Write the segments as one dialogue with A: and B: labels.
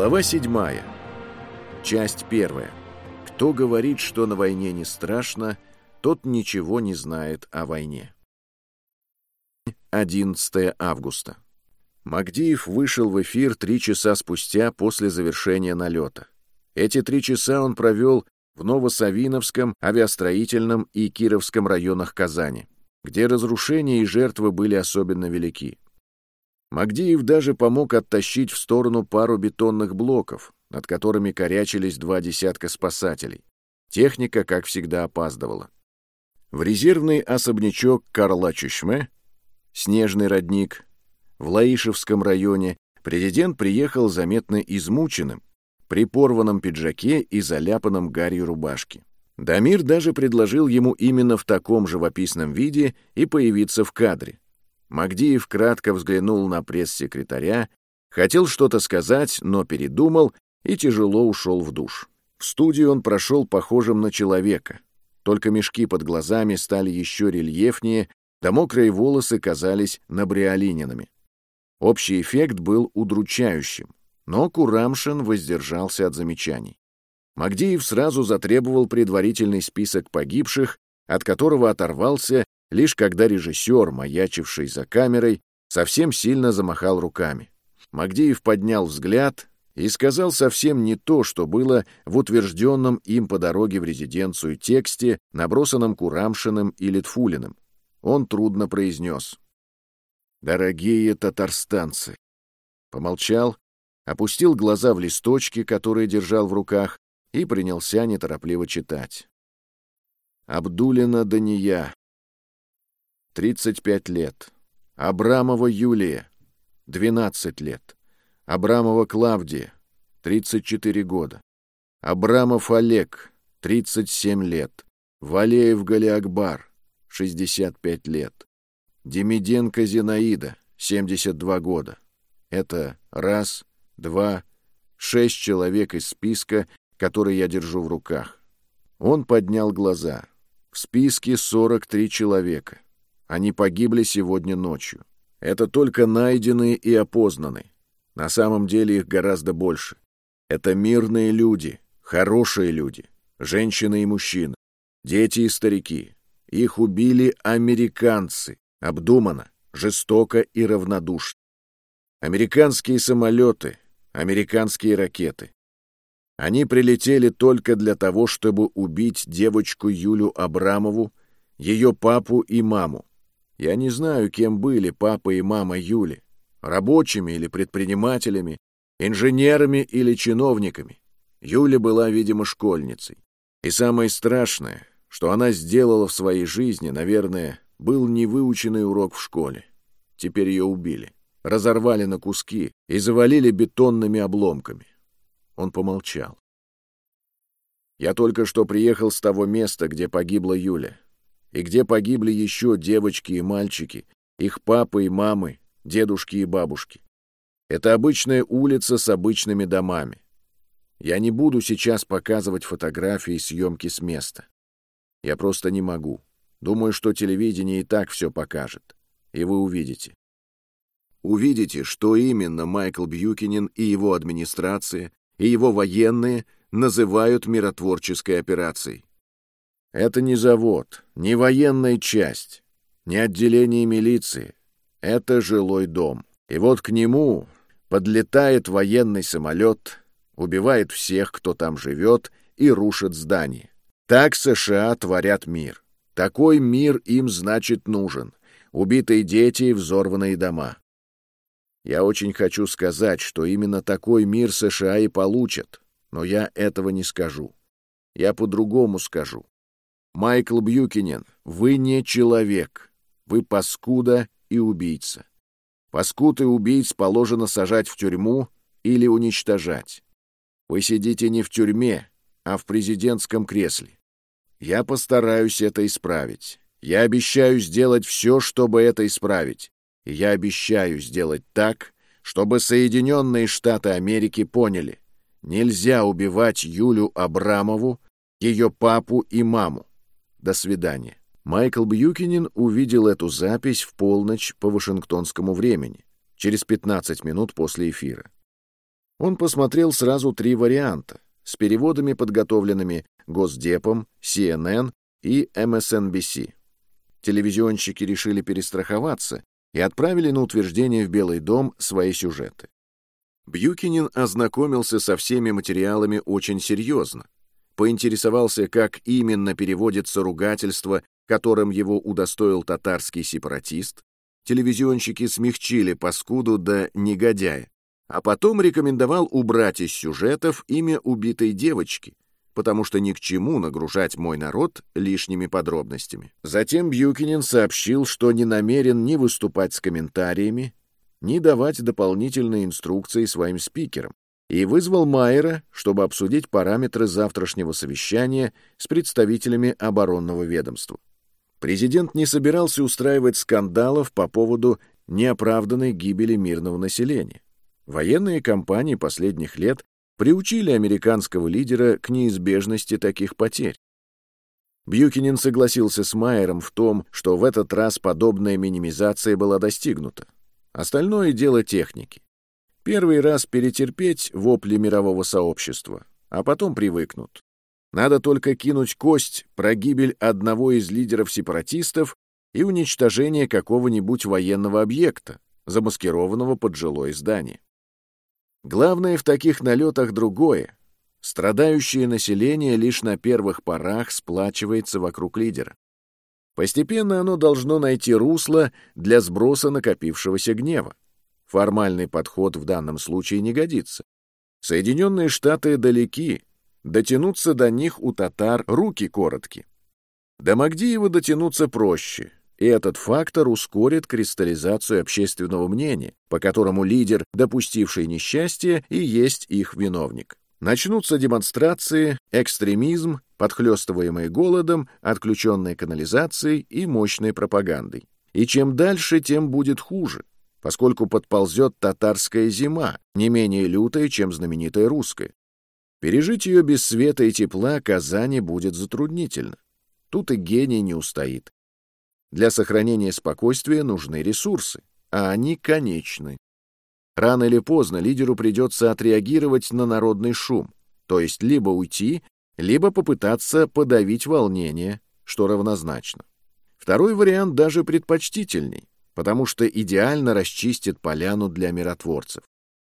A: Глава 7. Часть 1. Кто говорит, что на войне не страшно, тот ничего не знает о войне. 11 августа. Магдиев вышел в эфир три часа спустя после завершения налета. Эти три часа он провел в Новосавиновском, авиастроительном и Кировском районах Казани, где разрушения и жертвы были особенно велики. Магдиев даже помог оттащить в сторону пару бетонных блоков, над которыми корячились два десятка спасателей. Техника, как всегда, опаздывала. В резервный особнячок Карла Чешме, снежный родник, в Лаишевском районе, президент приехал заметно измученным, при порванном пиджаке и заляпанном гарью рубашке. Дамир даже предложил ему именно в таком живописном виде и появиться в кадре. Магдиев кратко взглянул на пресс-секретаря, хотел что-то сказать, но передумал и тяжело ушел в душ. В студию он прошел похожим на человека. Только мешки под глазами стали еще рельефнее, да мокрые волосы казались набриолиненными. Общий эффект был удручающим, но Курамшин воздержался от замечаний. Магдиев сразу затребовал предварительный список погибших, от которого оторвался лишь когда режиссер, маячивший за камерой, совсем сильно замахал руками. Магдиев поднял взгляд и сказал совсем не то, что было в утвержденном им по дороге в резиденцию тексте, набросанном Курамшиным и Литфулиным. Он трудно произнес. «Дорогие татарстанцы!» Помолчал, опустил глаза в листочки, которые держал в руках, и принялся неторопливо читать. Абдулина Дания, 35 лет. Абрамова Юлия, 12 лет. Абрамова Клавдия, 34 года. Абрамов Олег, 37 лет. Валеев Галиакбар, 65 лет. Демиденко Зинаида, 72 года. Это раз, два, шесть человек из списка, который я держу в руках. Он поднял глаза. В списке 43 человека. Они погибли сегодня ночью. Это только найденные и опознанные. На самом деле их гораздо больше. Это мирные люди, хорошие люди, женщины и мужчины, дети и старики. Их убили американцы, обдуманно, жестоко и равнодушно. Американские самолеты, американские ракеты. Они прилетели только для того, чтобы убить девочку Юлю Абрамову, ее папу и маму. Я не знаю, кем были папа и мама Юли, рабочими или предпринимателями, инженерами или чиновниками. Юля была, видимо, школьницей. И самое страшное, что она сделала в своей жизни, наверное, был невыученный урок в школе. Теперь ее убили, разорвали на куски и завалили бетонными обломками. Он помолчал. Я только что приехал с того места, где погибла Юля и где погибли еще девочки и мальчики, их папы и мамы, дедушки и бабушки. Это обычная улица с обычными домами. Я не буду сейчас показывать фотографии и съемки с места. Я просто не могу. Думаю, что телевидение и так все покажет. И вы увидите. Увидите, что именно Майкл Бьюкинин и его администрация, и его военные называют миротворческой операцией. Это не завод, не военная часть, не отделение милиции. Это жилой дом. И вот к нему подлетает военный самолет, убивает всех, кто там живет, и рушит здание. Так США творят мир. Такой мир им, значит, нужен. Убитые дети и взорванные дома. Я очень хочу сказать, что именно такой мир США и получат, но я этого не скажу. Я по-другому скажу. Майкл Бьюкинен, вы не человек. Вы паскуда и убийца. Паскуд и убийц положено сажать в тюрьму или уничтожать. Вы сидите не в тюрьме, а в президентском кресле. Я постараюсь это исправить. Я обещаю сделать все, чтобы это исправить. И я обещаю сделать так, чтобы Соединенные Штаты Америки поняли, нельзя убивать Юлю Абрамову, ее папу и маму. До свидания. Майкл Бьюкинин увидел эту запись в полночь по вашингтонскому времени, через 15 минут после эфира. Он посмотрел сразу три варианта с переводами, подготовленными Госдепом, CNN и MSNBC. Телевизионщики решили перестраховаться и отправили на утверждение в Белый дом свои сюжеты. Бьюкинин ознакомился со всеми материалами очень серьезно, поинтересовался, как именно переводится ругательство, которым его удостоил татарский сепаратист, телевизионщики смягчили паскуду до негодяя, а потом рекомендовал убрать из сюжетов имя убитой девочки, потому что ни к чему нагружать мой народ лишними подробностями. Затем Бьюкинин сообщил, что не намерен ни выступать с комментариями, ни давать дополнительные инструкции своим спикерам, и вызвал Майера, чтобы обсудить параметры завтрашнего совещания с представителями оборонного ведомства. Президент не собирался устраивать скандалов по поводу неоправданной гибели мирного населения. Военные кампании последних лет приучили американского лидера к неизбежности таких потерь. Бьюкинин согласился с Майером в том, что в этот раз подобная минимизация была достигнута. Остальное дело техники. Первый раз перетерпеть вопли мирового сообщества, а потом привыкнут. Надо только кинуть кость про гибель одного из лидеров сепаратистов и уничтожение какого-нибудь военного объекта, замаскированного под жилое здание. Главное в таких налетах другое. Страдающее население лишь на первых порах сплачивается вокруг лидера. Постепенно оно должно найти русло для сброса накопившегося гнева. Формальный подход в данном случае не годится. Соединенные Штаты далеки, дотянуться до них у татар руки коротки. До Магдиева дотянуться проще, и этот фактор ускорит кристаллизацию общественного мнения, по которому лидер, допустивший несчастье, и есть их виновник. Начнутся демонстрации, экстремизм, подхлестываемый голодом, отключенной канализацией и мощной пропагандой. И чем дальше, тем будет хуже, поскольку подползет татарская зима, не менее лютая, чем знаменитая русская. Пережить ее без света и тепла Казани будет затруднительно. Тут и гений не устоит. Для сохранения спокойствия нужны ресурсы, а они конечны. Рано или поздно лидеру придется отреагировать на народный шум, то есть либо уйти, либо попытаться подавить волнение, что равнозначно. Второй вариант даже предпочтительней, потому что идеально расчистит поляну для миротворцев.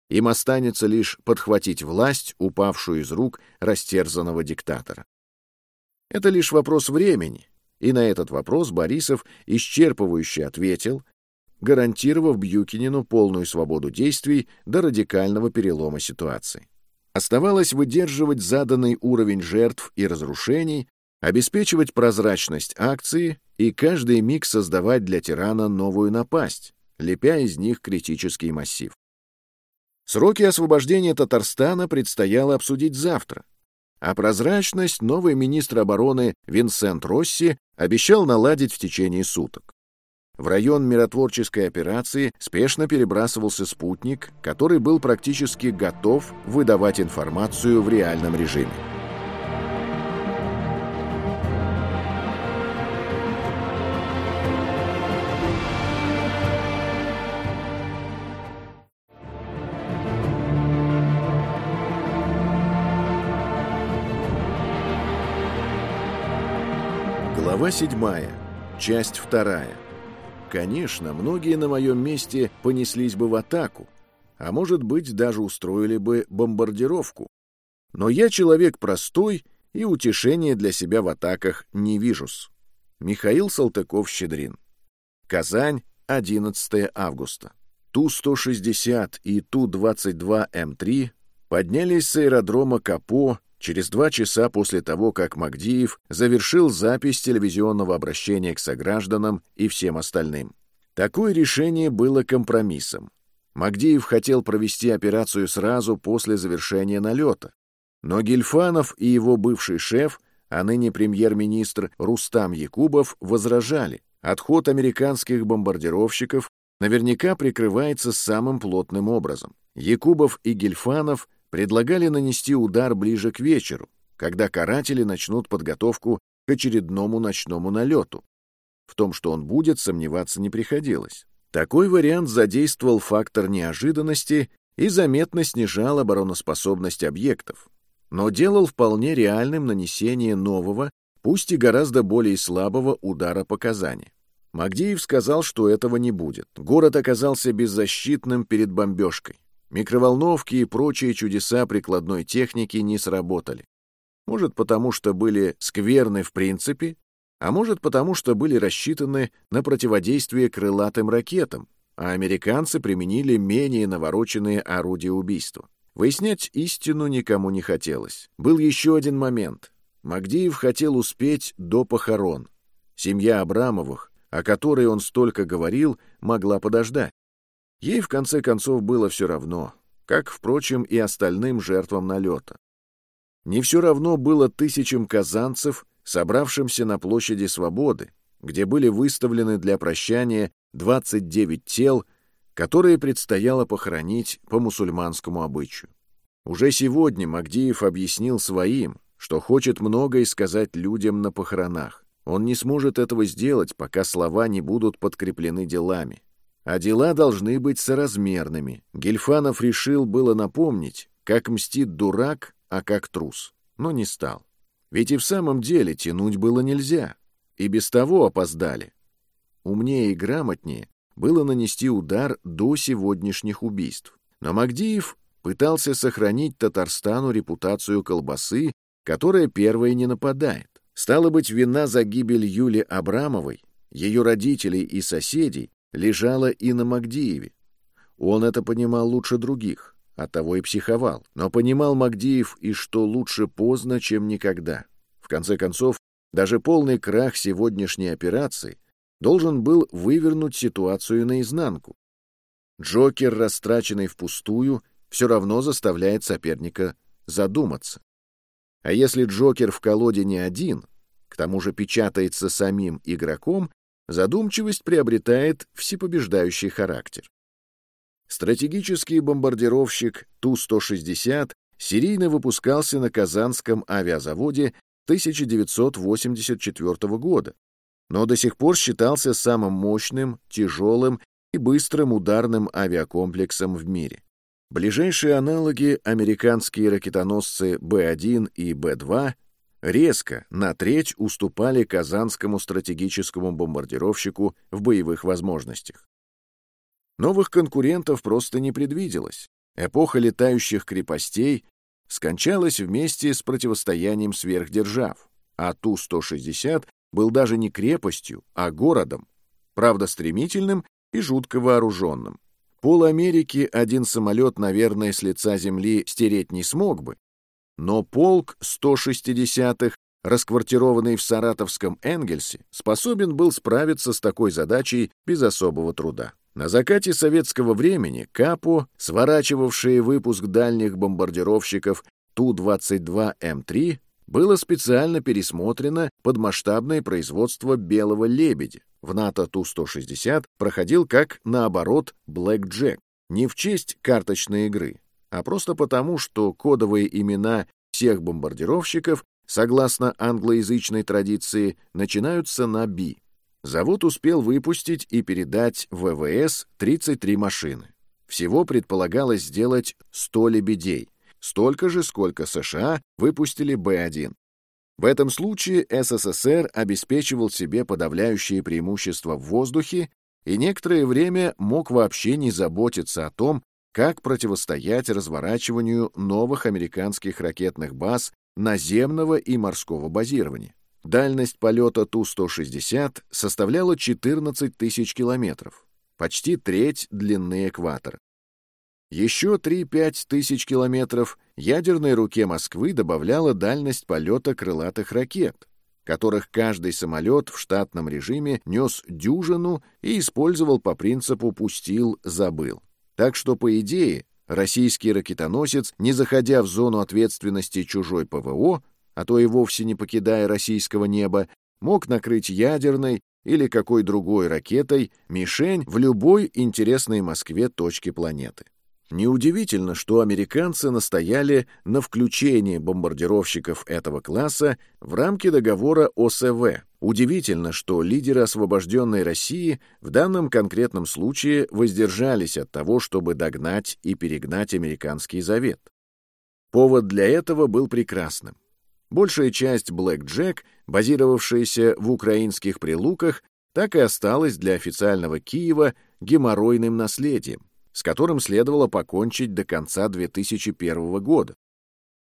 A: Им останется лишь подхватить власть, упавшую из рук растерзанного диктатора. Это лишь вопрос времени, и на этот вопрос Борисов исчерпывающе ответил, гарантировав Бьюкинину полную свободу действий до радикального перелома ситуации. Оставалось выдерживать заданный уровень жертв и разрушений, обеспечивать прозрачность акции и каждый миг создавать для тирана новую напасть, лепя из них критический массив. Сроки освобождения Татарстана предстояло обсудить завтра, а прозрачность новый министр обороны Винсент Росси обещал наладить в течение суток. В район миротворческой операции спешно перебрасывался спутник, который был практически готов выдавать информацию в реальном режиме. Глава 7. Часть 2. Конечно, многие на моем месте понеслись бы в атаку, а может быть, даже устроили бы бомбардировку. Но я человек простой и утешения для себя в атаках не вижу-с. Михаил Салтыков-Щедрин. Казань, 11 августа. Ту-160 и Ту-22М3 поднялись с аэродрома Капо через два часа после того, как Магдиев завершил запись телевизионного обращения к согражданам и всем остальным. Такое решение было компромиссом. Магдиев хотел провести операцию сразу после завершения налета, но Гильфанов и его бывший шеф, а ныне премьер-министр Рустам Якубов, возражали. Отход американских бомбардировщиков наверняка прикрывается самым плотным образом. Якубов и Гильфанов предлагали нанести удар ближе к вечеру, когда каратели начнут подготовку к очередному ночному налету. В том, что он будет, сомневаться не приходилось. Такой вариант задействовал фактор неожиданности и заметно снижал обороноспособность объектов, но делал вполне реальным нанесение нового, пусть и гораздо более слабого удара по Казани. Магдиев сказал, что этого не будет. Город оказался беззащитным перед бомбежкой. Микроволновки и прочие чудеса прикладной техники не сработали. Может, потому что были скверны в принципе, а может, потому что были рассчитаны на противодействие крылатым ракетам, а американцы применили менее навороченные орудия убийства. Выяснять истину никому не хотелось. Был еще один момент. Магдиев хотел успеть до похорон. Семья Абрамовых, о которой он столько говорил, могла подождать. Ей, в конце концов, было все равно, как, впрочем, и остальным жертвам налета. Не все равно было тысячам казанцев, собравшимся на площади Свободы, где были выставлены для прощания 29 тел, которые предстояло похоронить по мусульманскому обычаю. Уже сегодня Магдиев объяснил своим, что хочет многое сказать людям на похоронах. Он не сможет этого сделать, пока слова не будут подкреплены делами. А дела должны быть соразмерными. Гельфанов решил было напомнить, как мстит дурак, а как трус, но не стал. Ведь и в самом деле тянуть было нельзя, и без того опоздали. Умнее и грамотнее было нанести удар до сегодняшних убийств. Но Магдиев пытался сохранить Татарстану репутацию колбасы которая первая не нападает. Стало быть, вина за гибель Юли Абрамовой, ее родителей и соседей лежала и на Магдиеве. Он это понимал лучше других, оттого и психовал. Но понимал Магдиев и что лучше поздно, чем никогда. В конце концов, даже полный крах сегодняшней операции должен был вывернуть ситуацию наизнанку. Джокер, растраченный впустую, все равно заставляет соперника задуматься. А если Джокер в колоде не один, к тому же печатается самим игроком, задумчивость приобретает всепобеждающий характер. Стратегический бомбардировщик Ту-160 серийно выпускался на Казанском авиазаводе 1984 года, но до сих пор считался самым мощным, тяжелым и быстрым ударным авиакомплексом в мире. Ближайшие аналоги, американские ракетоносцы Б-1 и Б-2, резко на треть уступали казанскому стратегическому бомбардировщику в боевых возможностях. Новых конкурентов просто не предвиделось. Эпоха летающих крепостей скончалась вместе с противостоянием сверхдержав, а Ту-160 был даже не крепостью, а городом, правда стремительным и жутко вооруженным. Пол Америки один самолет, наверное, с лица земли стереть не смог бы, но полк 160-х, расквартированный в саратовском Энгельсе, способен был справиться с такой задачей без особого труда. На закате советского времени Капо, сворачивавшие выпуск дальних бомбардировщиков Ту-22М3, было специально пересмотрено под масштабное производство «Белого лебедя», в НАТО Ту-160 проходил как, наоборот, Black Jack, не в честь карточной игры, а просто потому, что кодовые имена всех бомбардировщиков, согласно англоязычной традиции, начинаются на «Би». Завод успел выпустить и передать ВВС 33 машины. Всего предполагалось сделать 100 «Лебедей», столько же, сколько США выпустили Б-1. В этом случае СССР обеспечивал себе подавляющее преимущество в воздухе и некоторое время мог вообще не заботиться о том, как противостоять разворачиванию новых американских ракетных баз наземного и морского базирования. Дальность полета Ту-160 составляла 14 тысяч километров, почти треть длины экватора. Еще 3-5 тысяч километров ядерной руке Москвы добавляла дальность полета крылатых ракет, которых каждый самолет в штатном режиме нес дюжину и использовал по принципу «пустил, забыл». Так что, по идее, российский ракетоносец, не заходя в зону ответственности чужой ПВО, а то и вовсе не покидая российского неба, мог накрыть ядерной или какой другой ракетой мишень в любой интересной Москве точке планеты. Неудивительно, что американцы настояли на включении бомбардировщиков этого класса в рамки договора ОСВ. Удивительно, что лидеры освобожденной России в данном конкретном случае воздержались от того, чтобы догнать и перегнать американский завет. Повод для этого был прекрасным. Большая часть Блэк Джек, базировавшаяся в украинских прилуках, так и осталась для официального Киева геморройным наследием с которым следовало покончить до конца 2001 года.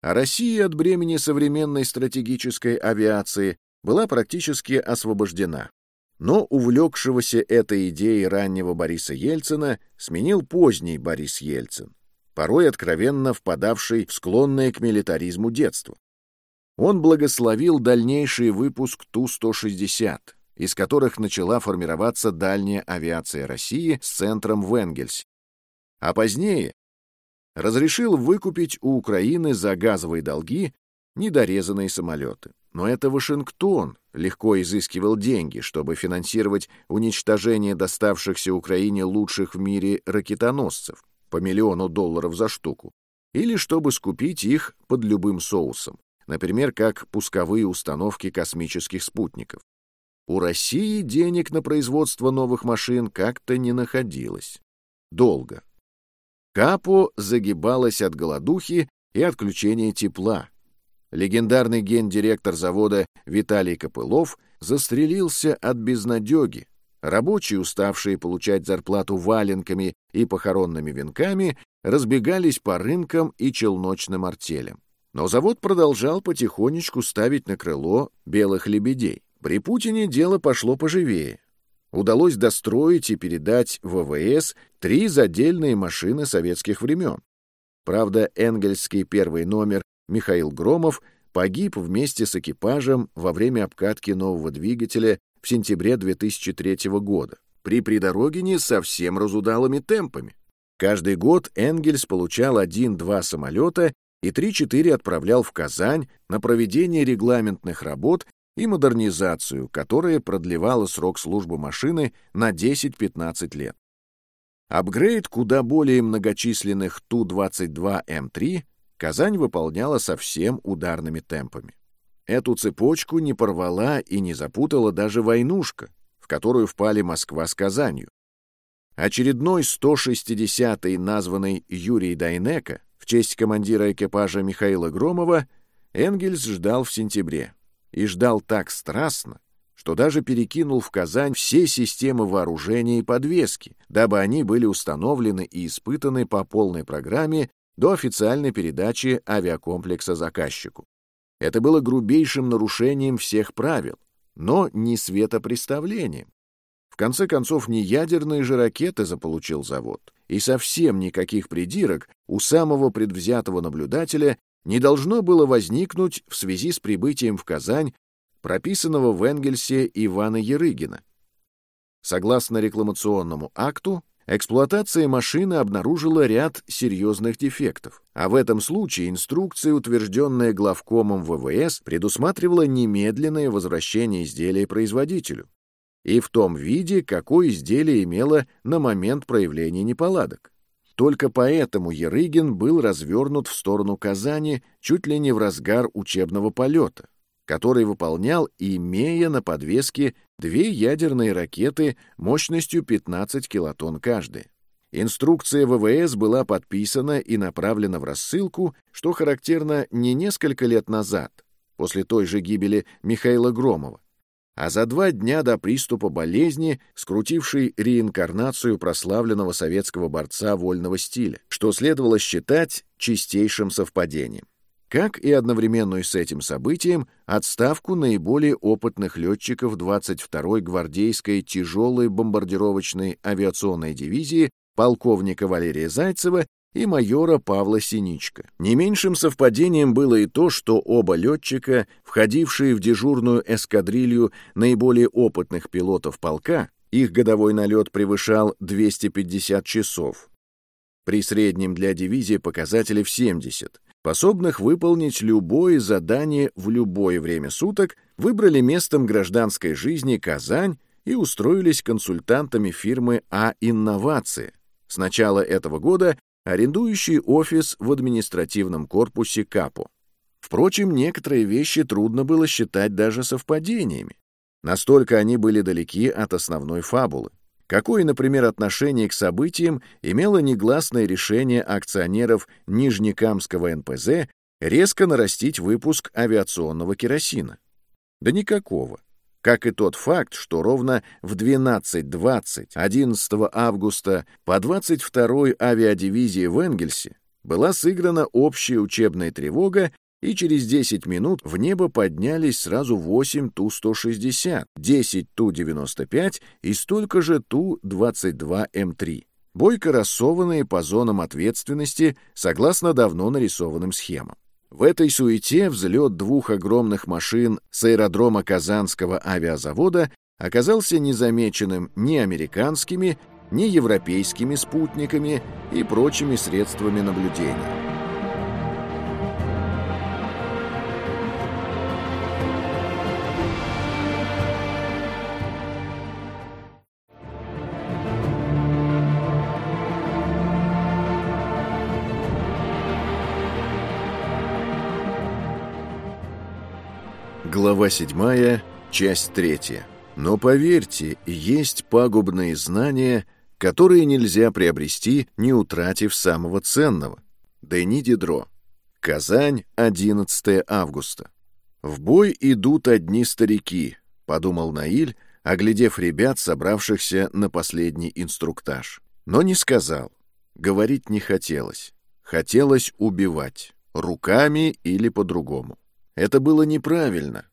A: А Россия от бремени современной стратегической авиации была практически освобождена. Но увлекшегося этой идеей раннего Бориса Ельцина сменил поздний Борис Ельцин, порой откровенно впадавший в склонное к милитаризму детство. Он благословил дальнейший выпуск Ту-160, из которых начала формироваться дальняя авиация России с центром в Энгельсе, а позднее разрешил выкупить у Украины за газовые долги недорезанные самолеты. Но это Вашингтон легко изыскивал деньги, чтобы финансировать уничтожение доставшихся Украине лучших в мире ракетоносцев по миллиону долларов за штуку, или чтобы скупить их под любым соусом, например, как пусковые установки космических спутников. У России денег на производство новых машин как-то не находилось. Долго. Капо загибалась от голодухи и отключения тепла. Легендарный гендиректор завода Виталий Копылов застрелился от безнадеги. Рабочие, уставшие получать зарплату валенками и похоронными венками, разбегались по рынкам и челночным артелям. Но завод продолжал потихонечку ставить на крыло белых лебедей. При Путине дело пошло поживее удалось достроить и передать ВВС три задельные машины советских времен. Правда, энгельский первый номер Михаил Громов погиб вместе с экипажем во время обкатки нового двигателя в сентябре 2003 года при Придорогине совсем разудалыми темпами. Каждый год Энгельс получал один-два самолета и 3-4 отправлял в Казань на проведение регламентных работ и модернизацию, которая продлевала срок службы машины на 10-15 лет. Апгрейд куда более многочисленных Ту-22М3 Казань выполняла совсем ударными темпами. Эту цепочку не порвала и не запутала даже войнушка, в которую впали Москва с Казанью. Очередной 160-й, названный Юрий Дайнека, в честь командира экипажа Михаила Громова, Энгельс ждал в сентябре и ждал так страстно, что даже перекинул в Казань все системы вооружения и подвески, дабы они были установлены и испытаны по полной программе до официальной передачи авиакомплекса заказчику. Это было грубейшим нарушением всех правил, но не светопреставлением. В конце концов, не ядерные же ракеты заполучил завод, и совсем никаких придирок у самого предвзятого наблюдателя не должно было возникнуть в связи с прибытием в Казань прописанного в Энгельсе Ивана Ерыгина. Согласно рекламационному акту, эксплуатация машины обнаружила ряд серьезных дефектов, а в этом случае инструкция, утвержденная главкомом ВВС, предусматривала немедленное возвращение изделия производителю и в том виде, какое изделие имело на момент проявления неполадок. Только поэтому Ерыгин был развернут в сторону Казани чуть ли не в разгар учебного полета, который выполнял, имея на подвеске две ядерные ракеты мощностью 15 килотонн каждая. Инструкция ВВС была подписана и направлена в рассылку, что характерно не несколько лет назад, после той же гибели Михаила Громова, а за два дня до приступа болезни, скрутившей реинкарнацию прославленного советского борца вольного стиля, что следовало считать чистейшим совпадением. Как и одновременную с этим событием отставку наиболее опытных летчиков 22-й гвардейской тяжелой бомбардировочной авиационной дивизии полковника Валерия Зайцева и майора Павла Синичка. Не меньшим совпадением было и то, что оба летчика, входившие в дежурную эскадрилью наиболее опытных пилотов полка, их годовой налет превышал 250 часов. При среднем для дивизии показатели в 70, способных выполнить любое задание в любое время суток, выбрали местом гражданской жизни Казань и устроились консультантами фирмы А-Инновации. С начала этого года арендующий офис в административном корпусе Капо. Впрочем, некоторые вещи трудно было считать даже совпадениями. Настолько они были далеки от основной фабулы. Какое, например, отношение к событиям имело негласное решение акционеров Нижнекамского НПЗ резко нарастить выпуск авиационного керосина? Да никакого. Как и тот факт, что ровно в 12.20 11 августа по 22-й авиадивизии в Энгельсе была сыграна общая учебная тревога и через 10 минут в небо поднялись сразу 8 Ту-160, 10 Ту-95 и столько же Ту-22М3, бойко рассованные по зонам ответственности согласно давно нарисованным схемам. В этой суете взлет двух огромных машин с аэродрома Казанского авиазавода оказался незамеченным ни американскими, ни европейскими спутниками и прочими средствами наблюдения. Глава 7, часть 3. Но поверьте, есть пагубные знания, которые нельзя приобрести, не утратив самого ценного. Дени Дидро. Казань, 11 августа. «В бой идут одни старики», — подумал Наиль, оглядев ребят, собравшихся на последний инструктаж. Но не сказал. Говорить не хотелось. Хотелось убивать. Руками или по-другому. Это было неправильно.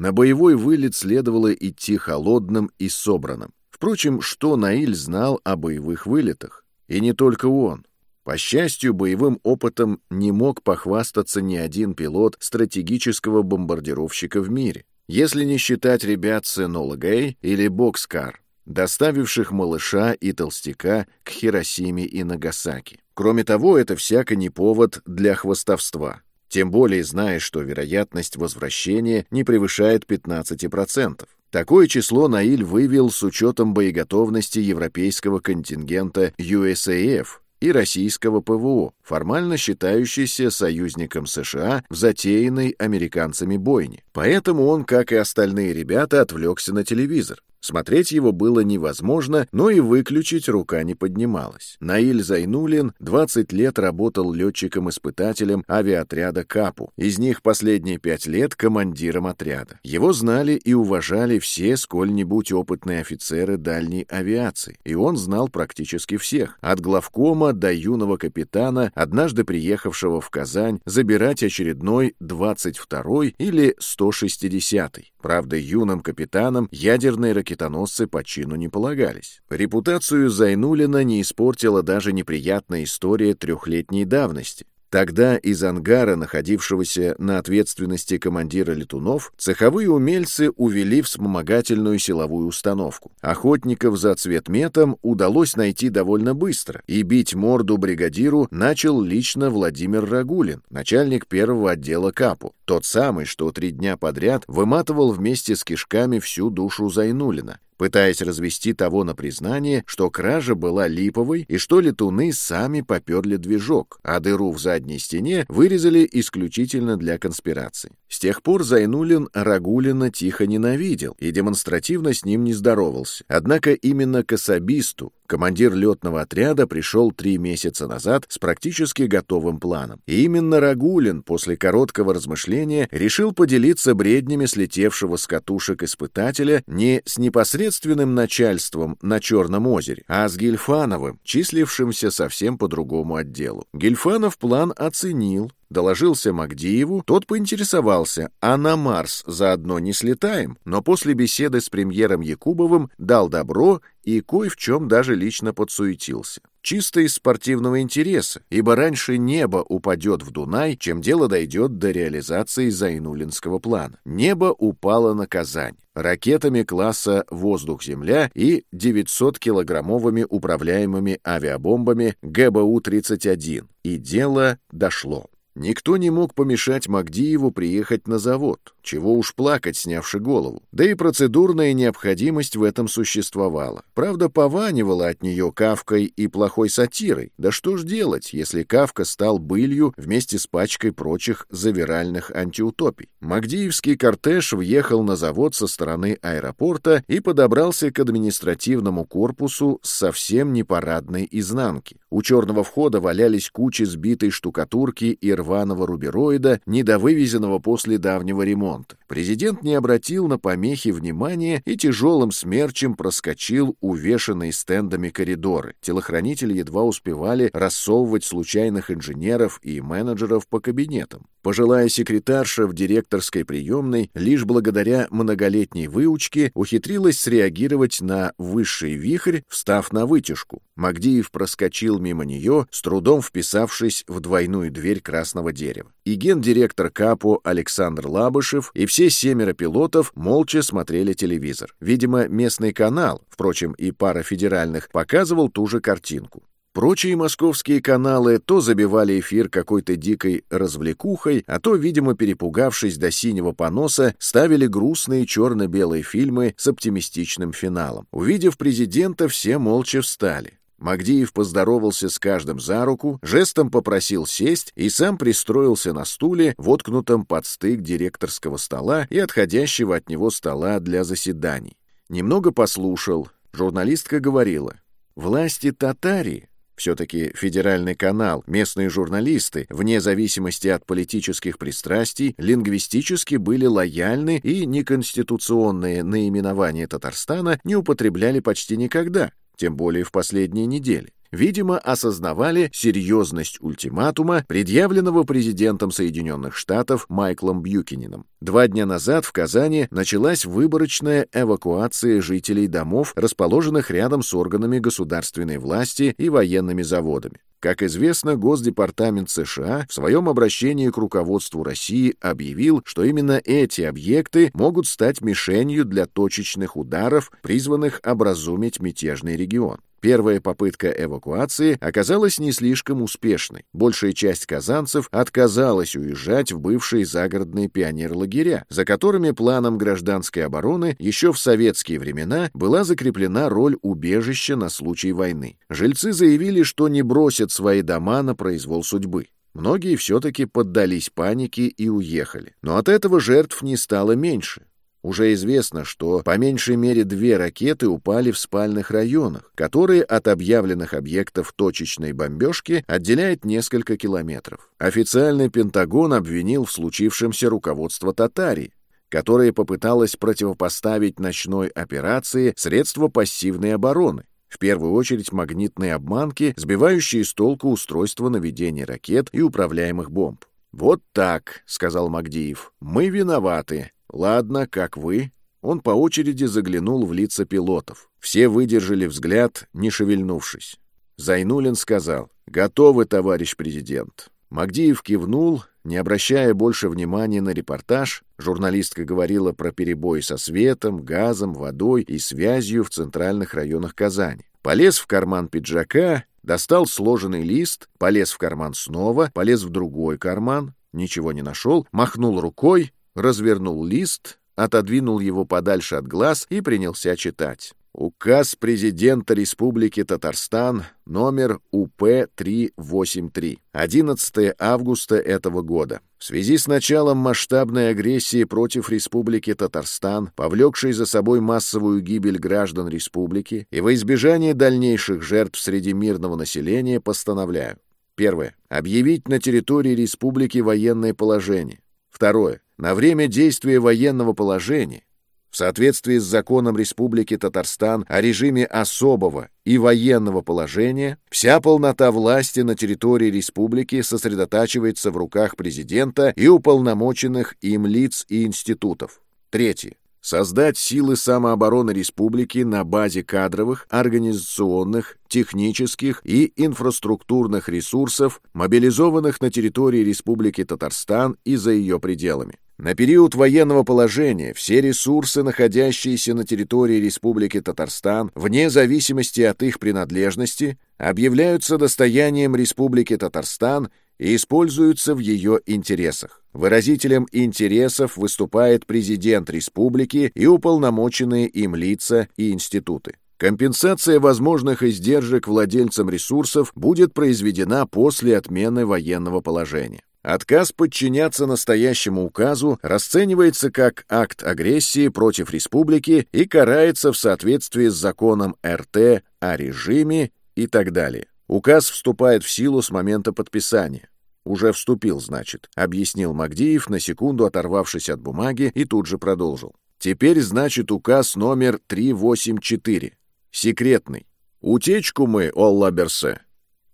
A: На боевой вылет следовало идти холодным и собранным. Впрочем, что Наиль знал о боевых вылетах? И не только он. По счастью, боевым опытом не мог похвастаться ни один пилот стратегического бомбардировщика в мире, если не считать ребят с Энола Гэй или Бокскар, доставивших малыша и толстяка к Хиросиме и Нагасаки. Кроме того, это всяко не повод для хвастовства тем более зная, что вероятность возвращения не превышает 15%. Такое число Наиль вывел с учетом боеготовности европейского контингента USAF и российского ПВО, формально считающийся союзником США в затеянной американцами бойне. Поэтому он, как и остальные ребята, отвлекся на телевизор. Смотреть его было невозможно, но и выключить рука не поднималась. Наиль Зайнулин 20 лет работал летчиком-испытателем авиаотряда КАПУ. Из них последние пять лет командиром отряда. Его знали и уважали все сколь-нибудь опытные офицеры дальней авиации. И он знал практически всех. От главкома до юного капитана, однажды приехавшего в Казань забирать очередной 22-й или 160-й. Правда, юным капитанам ядерные ракеты ракетоносцы по чину не полагались. Репутацию Зайнулина не испортила даже неприятная история трехлетней давности. Тогда из ангара, находившегося на ответственности командира летунов, цеховые умельцы увели вспомогательную силовую установку. Охотников за цветметом удалось найти довольно быстро, и бить морду бригадиру начал лично Владимир Рагулин, начальник первого отдела КАПу, тот самый, что три дня подряд выматывал вместе с кишками всю душу Зайнулина пытаясь развести того на признание, что кража была липовой и что летуны сами поперли движок, а дыру в задней стене вырезали исключительно для конспирации. С тех пор Зайнулин Рагулина тихо ненавидел и демонстративно с ним не здоровался. Однако именно к особисту, командир летного отряда, пришел три месяца назад с практически готовым планом. И именно Рагулин после короткого размышления решил поделиться бреднями слетевшего с катушек испытателя не с непосредственным начальством на Черном озере, а с Гельфановым, числившимся совсем по другому отделу. Гельфанов план оценил, доложился Магдиеву, тот поинтересовался, а на Марс заодно не слетаем, но после беседы с премьером Якубовым дал добро и кое в чем даже лично подсуетился. Чисто из спортивного интереса, ибо раньше небо упадет в Дунай, чем дело дойдет до реализации Зайнулинского плана. Небо упало на Казань ракетами класса «Воздух-Земля» и 900-килограммовыми управляемыми авиабомбами ГБУ-31. И дело дошло. Никто не мог помешать Магдиеву приехать на завод, чего уж плакать, снявши голову. Да и процедурная необходимость в этом существовала. Правда, пованивала от нее Кавкой и плохой сатирой. Да что ж делать, если Кавка стал былью вместе с пачкой прочих завиральных антиутопий? Магдиевский кортеж въехал на завод со стороны аэропорта и подобрался к административному корпусу с совсем непарадной изнанки. У черного входа валялись кучи сбитой штукатурки и рваного рубероида, недовывезенного после давнего ремонта. Президент не обратил на помехи внимания и тяжелым смерчем проскочил увешанные стендами коридоры. Телохранители едва успевали рассовывать случайных инженеров и менеджеров по кабинетам. Пожилая секретарша в директорской приемной лишь благодаря многолетней выучке ухитрилась среагировать на высший вихрь, встав на вытяжку. Магдиев проскочил мимо нее, с трудом вписавшись в двойную дверь красного дерева. И гендиректор КАПО Александр Лабышев и все семеро пилотов молча смотрели телевизор. Видимо, местный канал, впрочем, и пара федеральных, показывал ту же картинку. Прочие московские каналы то забивали эфир какой-то дикой развлекухой, а то, видимо, перепугавшись до синего поноса, ставили грустные черно-белые фильмы с оптимистичным финалом. Увидев президента, все молча встали. Магдиев поздоровался с каждым за руку, жестом попросил сесть и сам пристроился на стуле, воткнутом под стык директорского стола и отходящего от него стола для заседаний. Немного послушал. Журналистка говорила, «Власти Татарии все-таки федеральный канал, местные журналисты, вне зависимости от политических пристрастий, лингвистически были лояльны и неконституционные наименования Татарстана не употребляли почти никогда, тем более в последние недели видимо, осознавали серьезность ультиматума, предъявленного президентом Соединенных Штатов Майклом Бьюкинином. Два дня назад в Казани началась выборочная эвакуация жителей домов, расположенных рядом с органами государственной власти и военными заводами. Как известно, Госдепартамент США в своем обращении к руководству России объявил, что именно эти объекты могут стать мишенью для точечных ударов, призванных образумить мятежный регион. Первая попытка эвакуации оказалась не слишком успешной. Большая часть казанцев отказалась уезжать в бывшие загородные пионерлагеря, за которыми планом гражданской обороны еще в советские времена была закреплена роль убежища на случай войны. Жильцы заявили, что не бросят свои дома на произвол судьбы. Многие все-таки поддались панике и уехали. Но от этого жертв не стало меньше. Уже известно, что по меньшей мере две ракеты упали в спальных районах, которые от объявленных объектов точечной бомбежки отделяет несколько километров. Официальный Пентагон обвинил в случившемся руководство Татарии, которое попыталось противопоставить ночной операции средства пассивной обороны, в первую очередь магнитные обманки, сбивающие с толку устройства наведения ракет и управляемых бомб. «Вот так», — сказал Магдиев, — «мы виноваты. «Ладно, как вы?» Он по очереди заглянул в лица пилотов. Все выдержали взгляд, не шевельнувшись. Зайнулин сказал «Готовы, товарищ президент». Магдиев кивнул, не обращая больше внимания на репортаж. Журналистка говорила про перебои со светом, газом, водой и связью в центральных районах Казани. Полез в карман пиджака, достал сложенный лист, полез в карман снова, полез в другой карман, ничего не нашел, махнул рукой, развернул лист, отодвинул его подальше от глаз и принялся читать. Указ президента Республики Татарстан номер УП-383. 11 августа этого года. В связи с началом масштабной агрессии против Республики Татарстан, повлекшей за собой массовую гибель граждан республики и во избежание дальнейших жертв среди мирного населения, постановляю. Первое. Объявить на территории республики военное положение. Второе на время действия военного положения в соответствии с законом Республики Татарстан о режиме особого и военного положения, вся полнота власти на территории республики сосредотачивается в руках президента и уполномоченных им лиц и институтов. Третье. Создать силы самообороны республики на базе кадровых, организационных, технических и инфраструктурных ресурсов, мобилизованных на территории Республики Татарстан и за ее пределами На период военного положения все ресурсы, находящиеся на территории Республики Татарстан, вне зависимости от их принадлежности, объявляются достоянием Республики Татарстан и используются в ее интересах. Выразителем интересов выступает президент республики и уполномоченные им лица и институты. Компенсация возможных издержек владельцам ресурсов будет произведена после отмены военного положения. Отказ подчиняться настоящему указу расценивается как акт агрессии против республики и карается в соответствии с законом РТ о режиме и так далее. Указ вступает в силу с момента подписания. «Уже вступил, значит», — объяснил Магдиев, на секунду оторвавшись от бумаги, и тут же продолжил. «Теперь, значит, указ номер 384. Секретный. Утечку мы, Олла Берсе,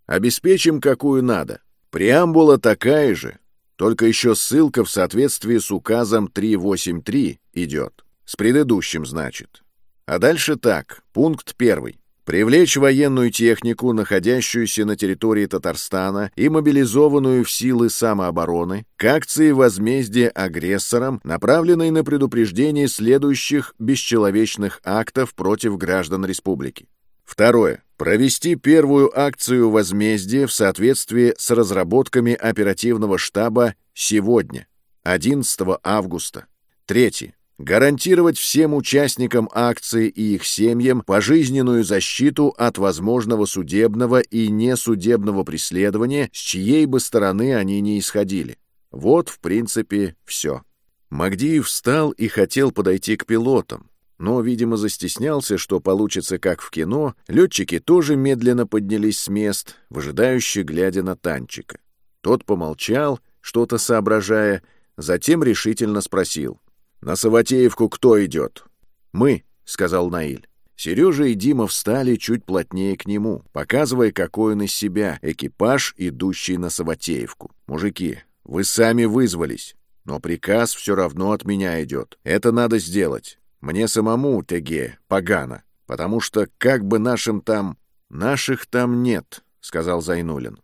A: обеспечим какую надо. Преамбула такая же, только еще ссылка в соответствии с указом 383 идет. С предыдущим, значит. А дальше так. Пункт первый. Привлечь военную технику, находящуюся на территории Татарстана и мобилизованную в силы самообороны, к акции возмездия агрессорам, направленной на предупреждение следующих бесчеловечных актов против граждан республики. Второе. Провести первую акцию возмездия в соответствии с разработками оперативного штаба сегодня, 11 августа. Третье. Гарантировать всем участникам акции и их семьям пожизненную защиту от возможного судебного и несудебного преследования, с чьей бы стороны они ни исходили. Вот, в принципе, все. Магдиев встал и хотел подойти к пилотам, но, видимо, застеснялся, что получится как в кино, летчики тоже медленно поднялись с мест, выжидающе глядя на Танчика. Тот помолчал, что-то соображая, затем решительно спросил. «На Саватеевку кто идет?» «Мы», — сказал Наиль. Сережа и Дима встали чуть плотнее к нему, показывая, какой он из себя экипаж, идущий на Саватеевку. «Мужики, вы сами вызвались, но приказ все равно от меня идет. Это надо сделать. Мне самому, Теге, погано, потому что как бы нашим там... Наших там нет, — сказал Зайнулин.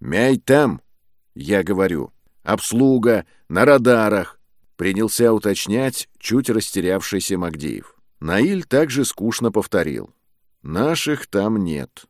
A: Мяй там, я говорю. Обслуга, на радарах, — принялся уточнять чуть растерявшийся Магдиев. Наиль также скучно повторил. Наших там нет.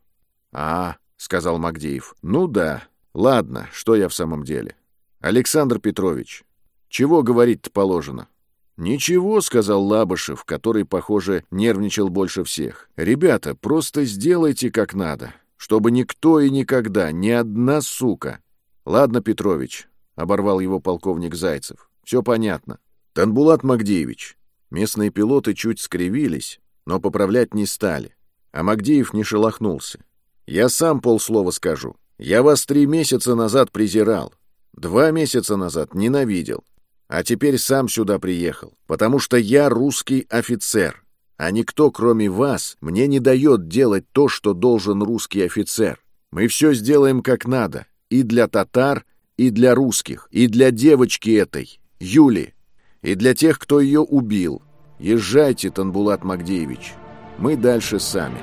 A: А, — сказал Магдиев, — ну да, ладно, что я в самом деле. Александр Петрович, чего говорить-то положено? — «Ничего», — сказал Лабышев, который, похоже, нервничал больше всех. «Ребята, просто сделайте как надо, чтобы никто и никогда, ни одна сука...» «Ладно, Петрович», — оборвал его полковник Зайцев. «Все понятно. Танбулат Магдеевич». Местные пилоты чуть скривились, но поправлять не стали. А Магдеев не шелохнулся. «Я сам полслова скажу. Я вас три месяца назад презирал. Два месяца назад ненавидел а теперь сам сюда приехал, потому что я русский офицер, а никто, кроме вас, мне не дает делать то, что должен русский офицер. Мы все сделаем как надо, и для татар, и для русских, и для девочки этой, Юли, и для тех, кто ее убил. Езжайте, Танбулат Магдеевич, мы дальше сами.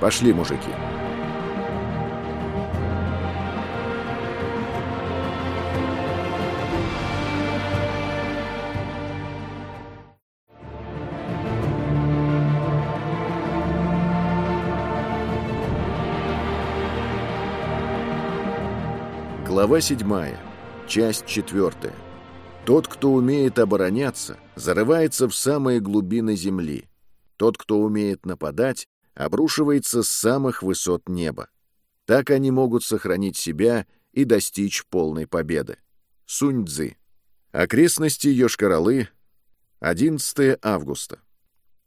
A: Пошли, мужики». Глава 7. Часть 4. Тот, кто умеет обороняться, зарывается в самые глубины земли. Тот, кто умеет нападать, обрушивается с самых высот неба. Так они могут сохранить себя и достичь полной победы. Сунь-Дзы. Окрестности Йошкар-Олы. 11 августа.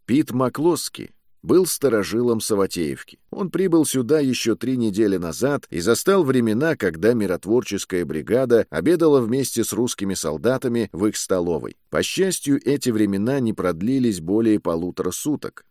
A: Пит Маклоски был сторожилом Саватеевки. Он прибыл сюда еще три недели назад и застал времена, когда миротворческая бригада обедала вместе с русскими солдатами в их столовой. По счастью, эти времена не продлились более полутора суток.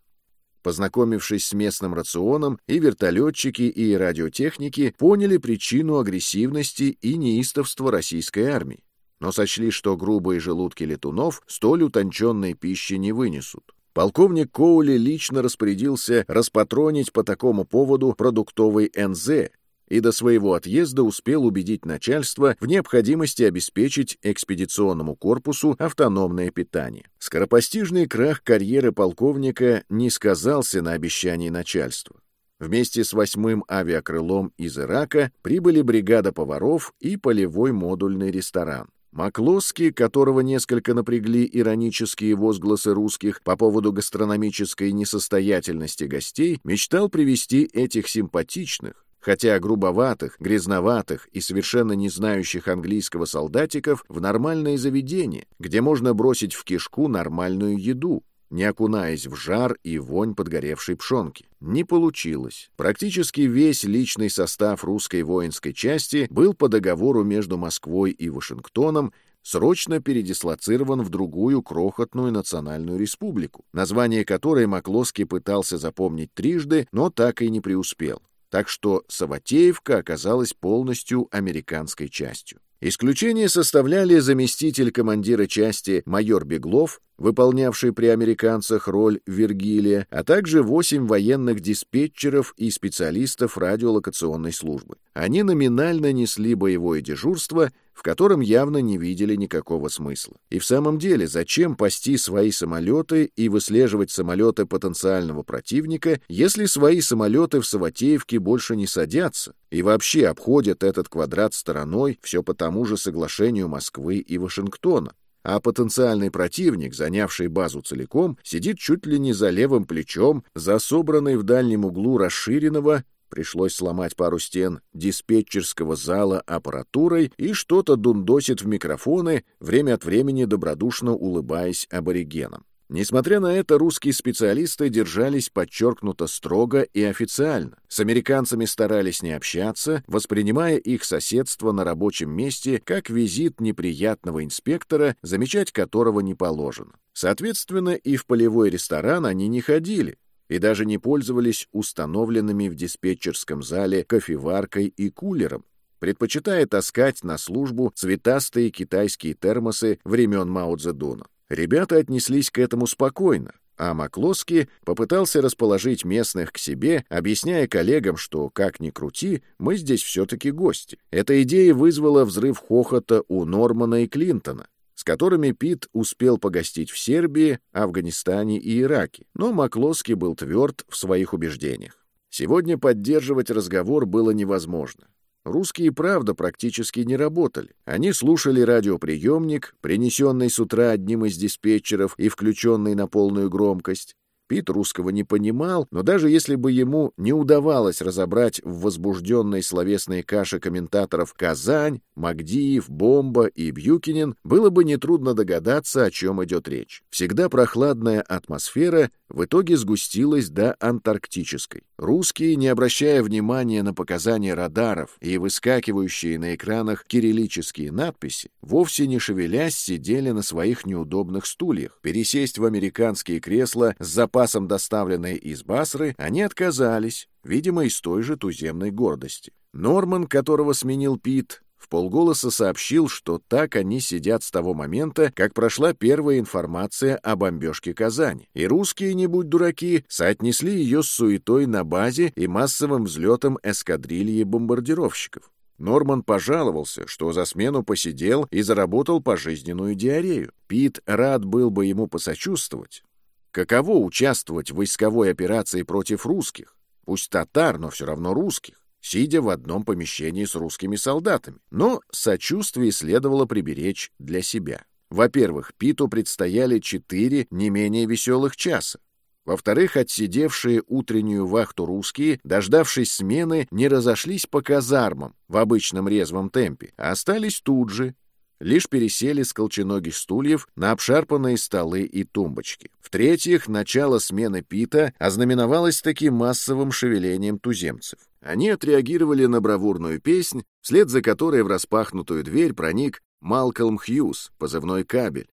A: Познакомившись с местным рационом, и вертолетчики, и радиотехники поняли причину агрессивности и неистовства российской армии, но сочли, что грубые желудки летунов столь утонченной пищи не вынесут. Полковник Коули лично распорядился распатронить по такому поводу продуктовый НЗ и до своего отъезда успел убедить начальство в необходимости обеспечить экспедиционному корпусу автономное питание. Скоропостижный крах карьеры полковника не сказался на обещании начальства. Вместе с восьмым авиакрылом из Ирака прибыли бригада поваров и полевой модульный ресторан. Маклоски, которого несколько напрягли иронические возгласы русских по поводу гастрономической несостоятельности гостей, мечтал привести этих симпатичных, хотя грубоватых, грязноватых и совершенно не знающих английского солдатиков в нормальное заведение, где можно бросить в кишку нормальную еду, не окунаясь в жар и вонь подгоревшей пшенки. Не получилось. Практически весь личный состав русской воинской части был по договору между Москвой и Вашингтоном срочно передислоцирован в другую крохотную национальную республику, название которой Маклоски пытался запомнить трижды, но так и не преуспел. Так что Саватеевка оказалась полностью американской частью. Исключение составляли заместитель командира части майор Беглов, выполнявший при американцах роль Вергилия, а также восемь военных диспетчеров и специалистов радиолокационной службы. Они номинально несли боевое дежурство, в котором явно не видели никакого смысла. И в самом деле, зачем пасти свои самолеты и выслеживать самолеты потенциального противника, если свои самолеты в Саватеевке больше не садятся и вообще обходят этот квадрат стороной все по тому же соглашению Москвы и Вашингтона? а потенциальный противник, занявший базу целиком, сидит чуть ли не за левым плечом, за собранной в дальнем углу расширенного, пришлось сломать пару стен, диспетчерского зала аппаратурой и что-то дундосит в микрофоны, время от времени добродушно улыбаясь аборигенам. Несмотря на это, русские специалисты держались подчеркнуто строго и официально. С американцами старались не общаться, воспринимая их соседство на рабочем месте как визит неприятного инспектора, замечать которого не положено. Соответственно, и в полевой ресторан они не ходили, и даже не пользовались установленными в диспетчерском зале кофеваркой и кулером, предпочитая таскать на службу цветастые китайские термосы времен Мао Цзэдуна. Ребята отнеслись к этому спокойно, а Маклоски попытался расположить местных к себе, объясняя коллегам, что, как ни крути, мы здесь все-таки гости. Эта идея вызвала взрыв хохота у Нормана и Клинтона, с которыми Пит успел погостить в Сербии, Афганистане и Ираке, но Маклоски был тверд в своих убеждениях. Сегодня поддерживать разговор было невозможно. Русские, правда, практически не работали. Они слушали радиоприемник, принесенный с утра одним из диспетчеров и включенный на полную громкость, Пит русского не понимал, но даже если бы ему не удавалось разобрать в возбужденной словесной каше комментаторов «Казань», «Магдиев», «Бомба» и «Бьюкинин», было бы нетрудно догадаться, о чем идет речь. Всегда прохладная атмосфера в итоге сгустилась до антарктической. Русские, не обращая внимания на показания радаров и выскакивающие на экранах кириллические надписи, вовсе не шевелясь сидели на своих неудобных стульях. Пересесть в американские кресла с запасом запасом, доставленной из Басры, они отказались, видимо, из той же туземной гордости. Норман, которого сменил Пит, в полголоса сообщил, что так они сидят с того момента, как прошла первая информация о бомбежке Казани. И русские, не будь дураки, соотнесли ее с суетой на базе и массовым взлетом эскадрильи бомбардировщиков. Норман пожаловался, что за смену посидел и заработал пожизненную диарею. Пит рад был бы ему посочувствовать, Каково участвовать в войсковой операции против русских, пусть татар, но все равно русских, сидя в одном помещении с русскими солдатами? Но сочувствие следовало приберечь для себя. Во-первых, Питу предстояли четыре не менее веселых часа. Во-вторых, отсидевшие утреннюю вахту русские, дождавшись смены, не разошлись по казармам в обычном резвом темпе, а остались тут же, лишь пересели с колченогих стульев на обшарпанные столы и тумбочки. В-третьих, начало смены Пита ознаменовалось таким массовым шевелением туземцев. Они отреагировали на бравурную песнь, вслед за которой в распахнутую дверь проник Малкольм Хьюз, позывной «Кабель».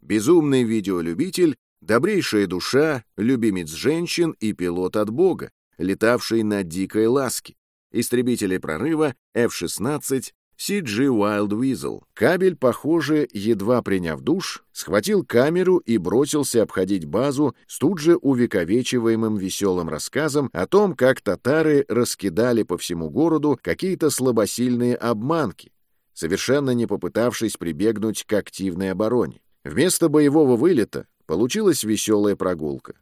A: Безумный видеолюбитель, добрейшая душа, любимец женщин и пилот от бога, летавший на дикой ласке. Истребители прорыва F-16 CG Wild Weasel. Кабель, похоже, едва приняв душ, схватил камеру и бросился обходить базу с тут же увековечиваемым веселым рассказом о том, как татары раскидали по всему городу какие-то слабосильные обманки, совершенно не попытавшись прибегнуть к активной обороне. Вместо боевого вылета получилась веселая прогулка.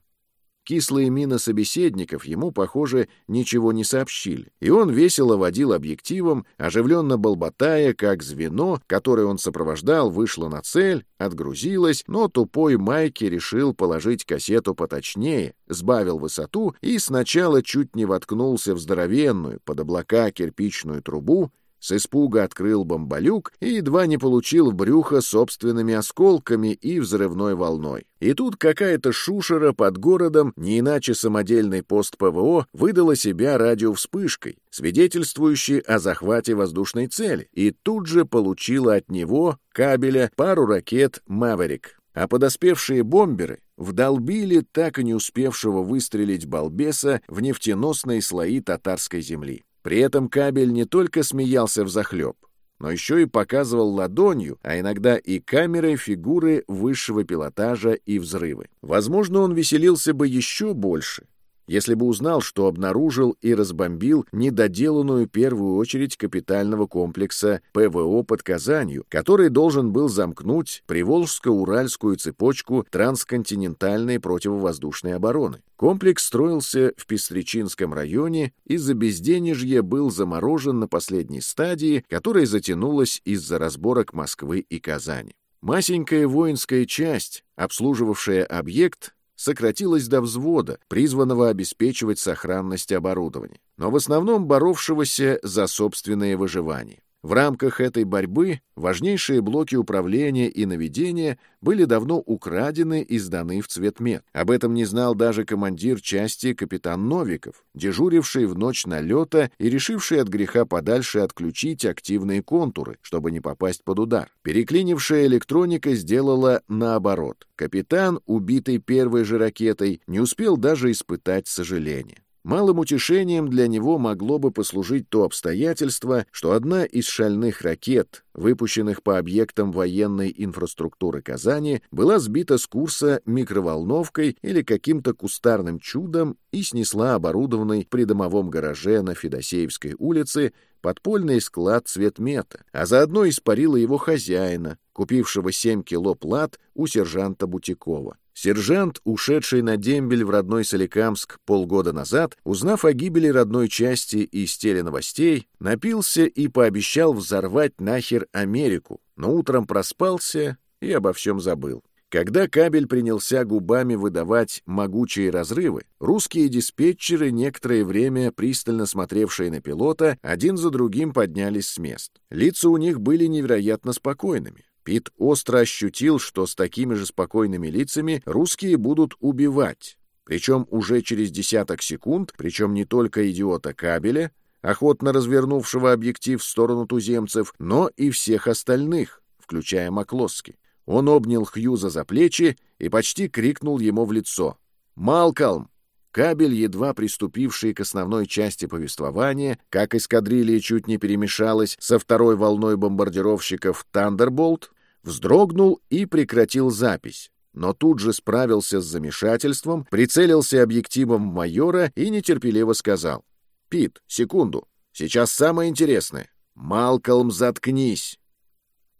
A: Кислые мины собеседников ему, похоже, ничего не сообщили, и он весело водил объективом, оживленно болботая, как звено, которое он сопровождал, вышло на цель, отгрузилось, но тупой Майки решил положить кассету поточнее, сбавил высоту и сначала чуть не воткнулся в здоровенную, под облака кирпичную трубу, с испуга открыл бомбалюк и едва не получил в брюхо собственными осколками и взрывной волной. И тут какая-то шушера под городом, не иначе самодельный пост ПВО, выдала себя радиовспышкой, свидетельствующей о захвате воздушной цели, и тут же получила от него, кабеля, пару ракет «Маверик». А подоспевшие бомберы вдолбили так и не успевшего выстрелить балбеса в нефтеносные слои татарской земли. При этом кабель не только смеялся в захлеб, но еще и показывал ладонью, а иногда и камерой фигуры высшего пилотажа и взрывы. Возможно, он веселился бы еще больше, если бы узнал, что обнаружил и разбомбил недоделанную первую очередь капитального комплекса ПВО под Казанью, который должен был замкнуть Приволжско-Уральскую цепочку трансконтинентальной противовоздушной обороны. Комплекс строился в Пестричинском районе, из-за безденежья был заморожен на последней стадии, которая затянулась из-за разборок Москвы и Казани. Масенькая воинская часть, обслуживавшая объект, сократилось до взвода, призванного обеспечивать сохранность оборудования, но в основном боровшегося за собственное выживание. В рамках этой борьбы важнейшие блоки управления и наведения были давно украдены и сданы в цветмет. Об этом не знал даже командир части капитан Новиков, дежуривший в ночь налета и решивший от греха подальше отключить активные контуры, чтобы не попасть под удар. Переклинившая электроника сделала наоборот. Капитан, убитый первой же ракетой, не успел даже испытать сожаления. Малым утешением для него могло бы послужить то обстоятельство, что одна из шальных ракет, выпущенных по объектам военной инфраструктуры Казани, была сбита с курса микроволновкой или каким-то кустарным чудом и снесла оборудованный в придомовом гараже на Федосеевской улице подпольный склад цветмета, а заодно испарила его хозяина, купившего 7 кило плат у сержанта Бутикова. Сержант, ушедший на дембель в родной Соликамск полгода назад, узнав о гибели родной части из теленовостей, напился и пообещал взорвать нахер Америку, но утром проспался и обо всем забыл. Когда кабель принялся губами выдавать могучие разрывы, русские диспетчеры, некоторое время пристально смотревшие на пилота, один за другим поднялись с мест. Лица у них были невероятно спокойными. Пит остро ощутил, что с такими же спокойными лицами русские будут убивать, причем уже через десяток секунд, причем не только идиота кабеля, охотно развернувшего объектив в сторону туземцев, но и всех остальных, включая Маклоски. Он обнял Хьюза за плечи и почти крикнул ему в лицо. «Малкольм!» Кабель, едва приступивший к основной части повествования, как эскадрилья чуть не перемешалась со второй волной бомбардировщиков «Тандерболт», вздрогнул и прекратил запись, но тут же справился с замешательством, прицелился объективом майора и нетерпеливо сказал. «Пит, секунду, сейчас самое интересное. Малкольм, заткнись!»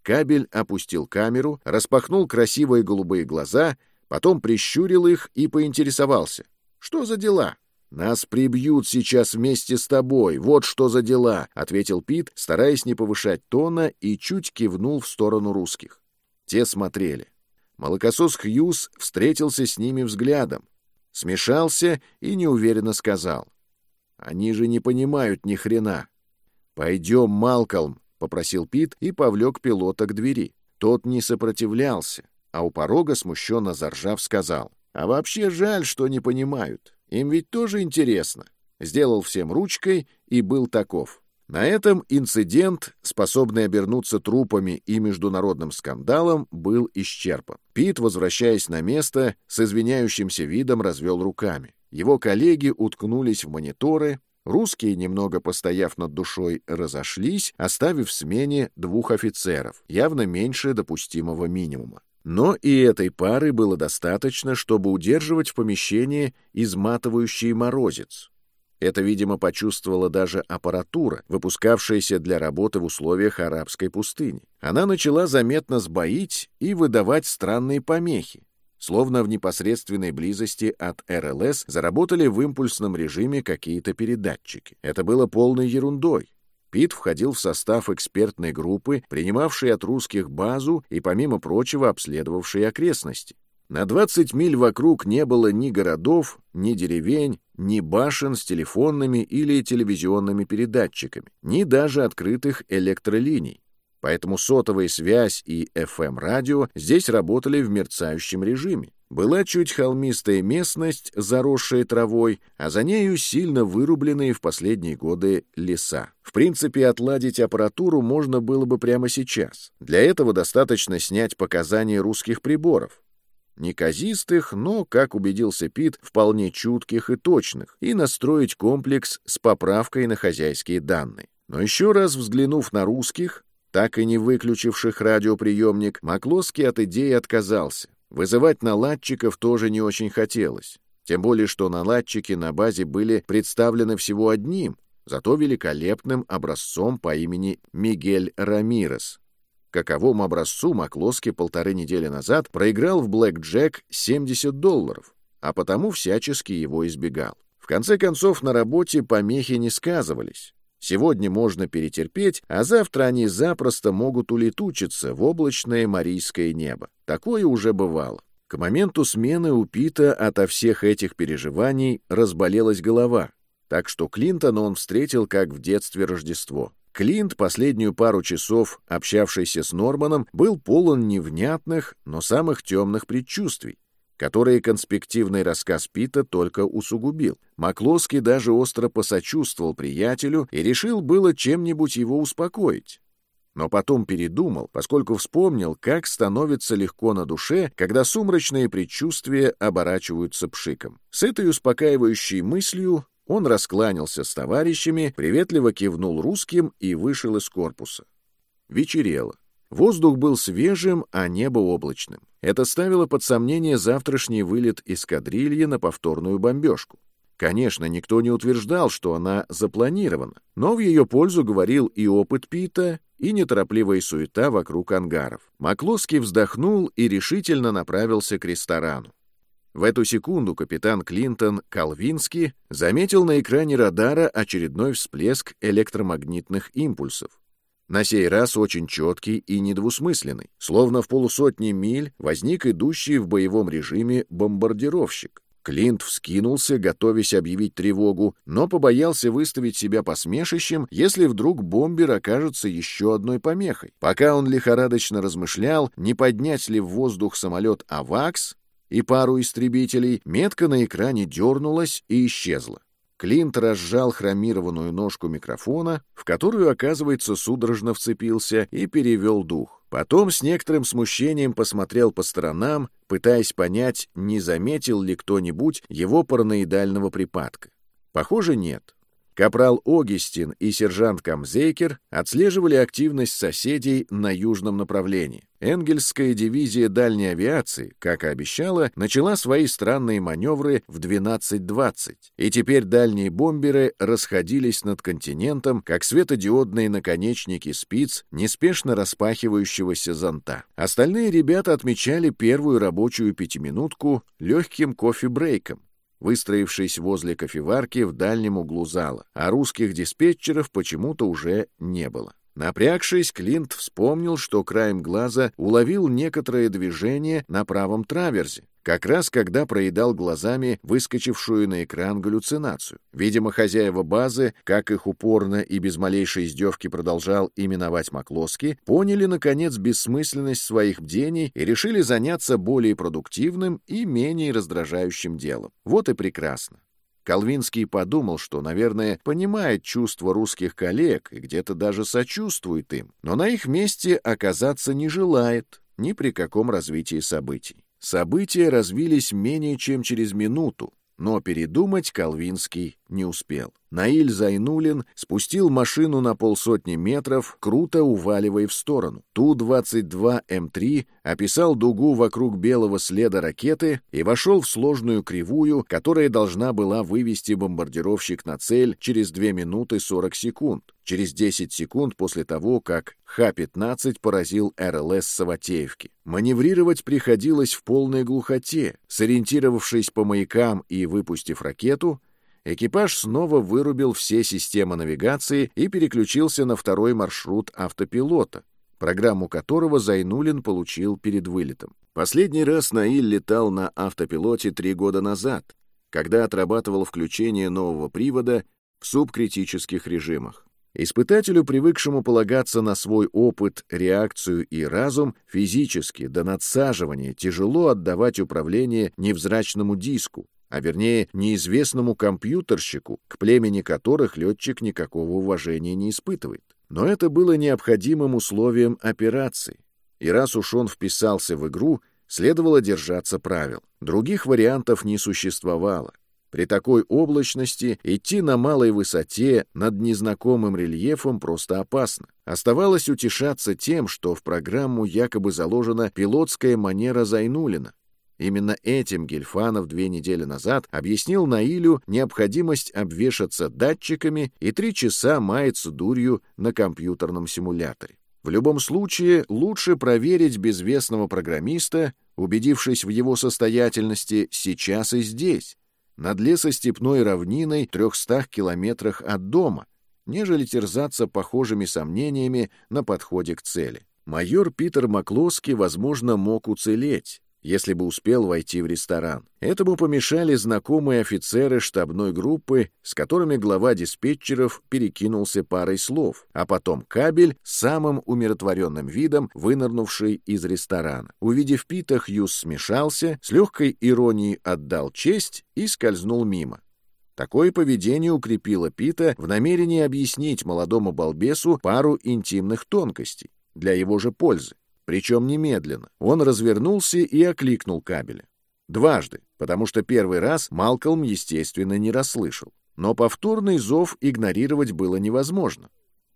A: Кабель опустил камеру, распахнул красивые голубые глаза, потом прищурил их и поинтересовался. «Что за дела?» «Нас прибьют сейчас вместе с тобой, вот что за дела», — ответил Пит, стараясь не повышать тона, и чуть кивнул в сторону русских. Те смотрели. Молокосос Хьюз встретился с ними взглядом, смешался и неуверенно сказал. «Они же не понимают ни хрена». «Пойдем, Малкольм», — попросил Пит и повлек пилота к двери. Тот не сопротивлялся, а у порога смущенно заржав сказал. «А вообще жаль, что не понимают. Им ведь тоже интересно. Сделал всем ручкой и был таков. На этом инцидент, способный обернуться трупами и международным скандалом, был исчерпан. Пит, возвращаясь на место, с извиняющимся видом развел руками. Его коллеги уткнулись в мониторы, Русские, немного постояв над душой, разошлись, оставив в смене двух офицеров, явно меньше допустимого минимума. Но и этой пары было достаточно, чтобы удерживать в помещении изматывающий морозец. Это, видимо, почувствовала даже аппаратура, выпускавшаяся для работы в условиях арабской пустыни. Она начала заметно сбоить и выдавать странные помехи, Словно в непосредственной близости от РЛС заработали в импульсном режиме какие-то передатчики. Это было полной ерундой. Пит входил в состав экспертной группы, принимавшей от русских базу и, помимо прочего, обследовавшей окрестности. На 20 миль вокруг не было ни городов, ни деревень, ни башен с телефонными или телевизионными передатчиками, ни даже открытых электролиний. Поэтому сотовая связь и FM-радио здесь работали в мерцающем режиме. Была чуть холмистая местность, заросшая травой, а за нею сильно вырубленные в последние годы леса. В принципе, отладить аппаратуру можно было бы прямо сейчас. Для этого достаточно снять показания русских приборов. Неказистых, но, как убедился Пит, вполне чутких и точных, и настроить комплекс с поправкой на хозяйские данные. Но еще раз взглянув на русских, так и не выключивших радиоприемник, Маклоский от идеи отказался. Вызывать наладчиков тоже не очень хотелось. Тем более, что наладчики на базе были представлены всего одним, зато великолепным образцом по имени Мигель Рамирес. Каковому образцу Маклоски полторы недели назад проиграл в Блэк Джек 70 долларов, а потому всячески его избегал. В конце концов, на работе помехи не сказывались. Сегодня можно перетерпеть, а завтра они запросто могут улетучиться в облачное марийское небо. Такое уже бывало. К моменту смены у Пита ото всех этих переживаний разболелась голова, так что Клинтона он встретил как в детстве Рождество. Клинт, последнюю пару часов общавшийся с Норманом, был полон невнятных, но самых темных предчувствий которые конспективный рассказ Пита только усугубил. Маклоски даже остро посочувствовал приятелю и решил было чем-нибудь его успокоить. Но потом передумал, поскольку вспомнил, как становится легко на душе, когда сумрачные предчувствия оборачиваются пшиком. С этой успокаивающей мыслью он раскланялся с товарищами, приветливо кивнул русским и вышел из корпуса. Вечерело. Воздух был свежим, а небо облачным. Это ставило под сомнение завтрашний вылет эскадрильи на повторную бомбежку. Конечно, никто не утверждал, что она запланирована, но в ее пользу говорил и опыт Пита, и неторопливая суета вокруг ангаров. Маклоский вздохнул и решительно направился к ресторану. В эту секунду капитан Клинтон Калвинский заметил на экране радара очередной всплеск электромагнитных импульсов. На сей раз очень четкий и недвусмысленный, словно в полусотни миль возник идущий в боевом режиме бомбардировщик. Клинт вскинулся, готовясь объявить тревогу, но побоялся выставить себя посмешищем, если вдруг бомбер окажется еще одной помехой. Пока он лихорадочно размышлял, не поднять ли в воздух самолет «Авакс», и пару истребителей, метка на экране дернулась и исчезла. Клинт разжал хромированную ножку микрофона, в которую, оказывается, судорожно вцепился и перевел дух. Потом с некоторым смущением посмотрел по сторонам, пытаясь понять, не заметил ли кто-нибудь его параноидального припадка. Похоже, нет. Капрал Огистин и сержант Камзейкер отслеживали активность соседей на южном направлении. Энгельсская дивизия дальней авиации, как и обещала, начала свои странные маневры в 12.20, и теперь дальние бомберы расходились над континентом, как светодиодные наконечники спиц неспешно распахивающегося зонта. Остальные ребята отмечали первую рабочую пятиминутку легким кофе-брейком, выстроившись возле кофеварки в дальнем углу зала, а русских диспетчеров почему-то уже не было. Напрягшись, Клинт вспомнил, что краем глаза уловил некоторое движение на правом траверзе, как раз когда проедал глазами выскочившую на экран галлюцинацию. Видимо, хозяева базы, как их упорно и без малейшей издевки продолжал именовать Маклоски, поняли, наконец, бессмысленность своих бдений и решили заняться более продуктивным и менее раздражающим делом. Вот и прекрасно. Колвинский подумал, что, наверное, понимает чувства русских коллег и где-то даже сочувствует им, но на их месте оказаться не желает ни при каком развитии событий. События развились менее чем через минуту, Но передумать Колвинский не успел. Наиль Зайнулин спустил машину на полсотни метров, круто уваливая в сторону. Ту-22М3 описал дугу вокруг белого следа ракеты и вошел в сложную кривую, которая должна была вывести бомбардировщик на цель через 2 минуты 40 секунд, через 10 секунд после того, как Х-15 поразил РЛС Саватеевки. Маневрировать приходилось в полной глухоте. Сориентировавшись по маякам и выпустив ракету, экипаж снова вырубил все системы навигации и переключился на второй маршрут автопилота, программу которого Зайнулин получил перед вылетом. Последний раз Наиль летал на автопилоте три года назад, когда отрабатывал включение нового привода в субкритических режимах. Испытателю, привыкшему полагаться на свой опыт, реакцию и разум, физически до надсаживания тяжело отдавать управление невзрачному диску, а вернее неизвестному компьютерщику, к племени которых летчик никакого уважения не испытывает. Но это было необходимым условием операции. И раз уж он вписался в игру, следовало держаться правил. Других вариантов не существовало. При такой облачности идти на малой высоте над незнакомым рельефом просто опасно. Оставалось утешаться тем, что в программу якобы заложена пилотская манера Зайнулина. Именно этим Гельфанов две недели назад объяснил Наилю необходимость обвешаться датчиками и три часа маяться дурью на компьютерном симуляторе. В любом случае, лучше проверить безвестного программиста, убедившись в его состоятельности сейчас и здесь, над лесостепной равниной 300 километрах от дома, нежели терзаться похожими сомнениями на подходе к цели. Майор Питер Маклоски, возможно, мог уцелеть, если бы успел войти в ресторан. Этому помешали знакомые офицеры штабной группы, с которыми глава диспетчеров перекинулся парой слов, а потом кабель самым умиротворенным видом, вынырнувший из ресторана. Увидев Пита, Хьюз смешался, с легкой иронией отдал честь и скользнул мимо. Такое поведение укрепило Пита в намерении объяснить молодому балбесу пару интимных тонкостей для его же пользы причем немедленно. Он развернулся и окликнул кабеля. Дважды, потому что первый раз Малкольм, естественно, не расслышал. Но повторный зов игнорировать было невозможно.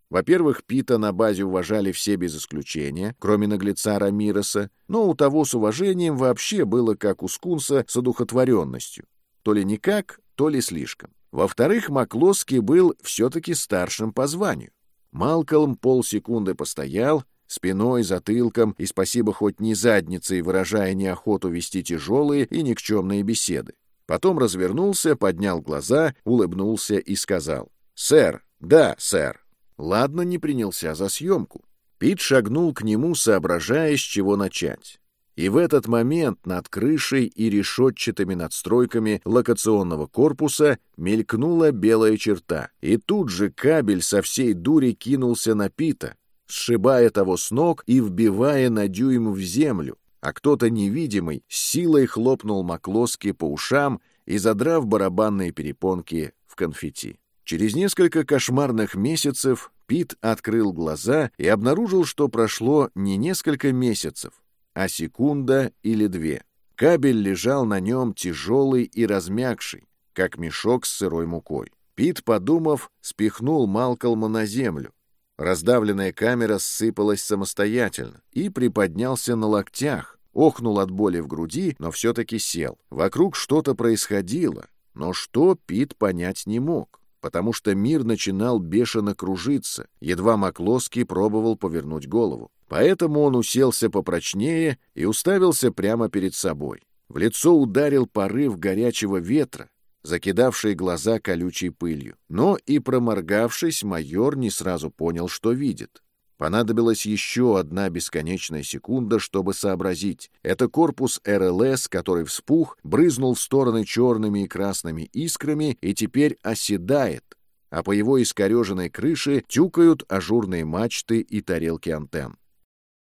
A: Во-первых, Пита на базе уважали все без исключения, кроме наглеца Рамироса, но у того с уважением вообще было как у скунса с одухотворенностью. То ли никак, то ли слишком. Во-вторых, Маклоски был все-таки старшим по званию. Малкольм полсекунды постоял, спиной, затылком и, спасибо, хоть не задницей, выражая неохоту вести тяжелые и никчемные беседы. Потом развернулся, поднял глаза, улыбнулся и сказал. «Сэр, да, сэр». Ладно, не принялся за съемку. Пит шагнул к нему, соображая, с чего начать. И в этот момент над крышей и решетчатыми надстройками локационного корпуса мелькнула белая черта, и тут же кабель со всей дури кинулся на Пита, сшибая того с ног и вбивая на дюйм в землю, а кто-то невидимый силой хлопнул Маклоски по ушам и задрав барабанные перепонки в конфетти. Через несколько кошмарных месяцев Пит открыл глаза и обнаружил, что прошло не несколько месяцев, а секунда или две. Кабель лежал на нем тяжелый и размягший, как мешок с сырой мукой. Пит, подумав, спихнул Малкольма на землю, Раздавленная камера сыпалась самостоятельно и приподнялся на локтях, охнул от боли в груди, но все-таки сел. Вокруг что-то происходило, но что Пит понять не мог, потому что мир начинал бешено кружиться, едва Маклоски пробовал повернуть голову. Поэтому он уселся попрочнее и уставился прямо перед собой. В лицо ударил порыв горячего ветра, закидавший глаза колючей пылью. Но и проморгавшись, майор не сразу понял, что видит. Понадобилась еще одна бесконечная секунда, чтобы сообразить. Это корпус РЛС, который вспух, брызнул в стороны черными и красными искрами и теперь оседает, а по его искореженной крыше тюкают ажурные мачты и тарелки антенн.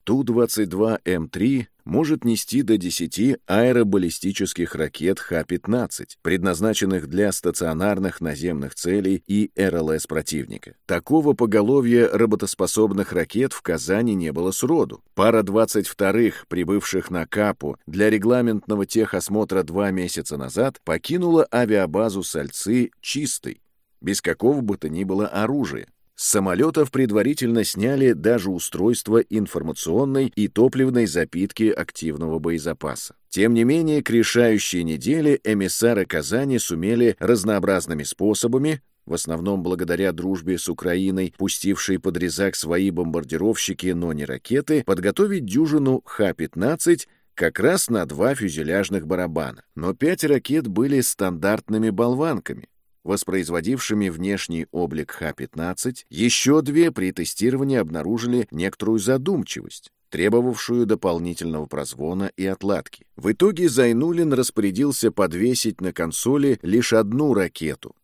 A: Ту-22М3 может нести до 10 аэробаллистических ракет Х-15, предназначенных для стационарных наземных целей и РЛС противника. Такого поголовья работоспособных ракет в Казани не было сроду. Пара 22-х, прибывших на Капу для регламентного техосмотра два месяца назад, покинула авиабазу Сальцы чистой, без какого бы то ни было оружия. С самолетов предварительно сняли даже устройство информационной и топливной запитки активного боезапаса. Тем не менее, к решающей неделе эмиссары Казани сумели разнообразными способами, в основном благодаря дружбе с Украиной, пустившей под резак свои бомбардировщики, но не ракеты, подготовить дюжину Х-15 как раз на два фюзеляжных барабана. Но пять ракет были стандартными болванками, воспроизводившими внешний облик Х-15, еще две при тестировании обнаружили некоторую задумчивость требовавшую дополнительного прозвона и отладки. В итоге Зайнулин распорядился подвесить на консоли лишь одну ракету,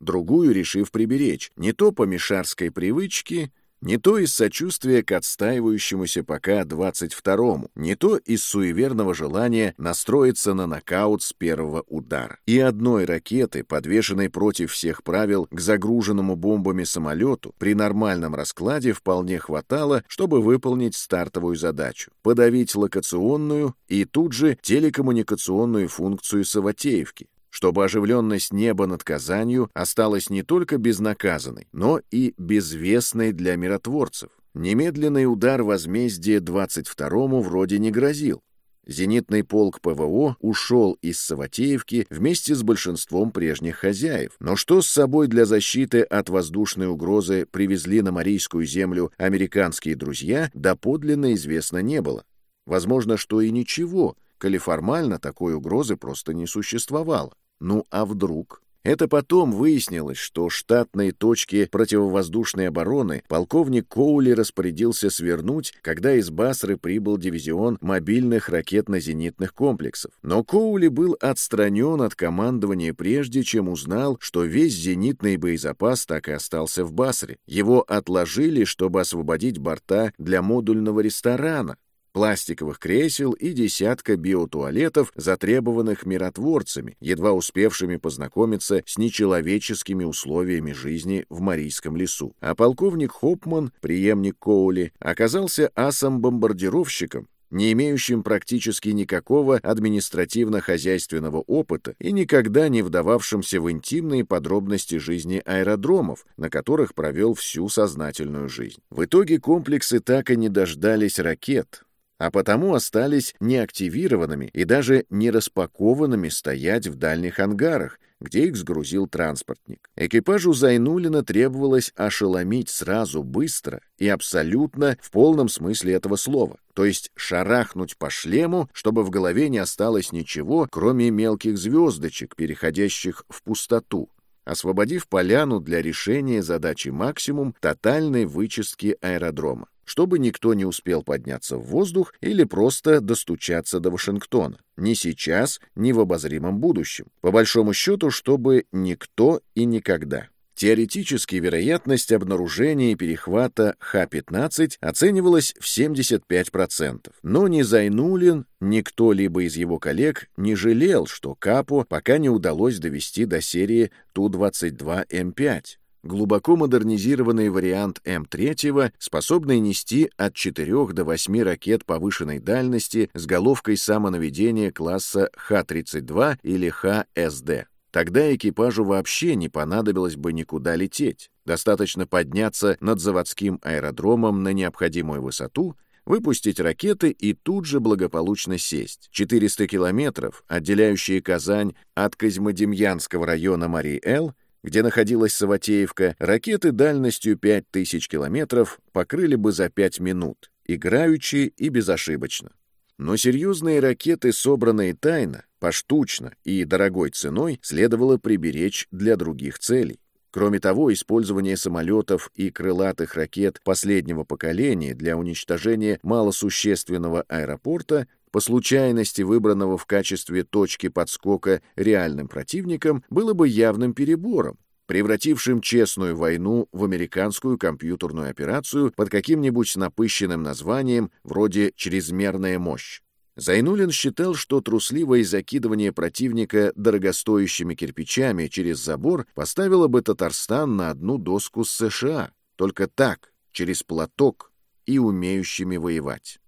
A: другую решив приберечь, не то по мишарской привычке, не то из сочувствия к отстаивающемуся пока 22-му, не то из суеверного желания настроиться на нокаут с первого удара. И одной ракеты, подвешенной против всех правил к загруженному бомбами самолету, при нормальном раскладе вполне хватало, чтобы выполнить стартовую задачу — подавить локационную и тут же телекоммуникационную функцию Саватеевки, чтобы оживленность неба над Казанью осталась не только безнаказанной, но и безвестной для миротворцев. Немедленный удар возмездия 22-му вроде не грозил. Зенитный полк ПВО ушел из Саватеевки вместе с большинством прежних хозяев. Но что с собой для защиты от воздушной угрозы привезли на Марийскую землю американские друзья, доподлинно известно не было. Возможно, что и ничего, коли формально такой угрозы просто не существовало. Ну а вдруг? Это потом выяснилось, что штатные точки противовоздушной обороны полковник Коули распорядился свернуть, когда из Басры прибыл дивизион мобильных ракетно-зенитных комплексов. Но Коули был отстранен от командования прежде, чем узнал, что весь зенитный боезапас так и остался в Басре. Его отложили, чтобы освободить борта для модульного ресторана, пластиковых кресел и десятка биотуалетов, затребованных миротворцами, едва успевшими познакомиться с нечеловеческими условиями жизни в Марийском лесу. А полковник Хопман, преемник Коули, оказался асом-бомбардировщиком, не имеющим практически никакого административно-хозяйственного опыта и никогда не вдававшимся в интимные подробности жизни аэродромов, на которых провел всю сознательную жизнь. В итоге комплексы так и не дождались ракет, а потому остались неактивированными и даже не распакованными стоять в дальних ангарах, где их сгрузил транспортник. Экипажу Зайнулина требовалось ошеломить сразу быстро и абсолютно в полном смысле этого слова, то есть шарахнуть по шлему, чтобы в голове не осталось ничего, кроме мелких звездочек, переходящих в пустоту, освободив поляну для решения задачи максимум тотальной вычистки аэродрома чтобы никто не успел подняться в воздух или просто достучаться до Вашингтона. Ни сейчас, ни в обозримом будущем. По большому счету, чтобы никто и никогда. Теоретически вероятность обнаружения и перехвата Х-15 оценивалась в 75%. Но ни Зайнулин, ни кто-либо из его коллег не жалел, что Капу пока не удалось довести до серии Ту-22М5 глубоко модернизированный вариант М3, способный нести от 4 до 8 ракет повышенной дальности с головкой самонаведения класса Х-32 или ХСД. Тогда экипажу вообще не понадобилось бы никуда лететь. Достаточно подняться над заводским аэродромом на необходимую высоту, выпустить ракеты и тут же благополучно сесть. 400 километров, отделяющие Казань от Козьмодемьянского района Марий-Эл, где находилась Саватеевка, ракеты дальностью 5000 километров покрыли бы за 5 минут, играючи и безошибочно. Но серьезные ракеты, собранные тайно, поштучно и дорогой ценой, следовало приберечь для других целей. Кроме того, использование самолетов и крылатых ракет последнего поколения для уничтожения малосущественного аэропорта по случайности выбранного в качестве точки подскока реальным противником, было бы явным перебором, превратившим честную войну в американскую компьютерную операцию под каким-нибудь напыщенным названием вроде «чрезмерная мощь». Зайнулин считал, что трусливое закидывание противника дорогостоящими кирпичами через забор поставило бы Татарстан на одну доску с США. Только так, через платок и умеющими воевать.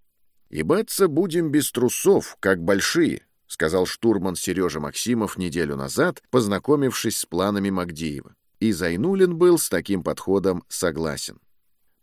A: «Ебаться будем без трусов, как большие», — сказал штурман Сережа Максимов неделю назад, познакомившись с планами Магдиева. И Зайнулин был с таким подходом согласен.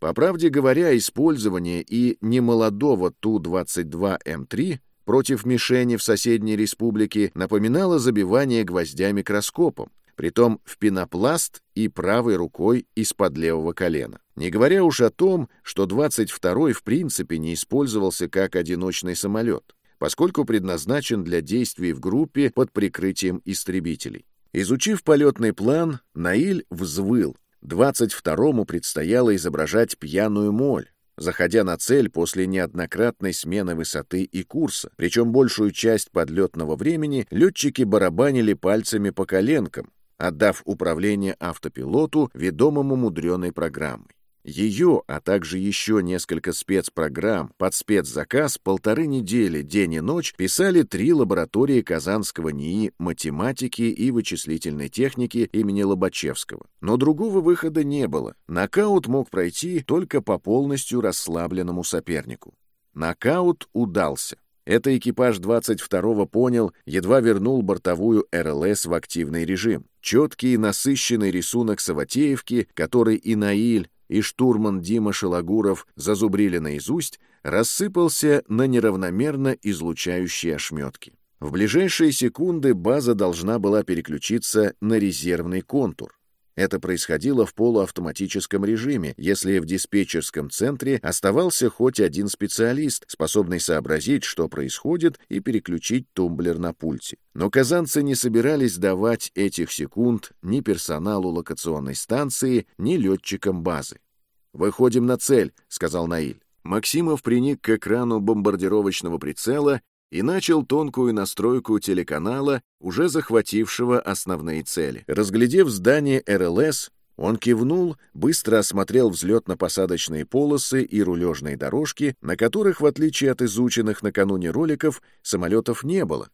A: По правде говоря, использование и немолодого Ту-22М3 против мишени в соседней республике напоминало забивание гвоздями кроскопом, притом в пенопласт и правой рукой из-под левого колена. Не говоря уж о том, что 22-й в принципе не использовался как одиночный самолет, поскольку предназначен для действий в группе под прикрытием истребителей. Изучив полетный план, Наиль взвыл, 22-му предстояло изображать пьяную моль, заходя на цель после неоднократной смены высоты и курса. Причем большую часть подлетного времени летчики барабанили пальцами по коленкам, отдав управление автопилоту, ведомому мудреной программой. Ее, а также еще несколько спецпрограмм под спецзаказ полторы недели, день и ночь, писали три лаборатории Казанского НИИ математики и вычислительной техники имени Лобачевского. Но другого выхода не было. Нокаут мог пройти только по полностью расслабленному сопернику. Нокаут удался. Это экипаж 22-го понял, едва вернул бортовую РЛС в активный режим. Четкий и насыщенный рисунок Саватеевки, который и Наиль, и штурман Дима Шелагуров зазубрили наизусть, рассыпался на неравномерно излучающие ошметки. В ближайшие секунды база должна была переключиться на резервный контур. Это происходило в полуавтоматическом режиме, если в диспетчерском центре оставался хоть один специалист, способный сообразить, что происходит, и переключить тумблер на пульте. Но казанцы не собирались давать этих секунд ни персоналу локационной станции, ни летчикам базы. «Выходим на цель», — сказал Наиль. Максимов приник к экрану бомбардировочного прицела и начал тонкую настройку телеканала, уже захватившего основные цели. Разглядев здание РЛС, он кивнул, быстро осмотрел взлетно-посадочные полосы и рулежные дорожки, на которых, в отличие от изученных накануне роликов, самолетов не было.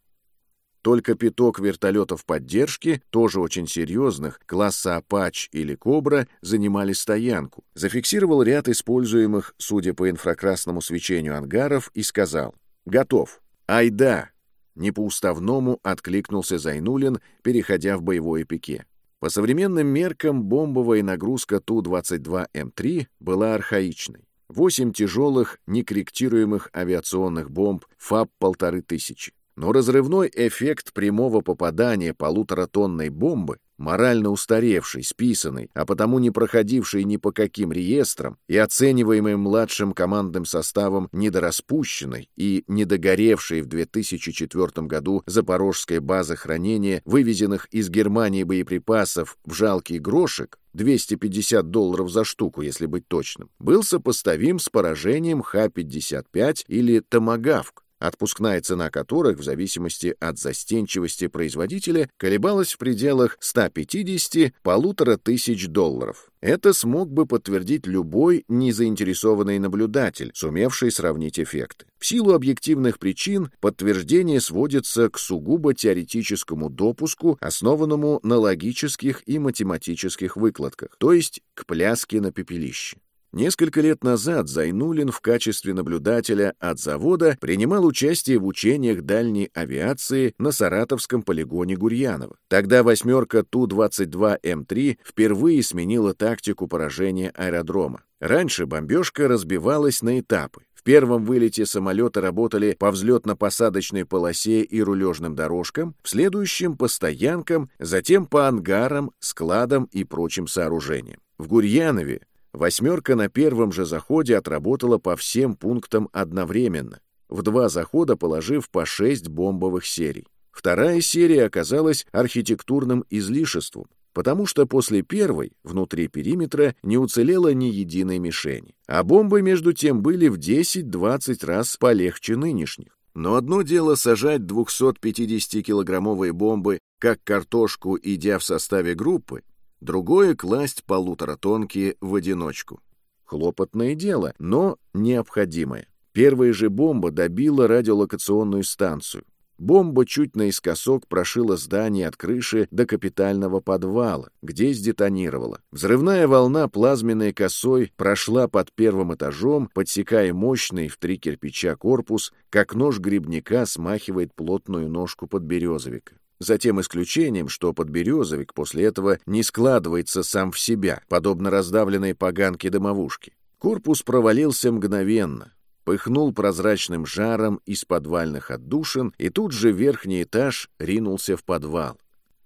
A: Только пяток вертолетов поддержки, тоже очень серьезных, класса «Апач» или «Кобра», занимали стоянку. Зафиксировал ряд используемых, судя по инфракрасному свечению ангаров, и сказал «Готов». «Ай да!» — не по-уставному откликнулся Зайнулин, переходя в боевое пике. По современным меркам бомбовая нагрузка Ту-22М3 была архаичной. Восемь тяжелых, некорректируемых авиационных бомб ФАП-1500. Но разрывной эффект прямого попадания полуторатонной бомбы морально устаревший, списанный, а потому не проходивший ни по каким реестрам и оцениваемый младшим командным составом недораспущенной и недогоревшей в 2004 году запорожской базы хранения вывезенных из Германии боеприпасов в жалкий грошек, 250 долларов за штуку, если быть точным, был сопоставим с поражением Х-55 или Томагавк, отпускная цена которых, в зависимости от застенчивости производителя, колебалась в пределах 150 полутора тысяч долларов. Это смог бы подтвердить любой незаинтересованный наблюдатель, сумевший сравнить эффекты. В силу объективных причин подтверждение сводится к сугубо теоретическому допуску, основанному на логических и математических выкладках, то есть к пляске на пепелище. Несколько лет назад Зайнулин в качестве наблюдателя от завода принимал участие в учениях дальней авиации на Саратовском полигоне Гурьянова. Тогда «восьмерка Ту-22М3» впервые сменила тактику поражения аэродрома. Раньше бомбежка разбивалась на этапы. В первом вылете самолеты работали по взлетно-посадочной полосе и рулежным дорожкам, в следующем — по стоянкам, затем по ангарам, складам и прочим сооружениям. В Гурьянове Восьмерка на первом же заходе отработала по всем пунктам одновременно, в два захода положив по шесть бомбовых серий. Вторая серия оказалась архитектурным излишеством, потому что после первой, внутри периметра, не уцелело ни единой мишени. А бомбы, между тем, были в 10-20 раз полегче нынешних. Но одно дело сажать 250-килограммовые бомбы, как картошку, идя в составе группы, другое — класть полуторатонки в одиночку. Хлопотное дело, но необходимое. Первая же бомба добила радиолокационную станцию. Бомба чуть наискосок прошила здание от крыши до капитального подвала, где сдетонировала. Взрывная волна плазменной косой прошла под первым этажом, подсекая мощный в три кирпича корпус, как нож грибника смахивает плотную ножку подберезовика. За тем исключением, что подберезовик после этого не складывается сам в себя, подобно раздавленной поганке домовушки. Корпус провалился мгновенно, пыхнул прозрачным жаром из подвальных отдушин, и тут же верхний этаж ринулся в подвал.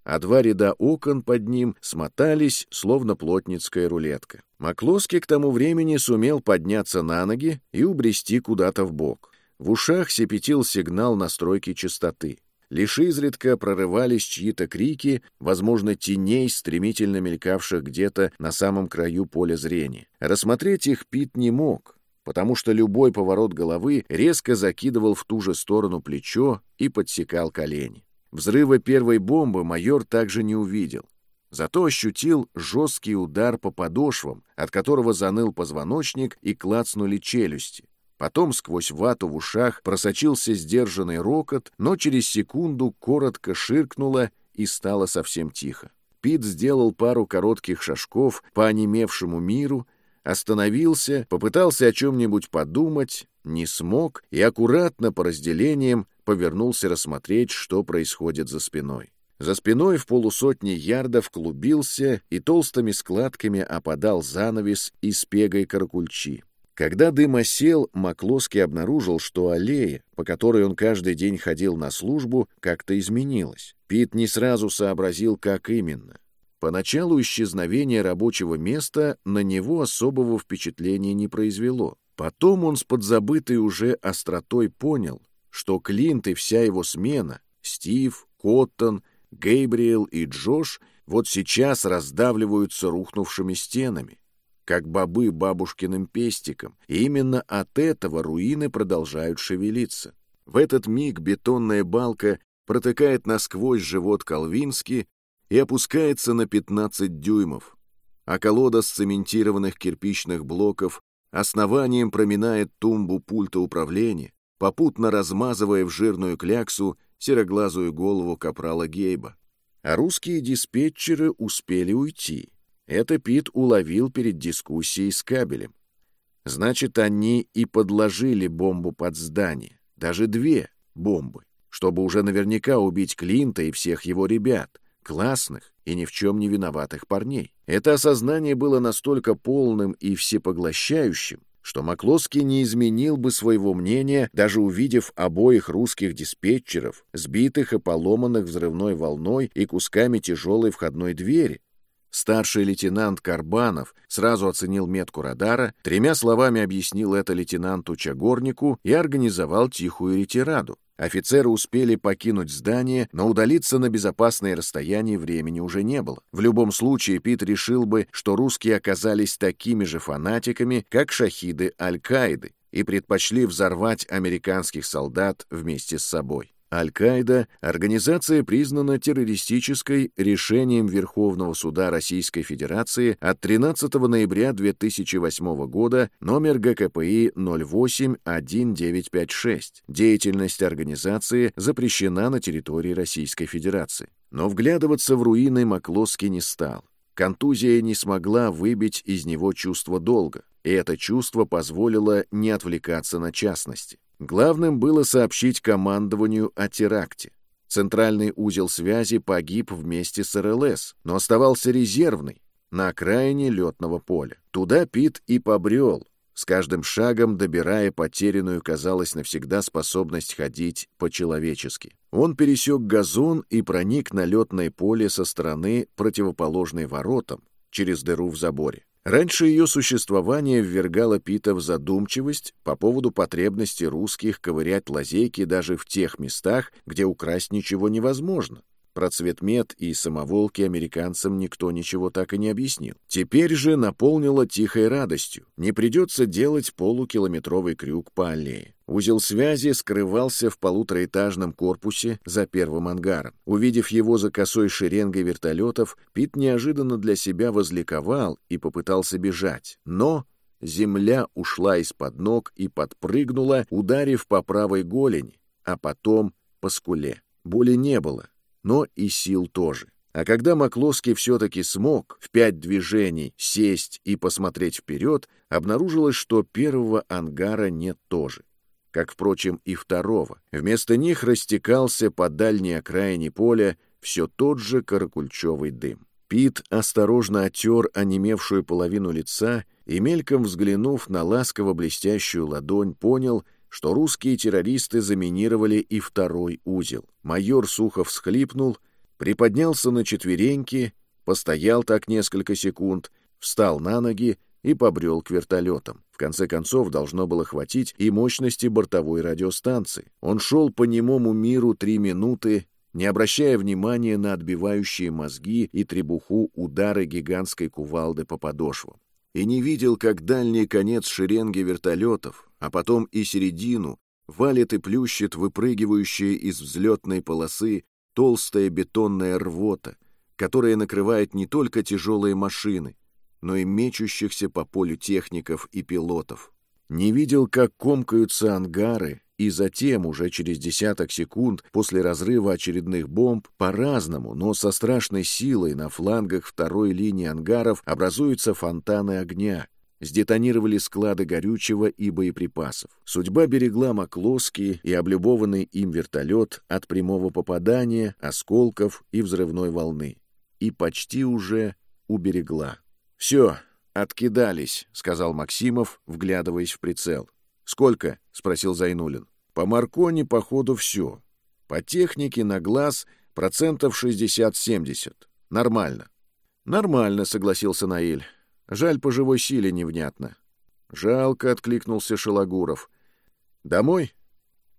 A: А два ряда окон под ним смотались, словно плотницкая рулетка. Маклоски к тому времени сумел подняться на ноги и убрести куда-то в бок. В ушах сепетил сигнал настройки частоты. Лишь изредка прорывались чьи-то крики, возможно, теней, стремительно мелькавших где-то на самом краю поля зрения. Рассмотреть их Пит не мог, потому что любой поворот головы резко закидывал в ту же сторону плечо и подсекал колени. Взрыва первой бомбы майор также не увидел. Зато ощутил жесткий удар по подошвам, от которого заныл позвоночник и клацнули челюсти. Потом сквозь вату в ушах просочился сдержанный рокот, но через секунду коротко ширкнуло и стало совсем тихо. Пит сделал пару коротких шажков по онемевшему миру, Остановился, попытался о чем-нибудь подумать, не смог и аккуратно по разделениям повернулся рассмотреть, что происходит за спиной. За спиной в полусотни ярдов клубился и толстыми складками опадал занавес из пегой каракульчи. Когда дым осел, Маклоски обнаружил, что аллея, по которой он каждый день ходил на службу, как-то изменилась. Пит не сразу сообразил, как именно. Поначалу исчезновение рабочего места на него особого впечатления не произвело. Потом он с подзабытой уже остротой понял, что Клинт и вся его смена, Стив, Коттон, Гейбриэл и Джош вот сейчас раздавливаются рухнувшими стенами, как бобы бабушкиным пестиком, и именно от этого руины продолжают шевелиться. В этот миг бетонная балка протыкает насквозь живот Колвински и опускается на 15 дюймов, а колода сцементированных кирпичных блоков основанием проминает тумбу пульта управления, попутно размазывая в жирную кляксу сероглазую голову капрала Гейба. А русские диспетчеры успели уйти. Это Пит уловил перед дискуссией с кабелем. Значит, они и подложили бомбу под здание, даже две бомбы, чтобы уже наверняка убить Клинта и всех его ребят классных и ни в чем не виноватых парней. Это осознание было настолько полным и всепоглощающим, что Маклоский не изменил бы своего мнения, даже увидев обоих русских диспетчеров, сбитых и поломанных взрывной волной и кусками тяжелой входной двери. Старший лейтенант Карбанов сразу оценил метку радара, тремя словами объяснил это лейтенанту Чагорнику и организовал тихую ретираду. Офицеры успели покинуть здание, но удалиться на безопасное расстояние времени уже не было. В любом случае, Пит решил бы, что русские оказались такими же фанатиками, как шахиды Аль-Каиды, и предпочли взорвать американских солдат вместе с собой. Аль-Каида – организация признана террористической решением Верховного суда Российской Федерации от 13 ноября 2008 года номер ГКПИ 081956. Деятельность организации запрещена на территории Российской Федерации. Но вглядываться в руины Маклоски не стал. Контузия не смогла выбить из него чувство долга, и это чувство позволило не отвлекаться на частности. Главным было сообщить командованию о теракте. Центральный узел связи погиб вместе с РЛС, но оставался резервный, на окраине летного поля. Туда Пит и побрел, с каждым шагом добирая потерянную, казалось, навсегда способность ходить по-человечески. Он пересек газон и проник на летное поле со стороны, противоположной воротам, через дыру в заборе. Раньше ее существование ввергало Пита в задумчивость по поводу потребности русских ковырять лазейки даже в тех местах, где украсть ничего невозможно. Про цветмет и самоволки американцам никто ничего так и не объяснил. Теперь же наполнило тихой радостью. Не придется делать полукилометровый крюк по аллее. Узел связи скрывался в полутораэтажном корпусе за первым ангаром. Увидев его за косой шеренгой вертолетов, Пит неожиданно для себя возликовал и попытался бежать. Но земля ушла из-под ног и подпрыгнула, ударив по правой голени, а потом по скуле. Боли не было, но и сил тоже. А когда Маклоски все-таки смог в пять движений сесть и посмотреть вперед, обнаружилось, что первого ангара нет тоже. Как, впрочем, и второго. Вместо них растекался по дальней окраине поля все тот же каракульчевый дым. Пит осторожно отер онемевшую половину лица и, мельком взглянув на ласково блестящую ладонь, понял, что русские террористы заминировали и второй узел. Майор сухо всхлипнул, приподнялся на четвереньки, постоял так несколько секунд, встал на ноги и побрел к вертолетам. В конце концов, должно было хватить и мощности бортовой радиостанции. Он шел по немому миру три минуты, не обращая внимания на отбивающие мозги и требуху удары гигантской кувалды по подошвам. И не видел, как дальний конец шеренги вертолетов, а потом и середину, валит и плющит выпрыгивающие из взлетной полосы толстая бетонная рвота, которая накрывает не только тяжелые машины, но и мечущихся по полю техников и пилотов. Не видел, как комкаются ангары, и затем, уже через десяток секунд после разрыва очередных бомб, по-разному, но со страшной силой на флангах второй линии ангаров образуются фонтаны огня. Сдетонировали склады горючего и боеприпасов. Судьба берегла Маклоски и облюбованный им вертолет от прямого попадания, осколков и взрывной волны. И почти уже уберегла. «Все, откидались», — сказал Максимов, вглядываясь в прицел. «Сколько?» — спросил Зайнулин. По Маркони, походу, все. По технике на глаз процентов 60-70. Нормально. Нормально, согласился Наиль. Жаль, по живой силе невнятно. Жалко, откликнулся Шелагуров. Домой?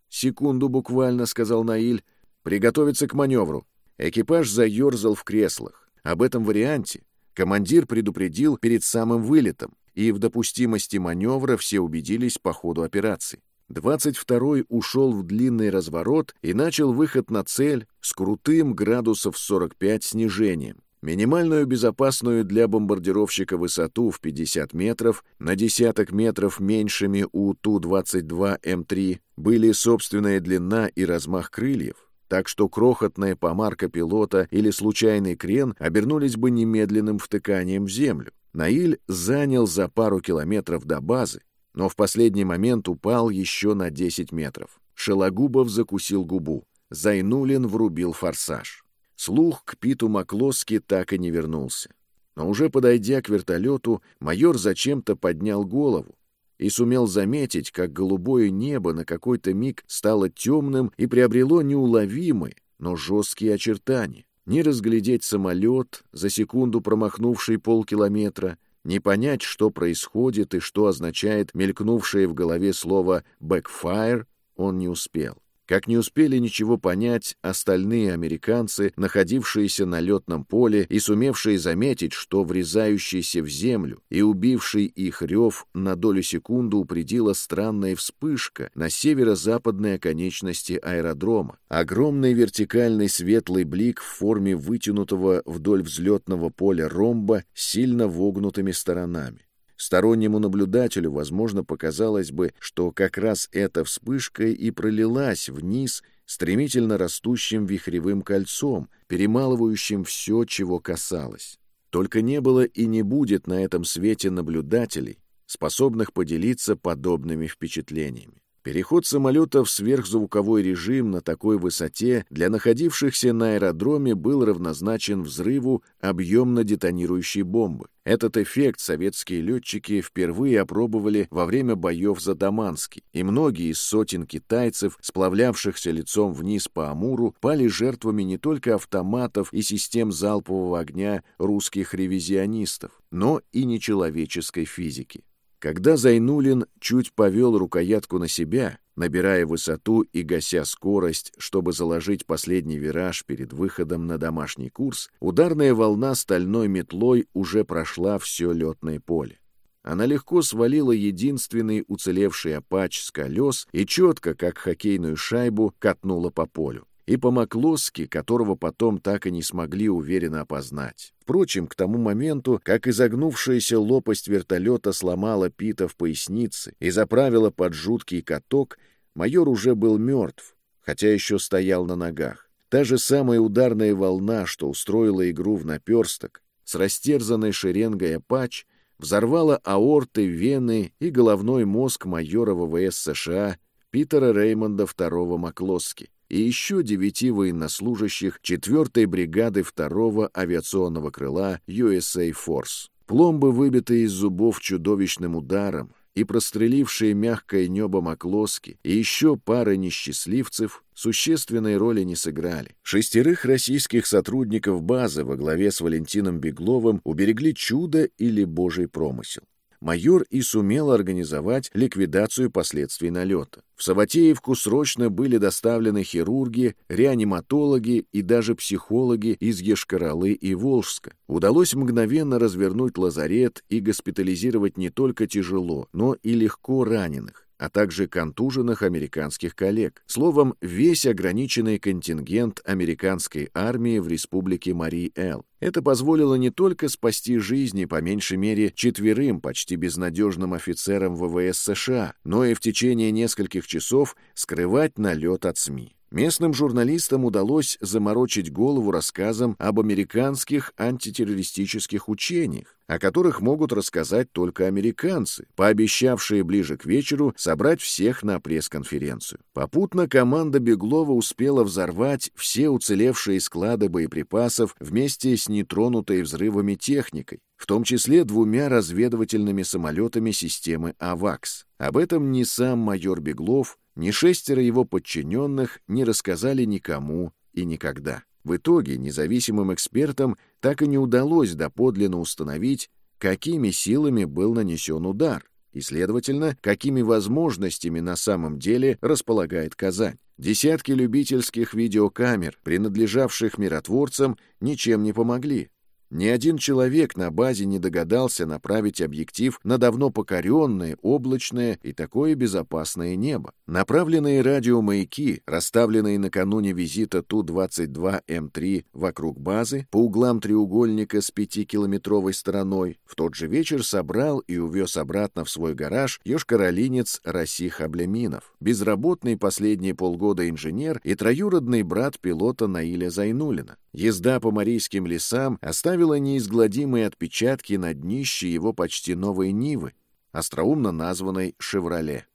A: Секунду буквально, сказал Наиль. Приготовиться к маневру. Экипаж заерзал в креслах. Об этом варианте командир предупредил перед самым вылетом, и в допустимости маневра все убедились по ходу операции. 22-й ушел в длинный разворот и начал выход на цель с крутым градусов 45 снижением. Минимальную безопасную для бомбардировщика высоту в 50 метров, на десяток метров меньшими у Ту-22М3 были собственная длина и размах крыльев, так что крохотная помарка пилота или случайный крен обернулись бы немедленным втыканием в землю. Наиль занял за пару километров до базы, но в последний момент упал еще на 10 метров. Шелогубов закусил губу. Зайнулин врубил форсаж. Слух к Питу Маклоски так и не вернулся. Но уже подойдя к вертолету, майор зачем-то поднял голову и сумел заметить, как голубое небо на какой-то миг стало темным и приобрело неуловимые, но жесткие очертания. Не разглядеть самолет, за секунду промахнувший полкилометра, не понять, что происходит и что означает мелькнувшее в голове слово «backfire», он не успел. Как не успели ничего понять остальные американцы, находившиеся на летном поле и сумевшие заметить, что врезающийся в землю и убивший их рев на долю секунды упредила странная вспышка на северо-западной оконечности аэродрома. Огромный вертикальный светлый блик в форме вытянутого вдоль взлетного поля ромба с сильно вогнутыми сторонами. Стороннему наблюдателю, возможно, показалось бы, что как раз эта вспышка и пролилась вниз стремительно растущим вихревым кольцом, перемалывающим все, чего касалось. Только не было и не будет на этом свете наблюдателей, способных поделиться подобными впечатлениями. Переход самолета в сверхзвуковой режим на такой высоте для находившихся на аэродроме был равнозначен взрыву объемно детонирующей бомбы. Этот эффект советские летчики впервые опробовали во время боев за Даманский, и многие из сотен китайцев, сплавлявшихся лицом вниз по Амуру, пали жертвами не только автоматов и систем залпового огня русских ревизионистов, но и нечеловеческой физики. Когда Зайнулин чуть повел рукоятку на себя, набирая высоту и гася скорость, чтобы заложить последний вираж перед выходом на домашний курс, ударная волна стальной метлой уже прошла все летное поле. Она легко свалила единственный уцелевший апач с колес и четко, как хоккейную шайбу, катнула по полю. И по Маклоски, которого потом так и не смогли уверенно опознать. Впрочем, к тому моменту, как изогнувшаяся лопасть вертолета сломала Пита в пояснице и заправила под жуткий каток, майор уже был мертв, хотя еще стоял на ногах. Та же самая ударная волна, что устроила игру в наперсток, с растерзанной шеренгой «Апач», взорвала аорты, вены и головной мозг майора ВВС США Питера Реймонда II Маклоски и еще девяти военнослужащих 4-й бригады 2-го авиационного крыла USA Force. Пломбы, выбитые из зубов чудовищным ударом, и прострелившие мягкое небо Маклоски, и еще пара несчастливцев существенной роли не сыграли. Шестерых российских сотрудников базы во главе с Валентином Бегловым уберегли чудо или божий промысел майор и сумел организовать ликвидацию последствий налета. В Саватеевку срочно были доставлены хирурги, реаниматологи и даже психологи из Ешкаралы и Волжска. Удалось мгновенно развернуть лазарет и госпитализировать не только тяжело, но и легко раненых а также контуженных американских коллег. Словом, весь ограниченный контингент американской армии в республике Мари-Эл. Это позволило не только спасти жизни по меньшей мере четверым почти безнадежным офицерам ВВС США, но и в течение нескольких часов скрывать налет от СМИ. Местным журналистам удалось заморочить голову рассказом об американских антитеррористических учениях, о которых могут рассказать только американцы, пообещавшие ближе к вечеру собрать всех на пресс-конференцию. Попутно команда Беглова успела взорвать все уцелевшие склады боеприпасов вместе с нетронутой взрывами техникой, в том числе двумя разведывательными самолетами системы «Авакс». Об этом ни сам майор Беглов, ни шестеро его подчиненных не рассказали никому и никогда. В итоге независимым экспертам так и не удалось доподлинно установить, какими силами был нанесен удар, и, следовательно, какими возможностями на самом деле располагает Казань. Десятки любительских видеокамер, принадлежавших миротворцам, ничем не помогли. Ни один человек на базе не догадался направить объектив на давно покоренное, облачное и такое безопасное небо. Направленные радиомаяки, расставленные накануне визита Ту-22М3 вокруг базы, по углам треугольника с 5-километровой стороной, в тот же вечер собрал и увез обратно в свой гараж ёшкаролинец Расих Аблеминов, безработный последние полгода инженер и троюродный брат пилота Наиля Зайнулина. Езда по Марийским лесам оставила неизгладимые отпечатки на днище его почти новой Нивы, остроумно названной «Шевроле»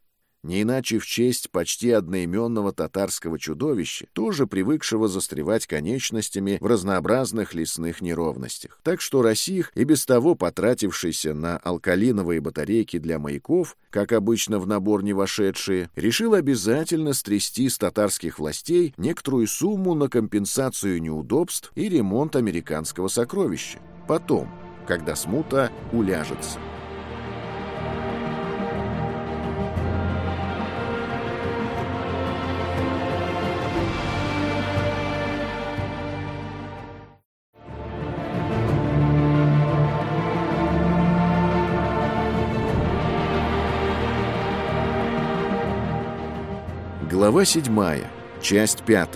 A: не иначе в честь почти одноименного татарского чудовища, тоже привыкшего застревать конечностями в разнообразных лесных неровностях. Так что Росих, и без того потратившийся на алкалиновые батарейки для маяков, как обычно в набор не вошедшие, решил обязательно стрясти с татарских властей некоторую сумму на компенсацию неудобств и ремонт американского сокровища. Потом, когда смута уляжется. Глава 7. Часть 5.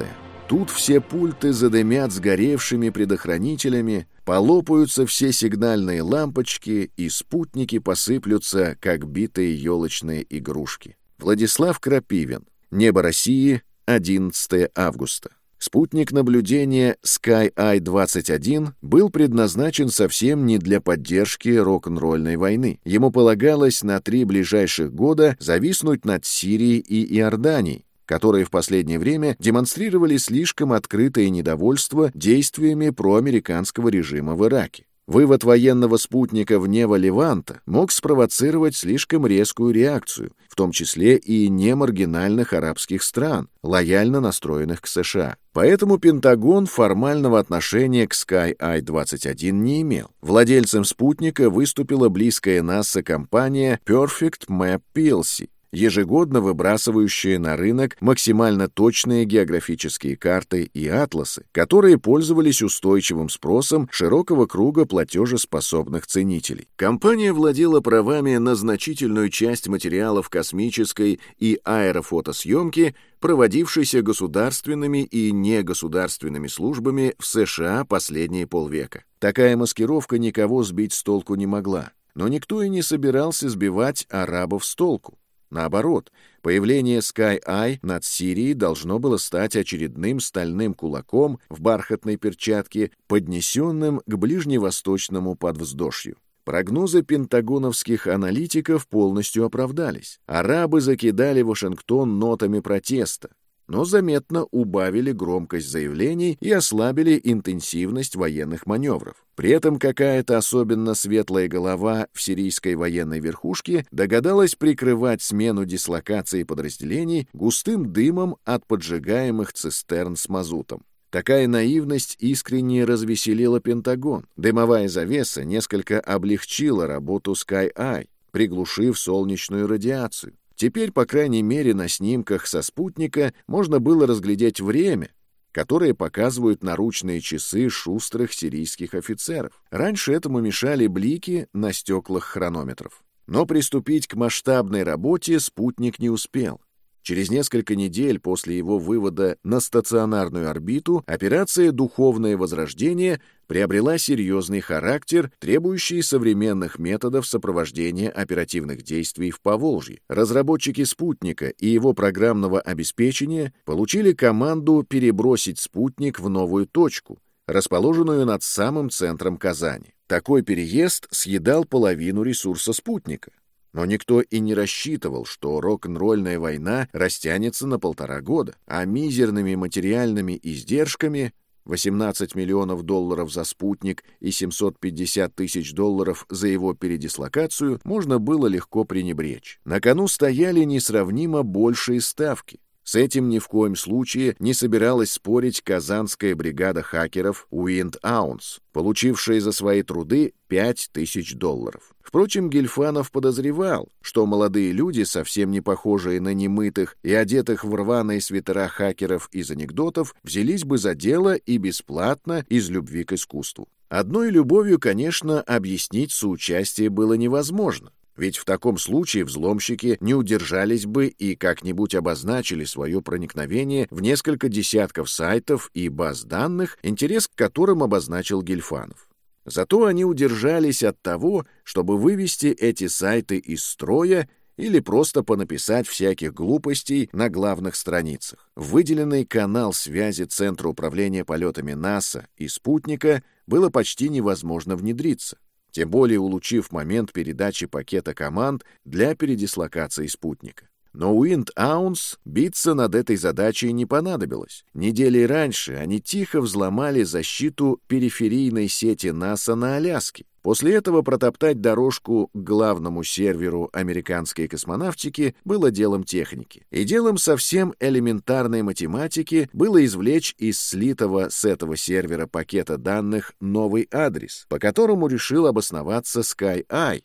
A: Тут все пульты задымят сгоревшими предохранителями, полопаются все сигнальные лампочки, и спутники посыплются, как битые елочные игрушки. Владислав Крапивин. Небо России. 11 августа. Спутник наблюдения Sky Eye-21 был предназначен совсем не для поддержки рок-н-ролльной войны. Ему полагалось на три ближайших года зависнуть над Сирией и Иорданией, которые в последнее время демонстрировали слишком открытое недовольство действиями проамериканского режима в Ираке. Вывод военного спутника в Нево Леванта мог спровоцировать слишком резкую реакцию, в том числе и немаргинальных арабских стран, лояльно настроенных к США. Поэтому Пентагон формального отношения к Sky Eye-21 не имел. Владельцем спутника выступила близкая НАСА компания Perfect Map PLC, ежегодно выбрасывающая на рынок максимально точные географические карты и атласы, которые пользовались устойчивым спросом широкого круга платежеспособных ценителей. Компания владела правами на значительную часть материалов космической и аэрофотосъемки, проводившейся государственными и негосударственными службами в США последние полвека. Такая маскировка никого сбить с толку не могла. Но никто и не собирался сбивать арабов с толку. Наоборот, появление Sky Eye над Сирией должно было стать очередным стальным кулаком в бархатной перчатке, поднесенным к ближневосточному подвздошью. Прогнозы пентагоновских аналитиков полностью оправдались. Арабы закидали Вашингтон нотами протеста но заметно убавили громкость заявлений и ослабили интенсивность военных маневров. При этом какая-то особенно светлая голова в сирийской военной верхушке догадалась прикрывать смену дислокации подразделений густым дымом от поджигаемых цистерн с мазутом. Такая наивность искренне развеселила Пентагон. Дымовая завеса несколько облегчила работу Sky Eye, приглушив солнечную радиацию. Теперь, по крайней мере, на снимках со спутника можно было разглядеть время, которое показывают наручные часы шустрых сирийских офицеров. Раньше этому мешали блики на стеклах хронометров. Но приступить к масштабной работе спутник не успел. Через несколько недель после его вывода на стационарную орбиту операция «Духовное возрождение» приобрела серьезный характер, требующий современных методов сопровождения оперативных действий в Поволжье. Разработчики спутника и его программного обеспечения получили команду перебросить спутник в новую точку, расположенную над самым центром Казани. Такой переезд съедал половину ресурса спутника. Но никто и не рассчитывал, что рок-н-ролльная война растянется на полтора года, а мизерными материальными издержками 18 миллионов долларов за спутник и 750 тысяч долларов за его передислокацию можно было легко пренебречь. На кону стояли несравнимо большие ставки. С этим ни в коем случае не собиралась спорить казанская бригада хакеров Wind Ounce, получившая за свои труды 5000 долларов. Впрочем, Гельфанов подозревал, что молодые люди, совсем не похожие на немытых и одетых в рваные свитера хакеров из анекдотов, взялись бы за дело и бесплатно из любви к искусству. Одной любовью, конечно, объяснить соучастие было невозможно. Ведь в таком случае взломщики не удержались бы и как-нибудь обозначили свое проникновение в несколько десятков сайтов и баз данных, интерес к которым обозначил Гельфанов. Зато они удержались от того, чтобы вывести эти сайты из строя или просто понаписать всяких глупостей на главных страницах. Выделенный канал связи Центра управления полетами НАСА и спутника было почти невозможно внедриться тем более улучив момент передачи пакета команд для передислокации спутника. Но Уинд Аунс биться над этой задачей не понадобилось. Недели раньше они тихо взломали защиту периферийной сети НАСА на Аляске. После этого протоптать дорожку к главному серверу американской космонавтики было делом техники. И делом совсем элементарной математики было извлечь из слитого с этого сервера пакета данных новый адрес, по которому решил обосноваться SkyEye,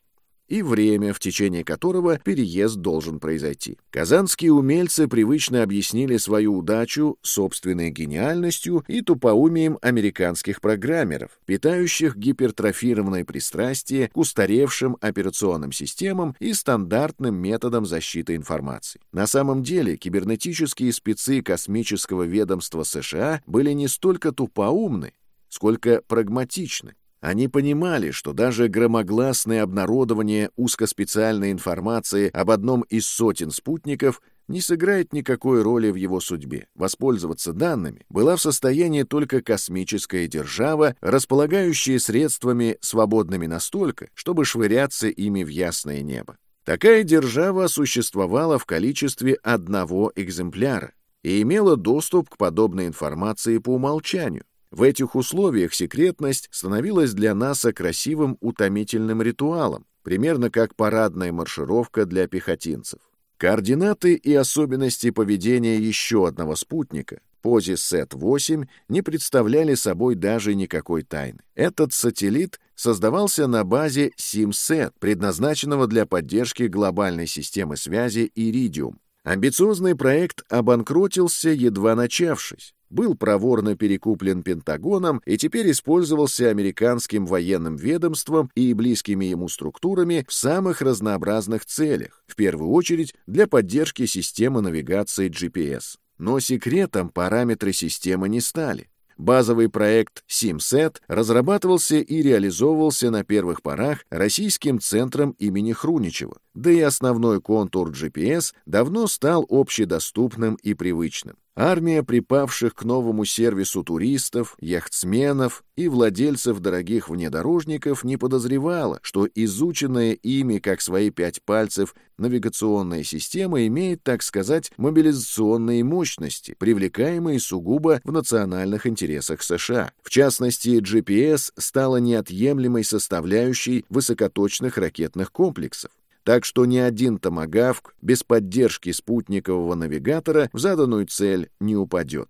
A: и время, в течение которого переезд должен произойти. Казанские умельцы привычно объяснили свою удачу собственной гениальностью и тупоумием американских программеров, питающих гипертрофированное пристрастие к устаревшим операционным системам и стандартным методам защиты информации. На самом деле кибернетические спецы космического ведомства США были не столько тупоумны, сколько прагматичны. Они понимали, что даже громогласное обнародование узкоспециальной информации об одном из сотен спутников не сыграет никакой роли в его судьбе. Воспользоваться данными была в состоянии только космическая держава, располагающая средствами, свободными настолько, чтобы швыряться ими в ясное небо. Такая держава существовала в количестве одного экземпляра и имела доступ к подобной информации по умолчанию. В этих условиях секретность становилась для НАСА красивым утомительным ритуалом, примерно как парадная маршировка для пехотинцев. Координаты и особенности поведения еще одного спутника, Позисет-8, не представляли собой даже никакой тайны. Этот сателлит создавался на базе SIMSET, предназначенного для поддержки глобальной системы связи Iridium. Амбициозный проект обанкротился, едва начавшись. Был проворно перекуплен Пентагоном и теперь использовался американским военным ведомством и близкими ему структурами в самых разнообразных целях, в первую очередь для поддержки системы навигации GPS. Но секретом параметры системы не стали. Базовый проект SimSet разрабатывался и реализовывался на первых порах Российским центром имени Хруничева, да и основной контур GPS давно стал общедоступным и привычным. Армия припавших к новому сервису туристов, яхтсменов и владельцев дорогих внедорожников не подозревала, что изученная ими как свои пять пальцев навигационная система имеет, так сказать, мобилизационные мощности, привлекаемые сугубо в национальных интересах США. В частности, GPS стала неотъемлемой составляющей высокоточных ракетных комплексов так что ни один томагавк без поддержки спутникового навигатора в заданную цель не упадет.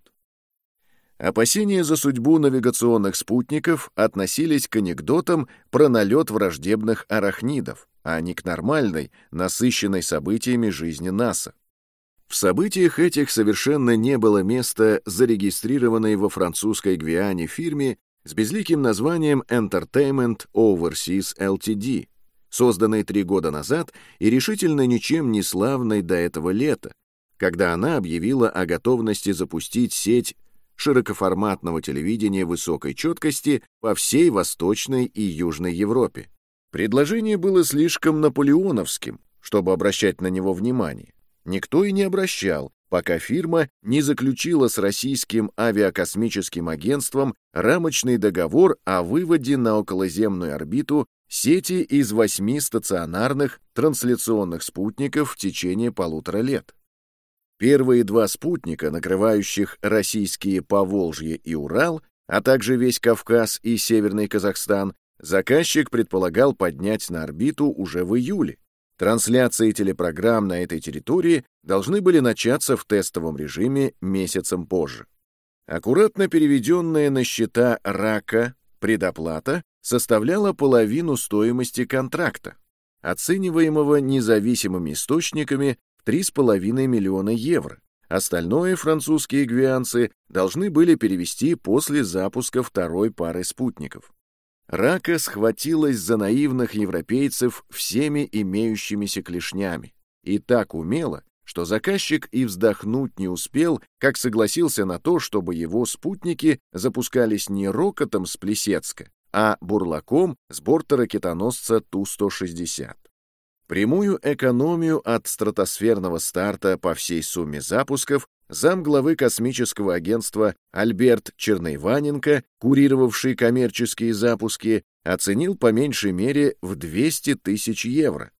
A: Опасения за судьбу навигационных спутников относились к анекдотам про налет враждебных арахнидов, а не к нормальной, насыщенной событиями жизни НАСА. В событиях этих совершенно не было места зарегистрированной во французской Гвиане фирме с безликим названием Entertainment Overseas Ltd, созданной три года назад и решительно ничем не славной до этого лета, когда она объявила о готовности запустить сеть широкоформатного телевидения высокой четкости по всей Восточной и Южной Европе. Предложение было слишком наполеоновским, чтобы обращать на него внимание. Никто и не обращал, пока фирма не заключила с российским авиакосмическим агентством рамочный договор о выводе на околоземную орбиту сети из восьми стационарных трансляционных спутников в течение полутора лет. Первые два спутника, накрывающих российские Поволжье и Урал, а также весь Кавказ и Северный Казахстан, заказчик предполагал поднять на орбиту уже в июле. Трансляции телепрограмм на этой территории должны были начаться в тестовом режиме месяцем позже. Аккуратно переведенная на счета РАКа предоплата составляла половину стоимости контракта, оцениваемого независимыми источниками в 3,5 миллиона евро. Остальное французские гвианцы должны были перевести после запуска второй пары спутников. Рака схватилась за наивных европейцев всеми имеющимися клешнями и так умело, что заказчик и вздохнуть не успел, как согласился на то, чтобы его спутники запускались не рокотом с Плесецка, а бурлаком с борта ракетоносца Ту-160. Прямую экономию от стратосферного старта по всей сумме запусков замглавы космического агентства Альберт Черноиваненко, курировавший коммерческие запуски, оценил по меньшей мере в 200 тысяч евро.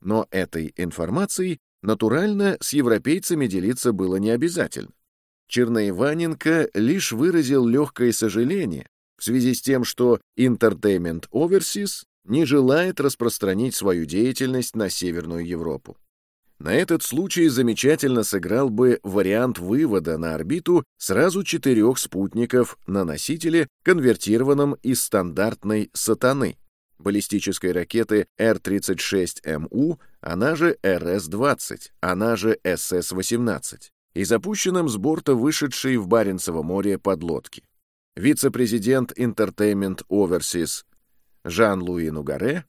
A: Но этой информацией, натурально, с европейцами делиться было не обязательно. Черноиваненко лишь выразил легкое сожаление, в связи с тем, что Entertainment Overseas не желает распространить свою деятельность на Северную Европу. На этот случай замечательно сыграл бы вариант вывода на орбиту сразу четырех спутников на носителе, конвертированном из стандартной «Сатаны» баллистической ракеты Р-36МУ, она же РС-20, она же СС-18, и запущенном с борта вышедшей в Баренцево море подлодки вице-президент Entertainment Overseas Жан-Луи Нугаре,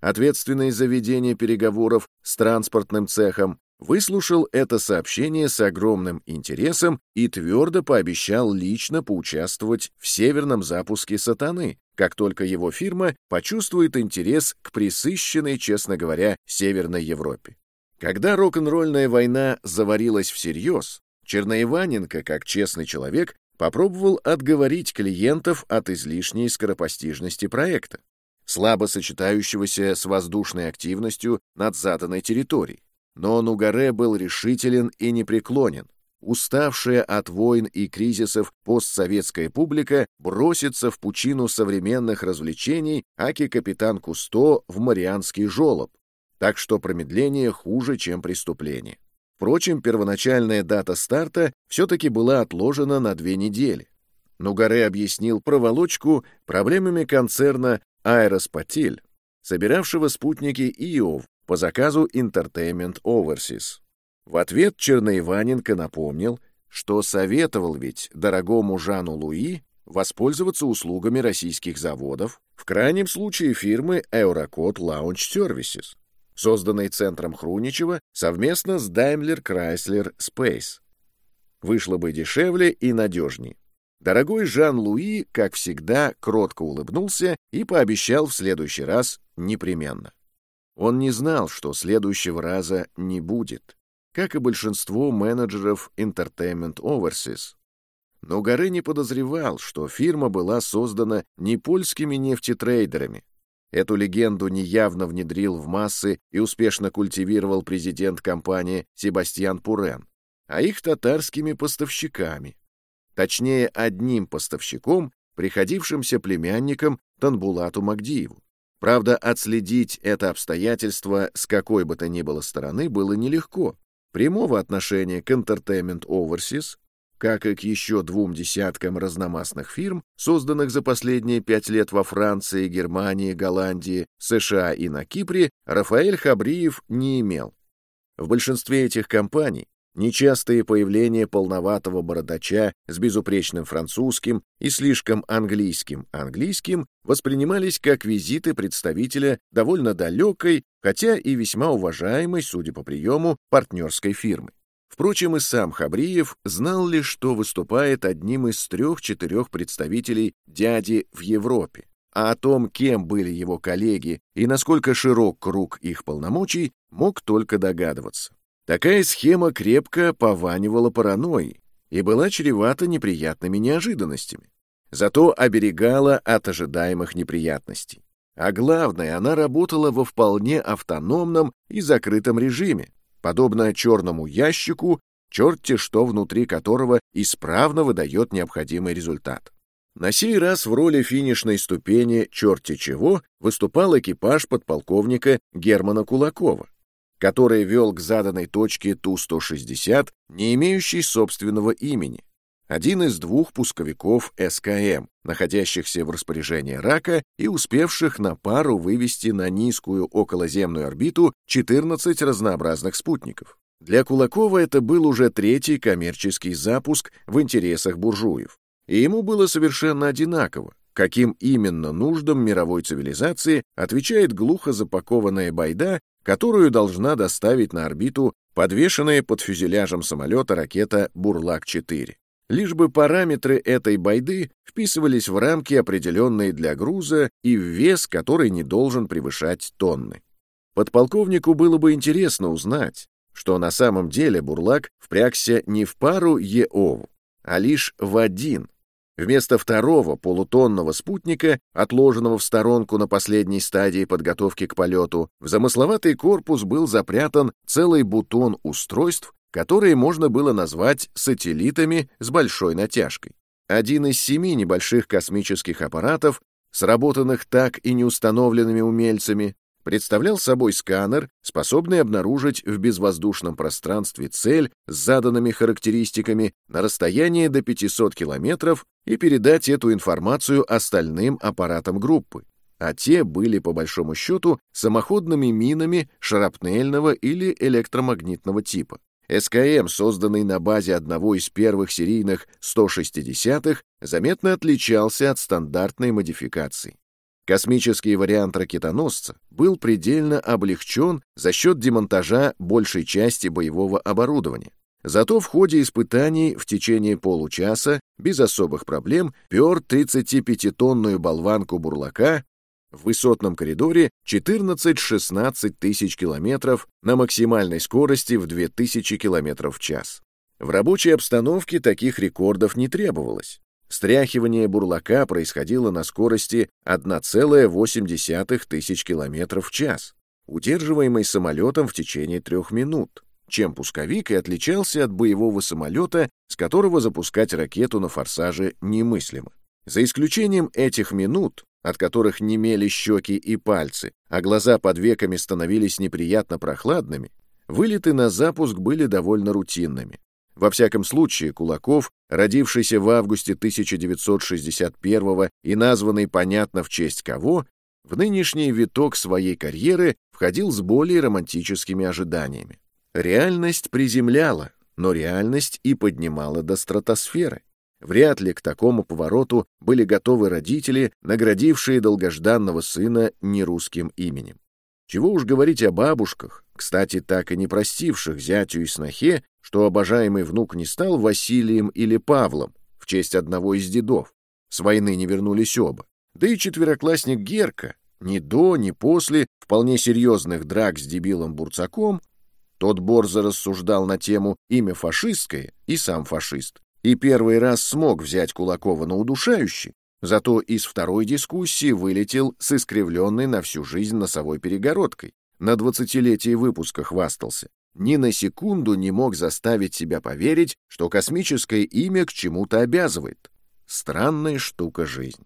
A: ответственный за ведение переговоров с транспортным цехом, выслушал это сообщение с огромным интересом и твердо пообещал лично поучаствовать в северном запуске «Сатаны», как только его фирма почувствует интерес к присыщенной, честно говоря, Северной Европе. Когда рок-н-ролльная война заварилась всерьез, Черноиваненко, как честный человек, попробовал отговорить клиентов от излишней скоропостижности проекта, слабо сочетающегося с воздушной активностью над заданной территорией. Но Нугаре был решителен и непреклонен. Уставшая от войн и кризисов постсоветская публика бросится в пучину современных развлечений аки-капитан Кусто в Марианский жолоб, так что промедление хуже, чем преступление. Впрочем, первоначальная дата старта все-таки была отложена на две недели. Нугаре объяснил проволочку проблемами концерна Аэроспотель, собиравшего спутники Иов по заказу Entertainment Overseas. В ответ Черноиваненко напомнил, что советовал ведь дорогому Жану Луи воспользоваться услугами российских заводов, в крайнем случае фирмы Eurocode Launch Services, созданной центром Хруничева совместно с Daimler Chrysler Space. Вышло бы дешевле и надежнее. Дорогой Жан-Луи, как всегда, кротко улыбнулся и пообещал в следующий раз непременно. Он не знал, что следующего раза не будет, как и большинство менеджеров Entertainment Overseas. Но Горы не подозревал, что фирма была создана не польскими нефтетрейдерами. Эту легенду неявно внедрил в массы и успешно культивировал президент компании Себастьян Пурен, а их татарскими поставщиками. Точнее, одним поставщиком, приходившимся племянником Танбулату Магдиеву. Правда, отследить это обстоятельство с какой бы то ни было стороны было нелегко. Прямого отношения к Entertainment Overseas как и к еще двум десяткам разномастных фирм, созданных за последние пять лет во Франции, Германии, Голландии, США и на Кипре, Рафаэль Хабриев не имел. В большинстве этих компаний нечастые появления полноватого бородача с безупречным французским и слишком английским английским воспринимались как визиты представителя довольно далекой, хотя и весьма уважаемой, судя по приему, партнерской фирмы. Впрочем, и сам Хабриев знал лишь, что выступает одним из трех-четырех представителей дяди в Европе, а о том, кем были его коллеги и насколько широк круг их полномочий, мог только догадываться. Такая схема крепко пованивала паранойей и была чревата неприятными неожиданностями. Зато оберегала от ожидаемых неприятностей. А главное, она работала во вполне автономном и закрытом режиме, подобно черному ящику, черти что внутри которого исправно выдает необходимый результат. На сей раз в роли финишной ступени черти чего выступал экипаж подполковника Германа Кулакова, который вел к заданной точке Ту-160, не имеющий собственного имени, один из двух пусковиков СКМ, находящихся в распоряжении рака и успевших на пару вывести на низкую околоземную орбиту 14 разнообразных спутников. Для Кулакова это был уже третий коммерческий запуск в интересах буржуев. И ему было совершенно одинаково, каким именно нуждам мировой цивилизации отвечает глухо запакованная байда, которую должна доставить на орбиту подвешенная под фюзеляжем самолета ракета «Бурлак-4» лишь бы параметры этой байды вписывались в рамки, определенные для груза, и в вес, который не должен превышать тонны. Подполковнику было бы интересно узнать, что на самом деле Бурлак впрягся не в пару ЕОВ, а лишь в один. Вместо второго полутонного спутника, отложенного в сторонку на последней стадии подготовки к полету, в замысловатый корпус был запрятан целый бутон устройств, которые можно было назвать сателлитами с большой натяжкой. Один из семи небольших космических аппаратов, сработанных так и не установленными умельцами, представлял собой сканер, способный обнаружить в безвоздушном пространстве цель с заданными характеристиками на расстоянии до 500 километров и передать эту информацию остальным аппаратам группы. А те были, по большому счету, самоходными минами шарапнельного или электромагнитного типа. СКМ, созданный на базе одного из первых серийных 160-х, заметно отличался от стандартной модификации. Космический вариант ракетоносца был предельно облегчен за счет демонтажа большей части боевого оборудования. Зато в ходе испытаний в течение получаса без особых проблем пер 35-тонную болванку бурлака в высотном коридоре 14-16 тысяч километров на максимальной скорости в 2000 километров в час. В рабочей обстановке таких рекордов не требовалось. Стряхивание бурлака происходило на скорости 1,8 тысяч километров в час, удерживаемый самолетом в течение трех минут, чем пусковик и отличался от боевого самолета, с которого запускать ракету на форсаже немыслимо. За исключением этих минут, от которых немели щеки и пальцы, а глаза под веками становились неприятно прохладными, вылеты на запуск были довольно рутинными. Во всяком случае, Кулаков, родившийся в августе 1961 и названный понятно в честь кого, в нынешний виток своей карьеры входил с более романтическими ожиданиями. Реальность приземляла, но реальность и поднимала до стратосферы. Вряд ли к такому повороту были готовы родители, наградившие долгожданного сына нерусским именем. Чего уж говорить о бабушках, кстати, так и не простивших зятю и снохе, что обожаемый внук не стал Василием или Павлом в честь одного из дедов. С войны не вернулись оба. Да и четвероклассник Герка ни до, ни после вполне серьезных драк с дебилом Бурцаком тот борзо рассуждал на тему «имя фашистское» и сам фашист и первый раз смог взять Кулакова на удушающий, зато из второй дискуссии вылетел с искривленной на всю жизнь носовой перегородкой. На двадцатилетие выпуска хвастался. Ни на секунду не мог заставить себя поверить, что космическое имя к чему-то обязывает. Странная штука жизнь.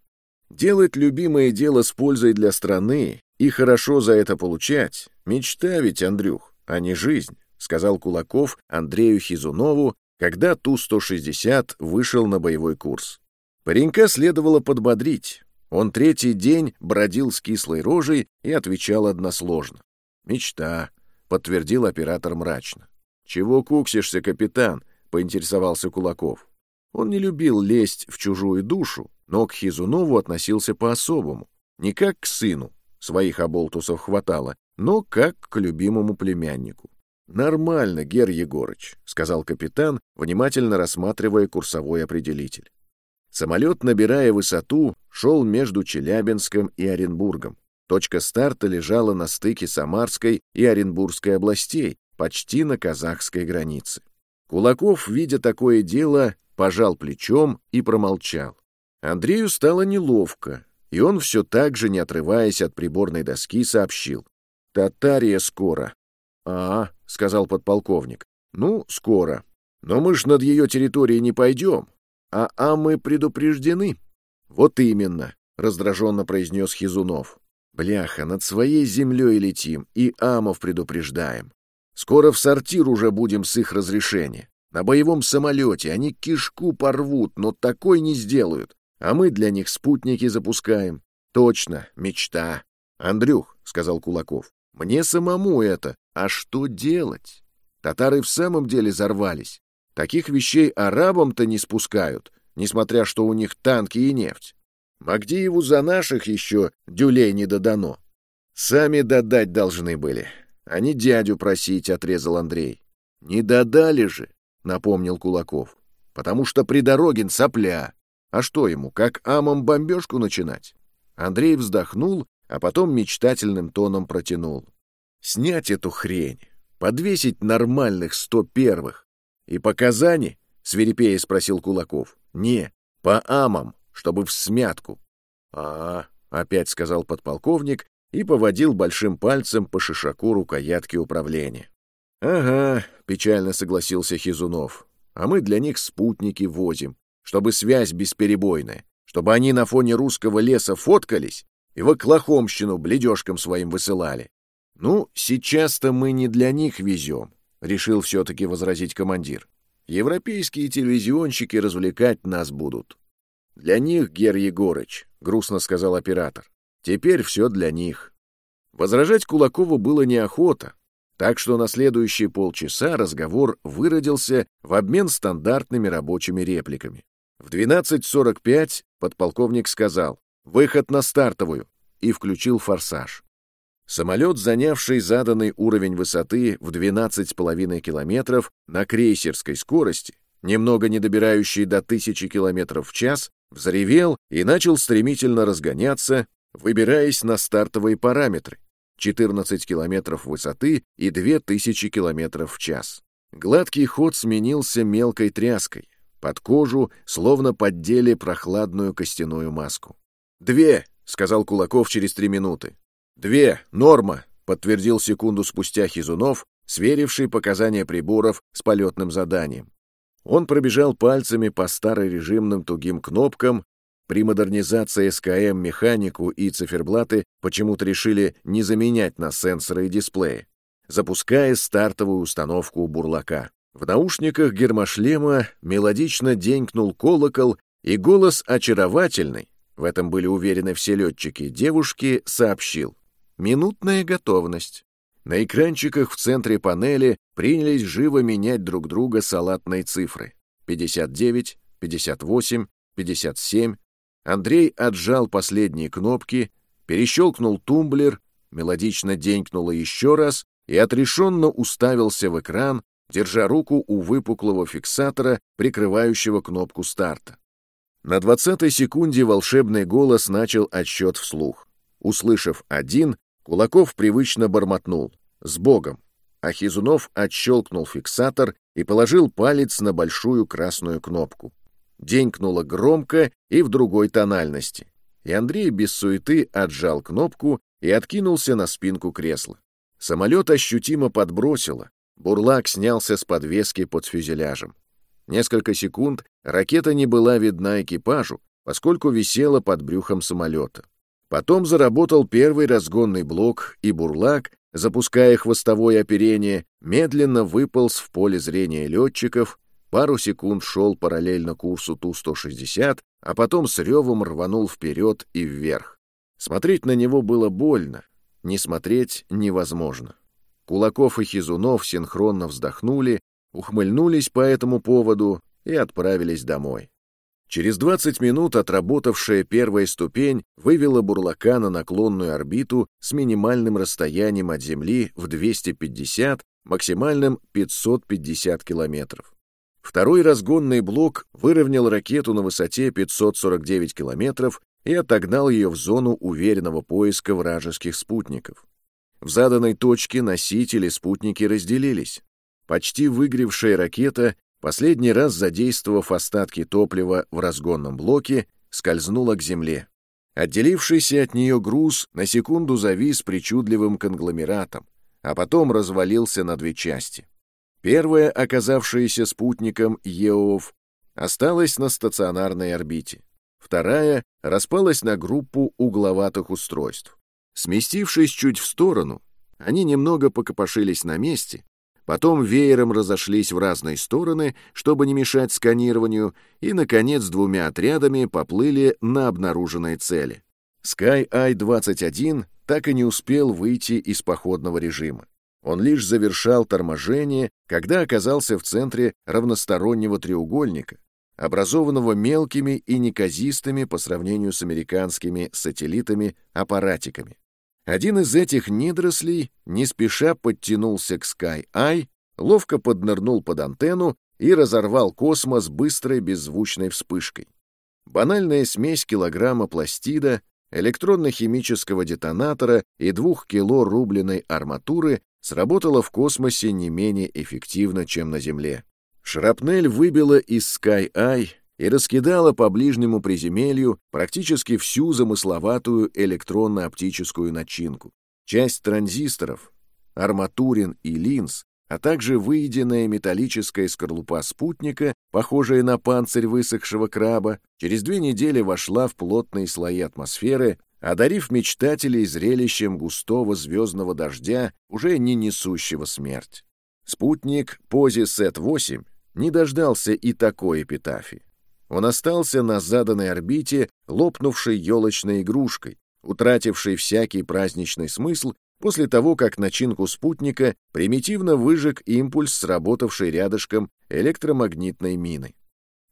A: Делать любимое дело с пользой для страны и хорошо за это получать — мечта ведь, Андрюх, а не жизнь, — сказал Кулаков Андрею Хизунову, когда Ту-160 вышел на боевой курс. Паренька следовало подбодрить. Он третий день бродил с кислой рожей и отвечал односложно. «Мечта», — подтвердил оператор мрачно. «Чего куксишься, капитан?» — поинтересовался Кулаков. Он не любил лезть в чужую душу, но к Хизунову относился по-особому. Не как к сыну, своих оболтусов хватало, но как к любимому племяннику. «Нормально, Гер Егорыч», — сказал капитан, внимательно рассматривая курсовой определитель. Самолет, набирая высоту, шел между Челябинском и Оренбургом. Точка старта лежала на стыке Самарской и Оренбургской областей, почти на казахской границе. Кулаков, видя такое дело, пожал плечом и промолчал. Андрею стало неловко, и он все так же, не отрываясь от приборной доски, сообщил. «Татария скоро». «А, — сказал подполковник. «Ну, скоро. Но мы ж над ее территорией не пойдем. А, а мы предупреждены». «Вот именно», — раздраженно произнес Хизунов. «Бляха, над своей землей летим и амов предупреждаем. Скоро в сортир уже будем с их разрешения. На боевом самолете они кишку порвут, но такой не сделают. А мы для них спутники запускаем. Точно, мечта. Андрюх, — сказал Кулаков, — мне самому это, а что делать? Татары в самом деле зарвались. Таких вещей арабам-то не спускают, несмотря что у них танки и нефть. Магдиеву за наших еще дюлей не додано. Сами додать должны были, а не дядю просить, — отрезал Андрей. Не додали же, — напомнил Кулаков, — потому что Придорогин сопля. А что ему, как амом бомбежку начинать? Андрей вздохнул, а потом мечтательным тоном протянул. Снять эту хрень, подвесить нормальных сто первых. И по Казани? — свирепея спросил Кулаков. — Не, по амам, чтобы в смятку. А, — опять сказал подполковник и поводил большим пальцем по шишаку рукоятки управления. — Ага, — печально согласился Хизунов. — А мы для них спутники возим, чтобы связь бесперебойная, чтобы они на фоне русского леса фоткались и в Оклахомщину бледежкам своим высылали. «Ну, сейчас-то мы не для них везем», — решил все-таки возразить командир. «Европейские телевизионщики развлекать нас будут». «Для них, Гер Егорыч», — грустно сказал оператор. «Теперь все для них». Возражать Кулакову было неохота, так что на следующие полчаса разговор выродился в обмен стандартными рабочими репликами. В 12.45 подполковник сказал «Выход на стартовую» и включил форсаж. Самолет, занявший заданный уровень высоты в 12,5 километров на крейсерской скорости, немного не добирающий до 1000 километров в час, взревел и начал стремительно разгоняться, выбираясь на стартовые параметры 14 километров высоты и 2000 километров в час. Гладкий ход сменился мелкой тряской. Под кожу словно поддели прохладную костяную маску. «Две!» — сказал Кулаков через три минуты. «Две, норма», — подтвердил секунду спустя Хизунов, сверивший показания приборов с полетным заданием. Он пробежал пальцами по старорежимным тугим кнопкам. При модернизации СКМ механику и циферблаты почему-то решили не заменять на сенсоры и дисплеи, запуская стартовую установку бурлака. В наушниках гермошлема мелодично денькнул колокол, и голос очаровательный, в этом были уверены все летчики, девушки сообщил. Минутная готовность. На экранчиках в центре панели принялись живо менять друг друга салатные цифры. 59, 58, 57. Андрей отжал последние кнопки, перещелкнул тумблер, мелодично денькнуло еще раз и отрешенно уставился в экран, держа руку у выпуклого фиксатора, прикрывающего кнопку старта. На двадцатой секунде волшебный голос начал отсчет вслух. Услышав один, Кулаков привычно бормотнул «С Богом!», а Хизунов отщелкнул фиксатор и положил палец на большую красную кнопку. Денькнуло громко и в другой тональности, и Андрей без суеты отжал кнопку и откинулся на спинку кресла. Самолет ощутимо подбросило, бурлак снялся с подвески под фюзеляжем. Несколько секунд ракета не была видна экипажу, поскольку висела под брюхом самолета. Потом заработал первый разгонный блок, и бурлак, запуская хвостовое оперение, медленно выполз в поле зрения летчиков, пару секунд шел параллельно курсу Ту-160, а потом с ревом рванул вперед и вверх. Смотреть на него было больно, не смотреть невозможно. Кулаков и Хизунов синхронно вздохнули, ухмыльнулись по этому поводу и отправились домой. Через 20 минут отработавшая первая ступень вывела бурлака на наклонную орбиту с минимальным расстоянием от Земли в 250, максимальным 550 километров. Второй разгонный блок выровнял ракету на высоте 549 километров и отогнал ее в зону уверенного поиска вражеских спутников. В заданной точке носители спутники разделились. Почти выгревшая ракета, последний раз задействовав остатки топлива в разгонном блоке, скользнула к земле. Отделившийся от нее груз на секунду завис причудливым конгломератом, а потом развалился на две части. Первая, оказавшаяся спутником Еов, осталась на стационарной орбите. Вторая распалась на группу угловатых устройств. Сместившись чуть в сторону, они немного покопошились на месте, потом веером разошлись в разные стороны, чтобы не мешать сканированию, и, наконец, двумя отрядами поплыли на обнаруженные цели. Sky Eye-21 так и не успел выйти из походного режима. Он лишь завершал торможение, когда оказался в центре равностороннего треугольника, образованного мелкими и неказистыми по сравнению с американскими сателлитами-аппаратиками. Один из этих недорослей не спеша подтянулся к Sky-Eye, ловко поднырнул под антенну и разорвал космос быстрой беззвучной вспышкой. Банальная смесь килограмма пластида, электронно-химического детонатора и двух кило рубленой арматуры сработала в космосе не менее эффективно, чем на Земле. Шрапнель выбила из Sky-Eye и раскидала по ближнему приземелью практически всю замысловатую электронно-оптическую начинку. Часть транзисторов, арматурин и линз, а также выеденная металлическая скорлупа спутника, похожая на панцирь высохшего краба, через две недели вошла в плотные слои атмосферы, одарив мечтателей зрелищем густого звездного дождя, уже не несущего смерть. Спутник Пози Сет-8 не дождался и такой эпитафии. Он остался на заданной орбите, лопнувшей елочной игрушкой, утратившей всякий праздничный смысл после того, как начинку спутника примитивно выжег импульс, сработавший рядышком электромагнитной мины.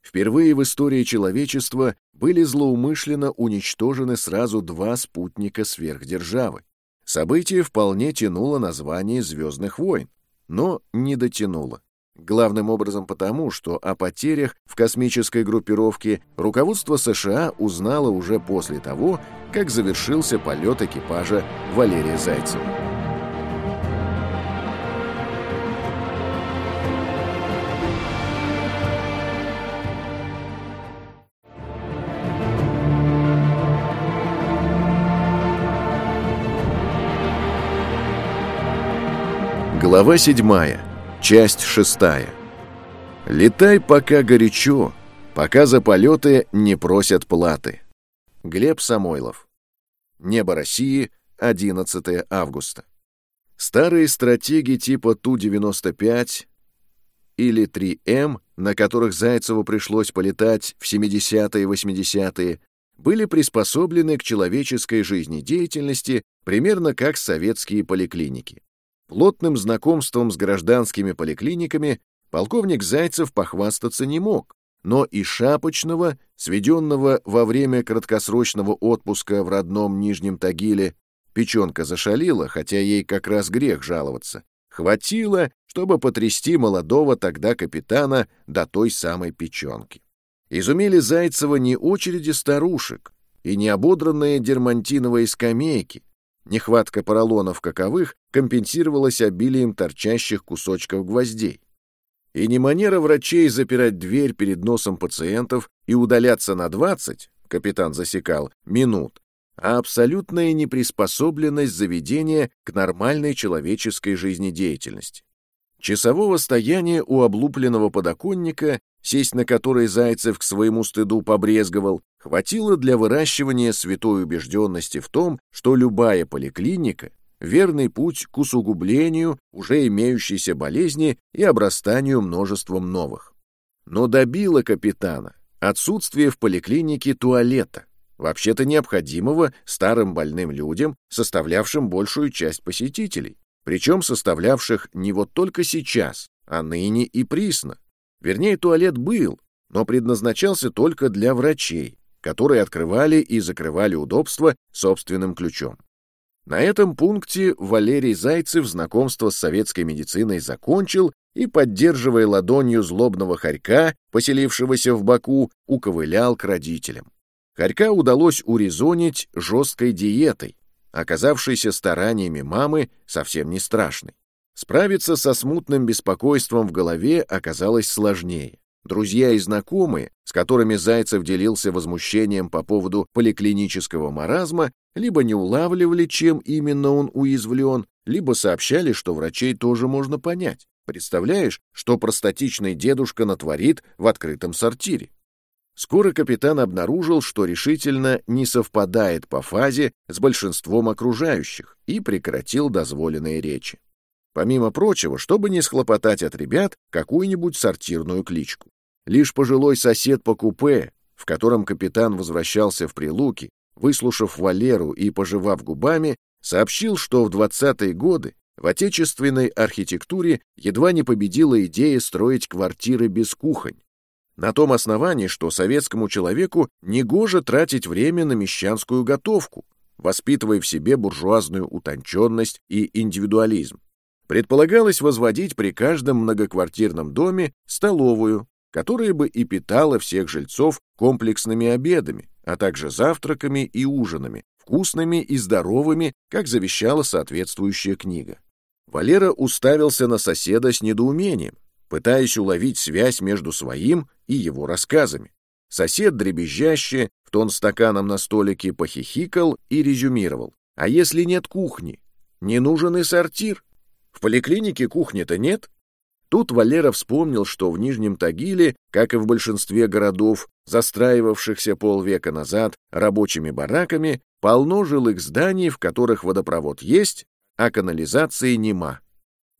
A: Впервые в истории человечества были злоумышленно уничтожены сразу два спутника сверхдержавы. Событие вполне тянуло название «Звездных войн», но не дотянуло. Главным образом потому, что о потерях в космической группировке руководство США узнало уже после того, как завершился полет экипажа Валерия Зайцева. Глава седьмая. Часть шестая. Летай пока горячо, пока за полеты не просят платы. Глеб Самойлов. Небо России, 11 августа. Старые стратеги типа Ту-95 или 3М, на которых Зайцеву пришлось полетать в 70-е и 80-е, были приспособлены к человеческой жизнедеятельности примерно как советские поликлиники. Плотным знакомством с гражданскими поликлиниками полковник Зайцев похвастаться не мог, но и Шапочного, сведенного во время краткосрочного отпуска в родном Нижнем Тагиле, печенка зашалила, хотя ей как раз грех жаловаться, хватило, чтобы потрясти молодого тогда капитана до той самой печенки. Изумили Зайцева не очереди старушек и не ободранные дермантиновые скамейки. Нехватка поролонов каковых компенсировалась обилием торчащих кусочков гвоздей. И не манера врачей запирать дверь перед носом пациентов и удаляться на 20, капитан засекал, минут, а абсолютная неприспособленность заведения к нормальной человеческой жизнедеятельности. Часового стояния у облупленного подоконника, сесть на который Зайцев к своему стыду побрезговал, хватило для выращивания святой убежденности в том, что любая поликлиника верный путь к усугублению уже имеющейся болезни и обрастанию множеством новых. Но добило капитана отсутствие в поликлинике туалета, вообще-то необходимого старым больным людям, составлявшим большую часть посетителей, причем составлявших не вот только сейчас, а ныне и присно. Вернее, туалет был, но предназначался только для врачей, которые открывали и закрывали удобства собственным ключом. На этом пункте Валерий Зайцев знакомство с советской медициной закончил и, поддерживая ладонью злобного хорька, поселившегося в Баку, уковылял к родителям. Хорька удалось урезонить жесткой диетой, оказавшейся стараниями мамы совсем не страшной. Справиться со смутным беспокойством в голове оказалось сложнее. Друзья и знакомые, с которыми Зайцев делился возмущением по поводу поликлинического маразма, либо не улавливали, чем именно он уязвлен, либо сообщали, что врачей тоже можно понять. Представляешь, что простатичный дедушка натворит в открытом сортире? Скоро капитан обнаружил, что решительно не совпадает по фазе с большинством окружающих и прекратил дозволенные речи. Помимо прочего, чтобы не схлопотать от ребят какую-нибудь сортирную кличку. Лишь пожилой сосед по купе, в котором капитан возвращался в Прилуки, выслушав Валеру и пожевав губами, сообщил, что в 20-е годы в отечественной архитектуре едва не победила идея строить квартиры без кухонь, на том основании, что советскому человеку негоже тратить время на мещанскую готовку, воспитывая в себе буржуазную утонченность и индивидуализм. Предполагалось возводить при каждом многоквартирном доме столовую, которая бы и питала всех жильцов комплексными обедами, а также завтраками и ужинами, вкусными и здоровыми, как завещала соответствующая книга. Валера уставился на соседа с недоумением, пытаясь уловить связь между своим и его рассказами. Сосед дребезжаще в тон стаканом на столике похихикал и резюмировал. «А если нет кухни? Не нужен и сортир. В поликлинике кухни-то нет?» Тут Валера вспомнил, что в Нижнем Тагиле, как и в большинстве городов, застраивавшихся полвека назад рабочими бараками, полно жилых зданий, в которых водопровод есть, а канализации нема.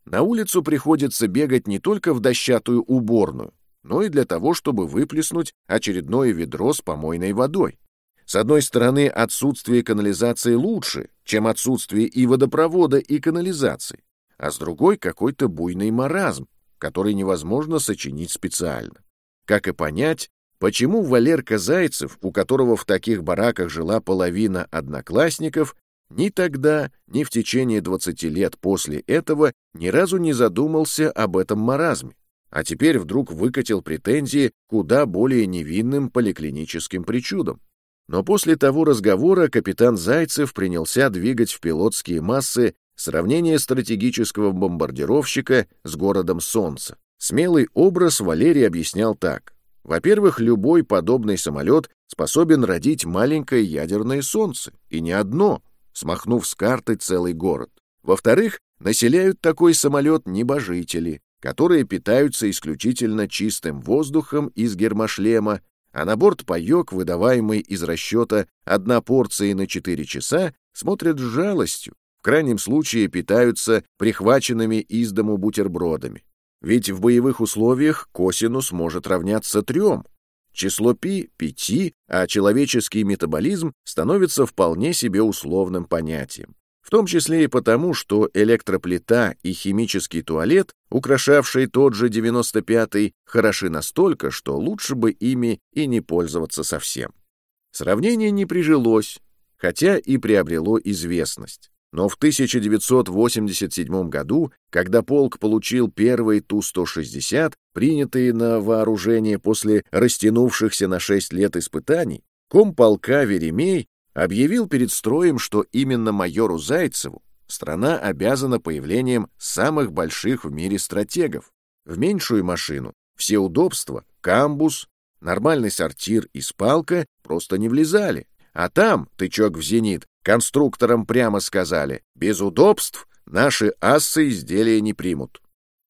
A: На улицу приходится бегать не только в дощатую уборную, но и для того, чтобы выплеснуть очередное ведро с помойной водой. С одной стороны, отсутствие канализации лучше, чем отсутствие и водопровода, и канализации, а с другой — какой-то буйный маразм, который невозможно сочинить специально. Как и понять, почему Валерка Зайцев, у которого в таких бараках жила половина одноклассников, ни тогда, ни в течение 20 лет после этого ни разу не задумался об этом маразме, а теперь вдруг выкатил претензии куда более невинным поликлиническим причудам. Но после того разговора капитан Зайцев принялся двигать в пилотские массы сравнение стратегического бомбардировщика с городом Солнца. Смелый образ Валерий объяснял так. Во-первых, любой подобный самолет способен родить маленькое ядерное солнце, и не одно, смахнув с карты целый город. Во-вторых, населяют такой самолет небожители, которые питаются исключительно чистым воздухом из гермошлема, а на борт паёк, выдаваемый из расчета одна порция на 4 часа, смотрят с жалостью, крайнем случае питаются прихваченными из дому бутербродами. Ведь в боевых условиях косинус может равняться трем. число π — 5, а человеческий метаболизм становится вполне себе условным понятием. В том числе и потому, что электроплита и химический туалет, украшавшие тот же 95-й, хороши настолько, что лучше бы ими и не пользоваться совсем. Сравнение не прижилось, хотя и приобрело известность. Но в 1987 году, когда полк получил первые Ту-160, принятые на вооружение после растянувшихся на 6 лет испытаний, комполка Веремей объявил перед строем, что именно майору Зайцеву страна обязана появлением самых больших в мире стратегов. В меньшую машину все удобства, камбус, нормальный сортир и спалка просто не влезали. А там, тычок в зенит, конструкторам прямо сказали, без удобств наши ассы изделия не примут.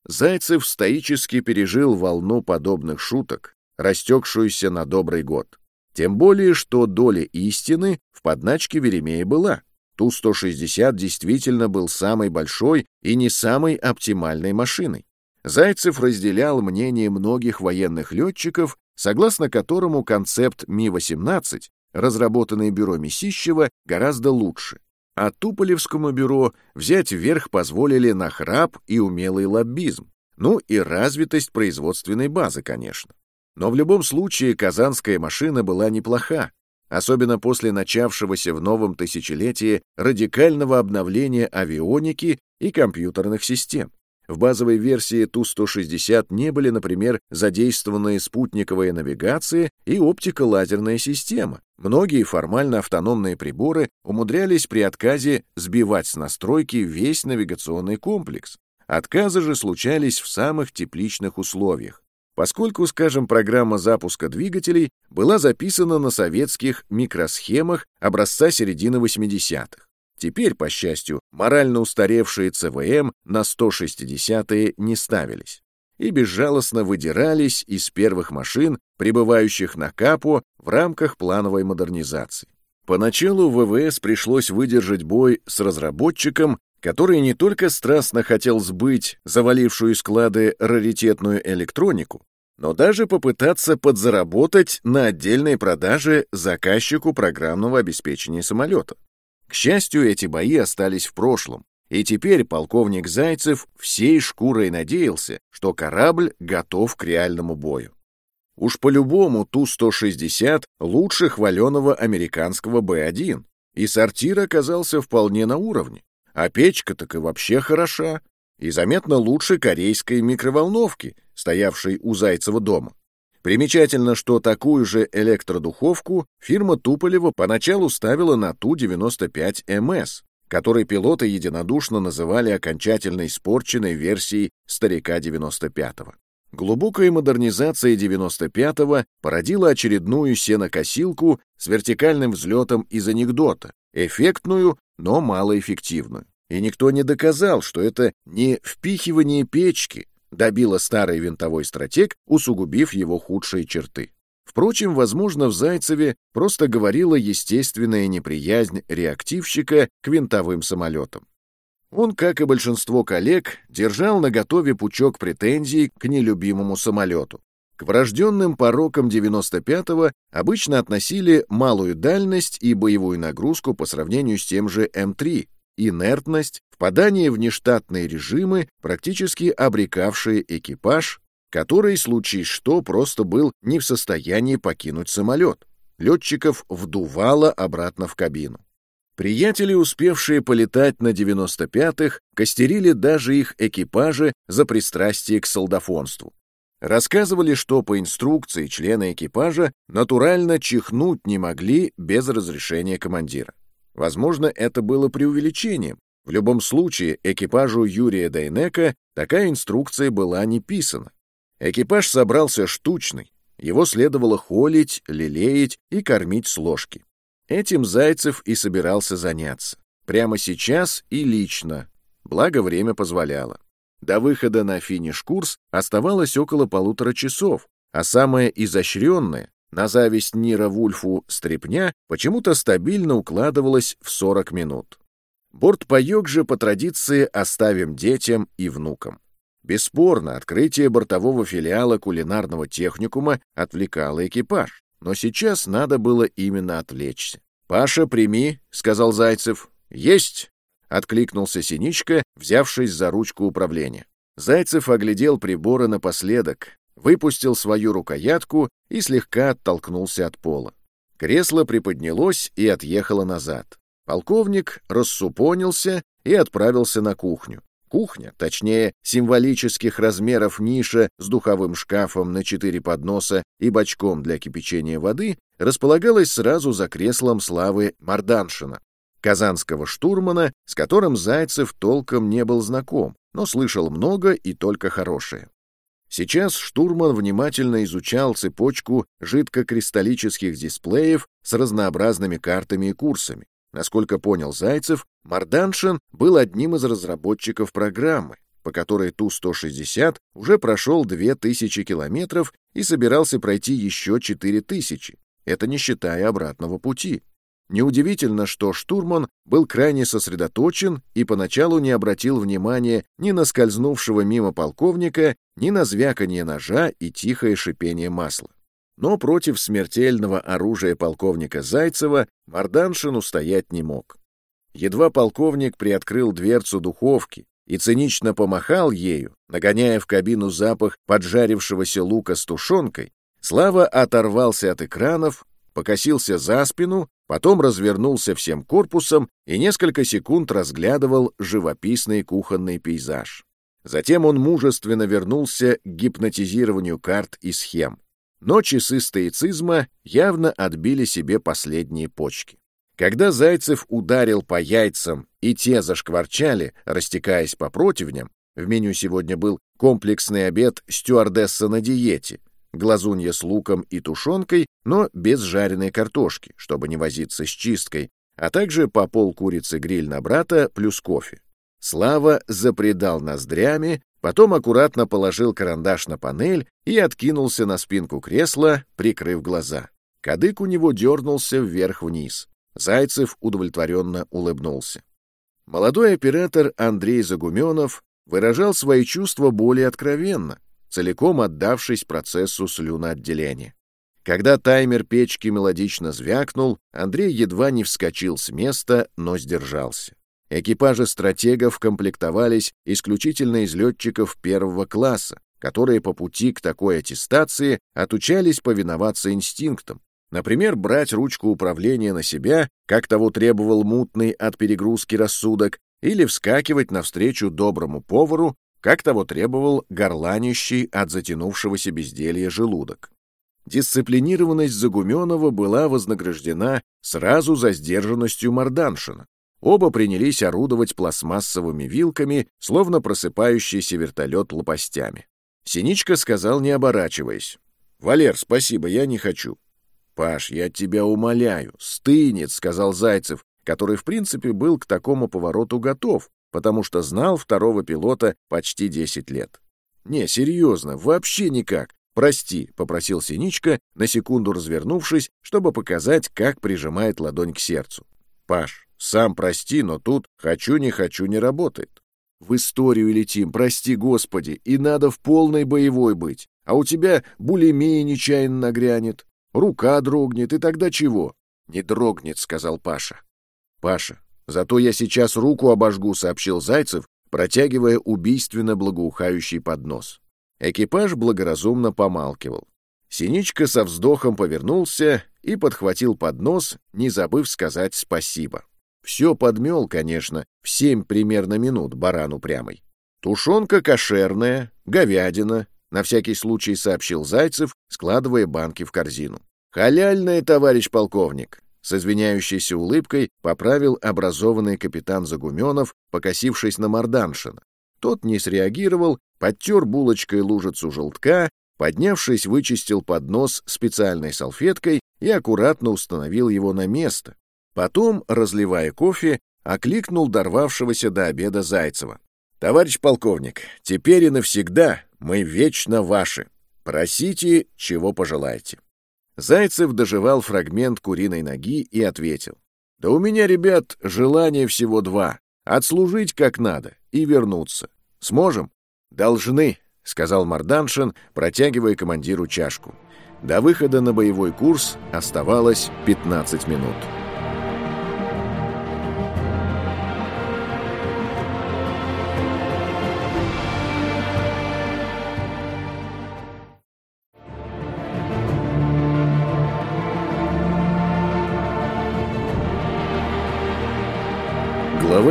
A: Зайцев стоически пережил волну подобных шуток, растекшуюся на добрый год. Тем более, что доля истины в подначке Веремея была. Ту-160 действительно был самой большой и не самой оптимальной машиной. Зайцев разделял мнение многих военных летчиков, согласно которому концепт Ми-18 разработанный бюро Месищева, гораздо лучше. А Туполевскому бюро взять вверх позволили нахрап и умелый лоббизм, ну и развитость производственной базы, конечно. Но в любом случае казанская машина была неплоха, особенно после начавшегося в новом тысячелетии радикального обновления авионики и компьютерных систем. В базовой версии Ту-160 не были, например, задействованы спутниковая навигация и оптико-лазерная система. Многие формально автономные приборы умудрялись при отказе сбивать с настройки весь навигационный комплекс. Отказы же случались в самых тепличных условиях. Поскольку, скажем, программа запуска двигателей была записана на советских микросхемах образца середины 80-х. Теперь, по счастью, морально устаревшие ЦВМ на 160-е не ставились и безжалостно выдирались из первых машин, прибывающих на Капо в рамках плановой модернизации. Поначалу ВВС пришлось выдержать бой с разработчиком, который не только страстно хотел сбыть завалившую склады раритетную электронику, но даже попытаться подзаработать на отдельной продаже заказчику программного обеспечения самолета. К счастью, эти бои остались в прошлом, и теперь полковник Зайцев всей шкурой надеялся, что корабль готов к реальному бою. Уж по-любому Ту-160 лучше хваленого американского Б-1, и сортир оказался вполне на уровне, а печка так и вообще хороша, и заметно лучше корейской микроволновки, стоявшей у Зайцева дома. Примечательно, что такую же электродуховку фирма Туполева поначалу ставила на Ту-95МС, который пилоты единодушно называли окончательно испорченной версией старика 95-го. Глубокая модернизация 95-го породила очередную сенокосилку с вертикальным взлетом из анекдота, эффектную, но малоэффективную. И никто не доказал, что это не впихивание печки, добила старый винтовой стратег, усугубив его худшие черты. Впрочем, возможно, в Зайцеве просто говорила естественная неприязнь реактивщика к винтовым самолетам. Он, как и большинство коллег, держал наготове пучок претензий к нелюбимому самолету. К врожденным порокам 95-го обычно относили малую дальность и боевую нагрузку по сравнению с тем же М3, инертность, впадание в нештатные режимы, практически обрекавшие экипаж, который, случись что, просто был не в состоянии покинуть самолет. Летчиков вдувало обратно в кабину. Приятели, успевшие полетать на 95-х, костерили даже их экипажи за пристрастие к солдафонству. Рассказывали, что по инструкции члены экипажа натурально чихнуть не могли без разрешения командира. Возможно, это было преувеличением. В любом случае, экипажу Юрия Дайнека такая инструкция была не писана. Экипаж собрался штучный, его следовало холить, лелеять и кормить с ложки. Этим Зайцев и собирался заняться. Прямо сейчас и лично, благо время позволяло. До выхода на финиш-курс оставалось около полутора часов, а самое изощренное, на зависть Нира Вульфу стрепня почему-то стабильно укладывалась в 40 минут. Бортпоек же по традиции оставим детям и внукам. Бесспорно, открытие бортового филиала кулинарного техникума отвлекало экипаж, но сейчас надо было именно отвлечься. «Паша, прими», — сказал Зайцев. «Есть!» — откликнулся Синичка, взявшись за ручку управления. Зайцев оглядел приборы напоследок, выпустил свою рукоятку и слегка оттолкнулся от пола. Кресло приподнялось и отъехало назад. Полковник рассупонился и отправился на кухню. Кухня, точнее, символических размеров ниша с духовым шкафом на четыре подноса и бачком для кипячения воды, располагалась сразу за креслом славы Марданшина, казанского штурмана, с которым Зайцев толком не был знаком, но слышал много и только хорошее. Сейчас штурман внимательно изучал цепочку жидкокристаллических дисплеев с разнообразными картами и курсами. Насколько понял Зайцев, Марданшин был одним из разработчиков программы, по которой Ту-160 уже прошел 2000 километров и собирался пройти еще 4000, это не считая обратного пути. Неудивительно, что штурман был крайне сосредоточен и поначалу не обратил внимания ни на скользнувшего мимо полковника, ни на звяканье ножа и тихое шипение масла. Но против смертельного оружия полковника Зайцева Марданшин устоять не мог. Едва полковник приоткрыл дверцу духовки и цинично помахал ею, нагоняя в кабину запах поджарившегося лука с тушенкой, Слава оторвался от экранов, покосился за спину, потом развернулся всем корпусом и несколько секунд разглядывал живописный кухонный пейзаж. Затем он мужественно вернулся к гипнотизированию карт и схем. Но часы стоицизма явно отбили себе последние почки. Когда Зайцев ударил по яйцам, и те зашкварчали, растекаясь по противням, в меню сегодня был комплексный обед стюардесса на диете, глазунья с луком и тушенкой, но без жареной картошки, чтобы не возиться с чисткой, а также по пол курицы гриль на брата плюс кофе. Слава запредал ноздрями, потом аккуратно положил карандаш на панель и откинулся на спинку кресла, прикрыв глаза. Кадык у него дернулся вверх-вниз. Зайцев удовлетворенно улыбнулся. Молодой оператор Андрей Загуменов выражал свои чувства более откровенно, целиком отдавшись процессу слюноотделения. Когда таймер печки мелодично звякнул, Андрей едва не вскочил с места, но сдержался. Экипажи стратегов комплектовались исключительно из летчиков первого класса, которые по пути к такой аттестации отучались повиноваться инстинктам. Например, брать ручку управления на себя, как того требовал мутный от перегрузки рассудок, или вскакивать навстречу доброму повару, как того требовал горланищий от затянувшегося безделья желудок. Дисциплинированность Загуменова была вознаграждена сразу за сдержанностью Марданшина. Оба принялись орудовать пластмассовыми вилками, словно просыпающийся вертолет лопастями. Синичка сказал, не оборачиваясь. «Валер, спасибо, я не хочу». «Паш, я тебя умоляю, стынет», — сказал Зайцев, который, в принципе, был к такому повороту готов, потому что знал второго пилота почти 10 лет. «Не, серьезно, вообще никак. Прости», — попросил Синичка, на секунду развернувшись, чтобы показать, как прижимает ладонь к сердцу. «Паш, сам прости, но тут «хочу, не хочу» не работает. В историю летим, прости господи, и надо в полной боевой быть. А у тебя булимия нечаянно нагрянет, рука дрогнет, и тогда чего? Не дрогнет, сказал Паша. Паша, Зато я сейчас руку обожгу, сообщил Зайцев, протягивая убийственно благоухающий поднос. Экипаж благоразумно помалкивал. Синичка со вздохом повернулся и подхватил поднос, не забыв сказать спасибо. Все подмел, конечно, в семь примерно минут баран упрямый. Тушенка кошерная, говядина, на всякий случай сообщил Зайцев, складывая банки в корзину. «Халяльная, товарищ полковник. С извиняющейся улыбкой поправил образованный капитан Загуменов, покосившись на Марданшина. Тот не среагировал, подтер булочкой лужицу желтка, поднявшись, вычистил поднос специальной салфеткой и аккуратно установил его на место. Потом, разливая кофе, окликнул дорвавшегося до обеда Зайцева. «Товарищ полковник, теперь и навсегда мы вечно ваши. Просите, чего пожелаете». Зайцев доживал фрагмент куриной ноги и ответил. «Да у меня, ребят, желание всего два — отслужить как надо и вернуться. Сможем?» «Должны», — сказал Марданшин, протягивая командиру чашку. До выхода на боевой курс оставалось 15 минут.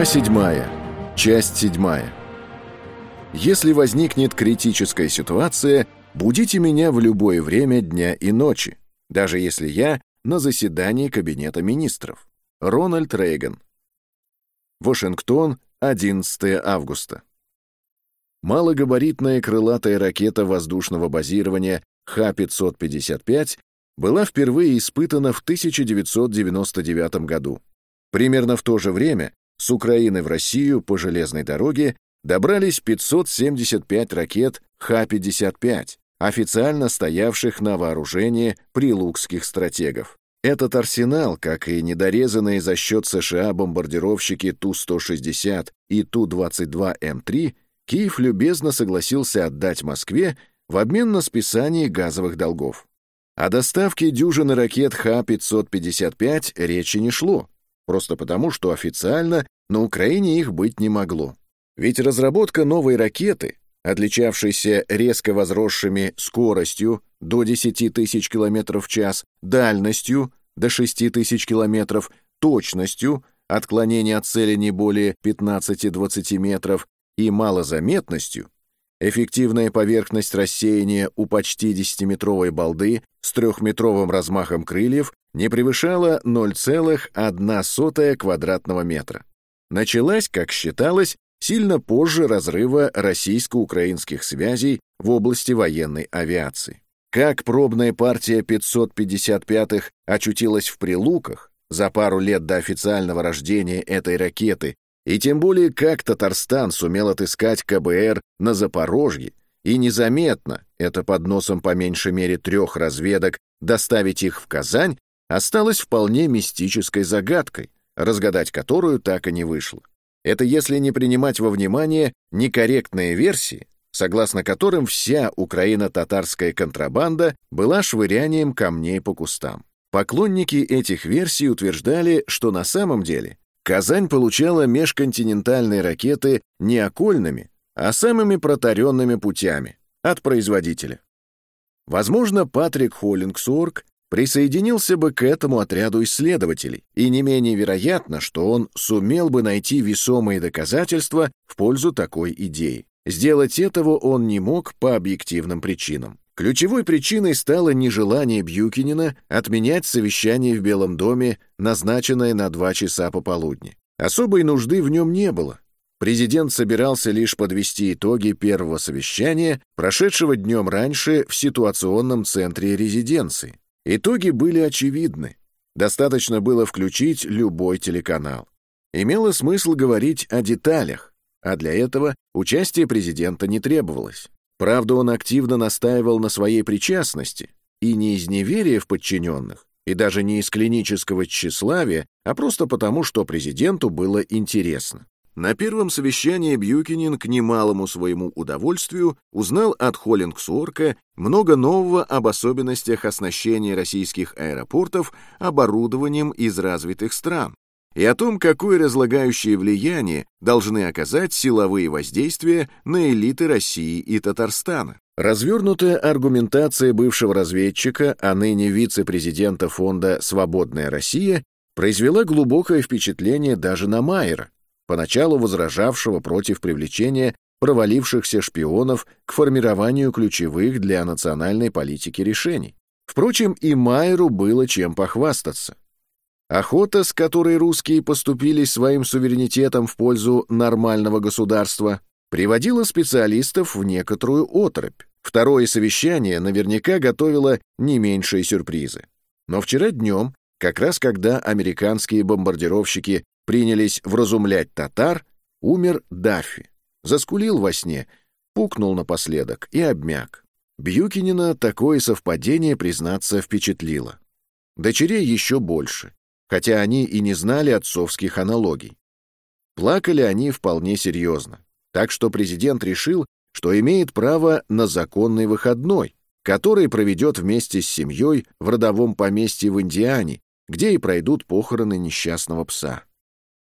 A: 7. Часть 7. Если возникнет критическая ситуация, будите меня в любое время дня и ночи, даже если я на заседании Кабинета министров. Рональд Рейган. Вашингтон, 11 августа. Малогабаритная крылатая ракета воздушного базирования Х-555 была впервые испытана в 1999 году. Примерно в то же время с Украины в Россию по железной дороге добрались 575 ракет Х-55, официально стоявших на вооружении прилукских стратегов. Этот арсенал, как и недорезанные за счет США бомбардировщики Ту-160 и Ту-22М3, Киев любезно согласился отдать Москве в обмен на списание газовых долгов. О доставке дюжины ракет Х-555 речи не шло, просто потому, что официально на Украине их быть не могло. Ведь разработка новой ракеты, отличавшейся резко возросшими скоростью до 10 тысяч километров в час, дальностью до 6 тысяч километров, точностью, отклонение от цели не более 15-20 метров и малозаметностью, эффективная поверхность рассеяния у почти 10-метровой балды с трехметровым размахом крыльев не превышала 0,1 квадратного метра. Началась, как считалось, сильно позже разрыва российско-украинских связей в области военной авиации. Как пробная партия 555-х очутилась в Прилуках за пару лет до официального рождения этой ракеты, и тем более как Татарстан сумел отыскать КБР на Запорожье и незаметно, это под носом по меньшей мере трех разведок, доставить их в Казань, осталось вполне мистической загадкой, разгадать которую так и не вышло. Это если не принимать во внимание некорректные версии, согласно которым вся украино-татарская контрабанда была швырянием камней по кустам. Поклонники этих версий утверждали, что на самом деле Казань получала межконтинентальные ракеты не окольными, а самыми протаренными путями от производителя. Возможно, Патрик Холлингсорг присоединился бы к этому отряду исследователей, и не менее вероятно, что он сумел бы найти весомые доказательства в пользу такой идеи. Сделать этого он не мог по объективным причинам. Ключевой причиной стало нежелание Бьюкинина отменять совещание в Белом доме, назначенное на два часа пополудни. Особой нужды в нем не было. Президент собирался лишь подвести итоги первого совещания, прошедшего днем раньше в ситуационном центре резиденции. Итоги были очевидны. Достаточно было включить любой телеканал. Имело смысл говорить о деталях, а для этого участие президента не требовалось. Правда, он активно настаивал на своей причастности, и не из неверия в подчиненных, и даже не из клинического тщеславия, а просто потому, что президенту было интересно. На первом совещании Бьюкинин к немалому своему удовольствию узнал от Холлингсуорка много нового об особенностях оснащения российских аэропортов оборудованием из развитых стран и о том, какое разлагающее влияние должны оказать силовые воздействия на элиты России и Татарстана. Развернутая аргументация бывшего разведчика, а ныне вице-президента фонда «Свободная Россия» произвела глубокое впечатление даже на Майера, поначалу возражавшего против привлечения провалившихся шпионов к формированию ключевых для национальной политики решений. Впрочем, и Майеру было чем похвастаться. Охота, с которой русские поступили своим суверенитетом в пользу нормального государства, приводила специалистов в некоторую отрыбь. Второе совещание наверняка готовило не меньшие сюрпризы. Но вчера днем, как раз когда американские бомбардировщики принялись вразумлять татар, умер Даффи. Заскулил во сне, пукнул напоследок и обмяк. Бьюкинина такое совпадение, признаться, впечатлило. Дочерей еще больше, хотя они и не знали отцовских аналогий. Плакали они вполне серьезно, так что президент решил, что имеет право на законный выходной, который проведет вместе с семьей в родовом поместье в Индиане, где и пройдут похороны несчастного пса.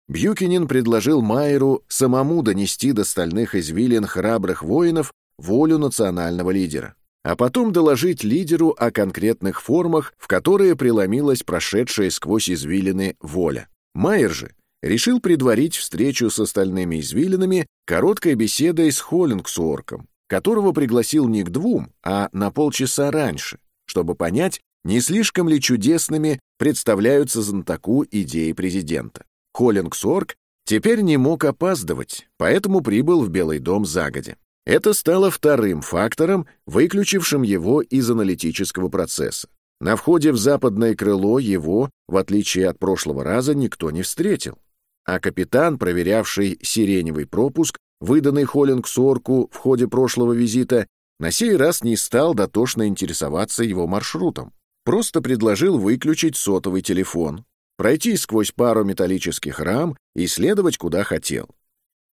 A: Бьюкинин предложил Майеру самому донести до стальных извилин храбрых воинов волю национального лидера, а потом доложить лидеру о конкретных формах, в которые преломилась прошедшая сквозь извилины воля. Майер же решил предварить встречу с остальными извилинами короткой беседой с Холлингсуорком, которого пригласил не к двум, а на полчаса раньше, чтобы понять, не слишком ли чудесными представляются знатоку идеи президента. Холлингсорг теперь не мог опаздывать, поэтому прибыл в Белый дом загодя. Это стало вторым фактором, выключившим его из аналитического процесса. На входе в западное крыло его, в отличие от прошлого раза, никто не встретил. А капитан, проверявший сиреневый пропуск, выданный Холлингсорку в ходе прошлого визита, на сей раз не стал дотошно интересоваться его маршрутом. Просто предложил выключить сотовый телефон, пройти сквозь пару металлических рам и следовать куда хотел.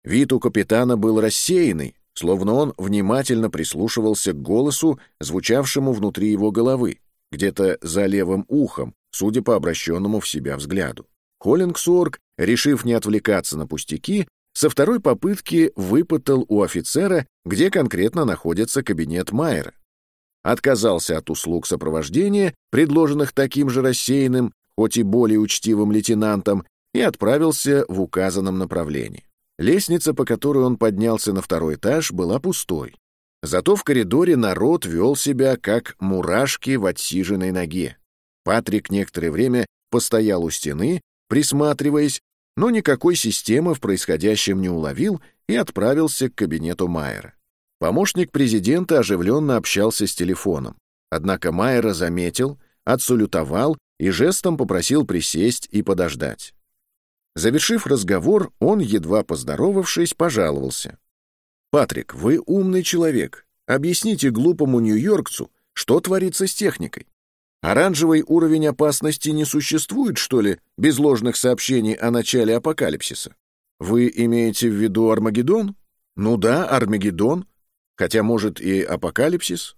A: Вид у капитана был рассеянный, словно он внимательно прислушивался к голосу, звучавшему внутри его головы, где-то за левым ухом, судя по обращенному в себя взгляду. Холлингсорг, решив не отвлекаться на пустяки, со второй попытки выпытал у офицера, где конкретно находится кабинет Майера. Отказался от услуг сопровождения, предложенных таким же рассеянным, хоть и более учтивым лейтенантом, и отправился в указанном направлении. Лестница, по которой он поднялся на второй этаж, была пустой. Зато в коридоре народ вел себя, как мурашки в отсиженной ноге. Патрик некоторое время постоял у стены, присматриваясь, но никакой системы в происходящем не уловил и отправился к кабинету Майера. Помощник президента оживленно общался с телефоном. Однако Майера заметил, отсалютовал и жестом попросил присесть и подождать. Завершив разговор, он, едва поздоровавшись, пожаловался. «Патрик, вы умный человек. Объясните глупому нью-йоркцу, что творится с техникой. Оранжевый уровень опасности не существует, что ли, без ложных сообщений о начале апокалипсиса? Вы имеете в виду Армагеддон? Ну да, Армагеддон. Хотя, может, и апокалипсис.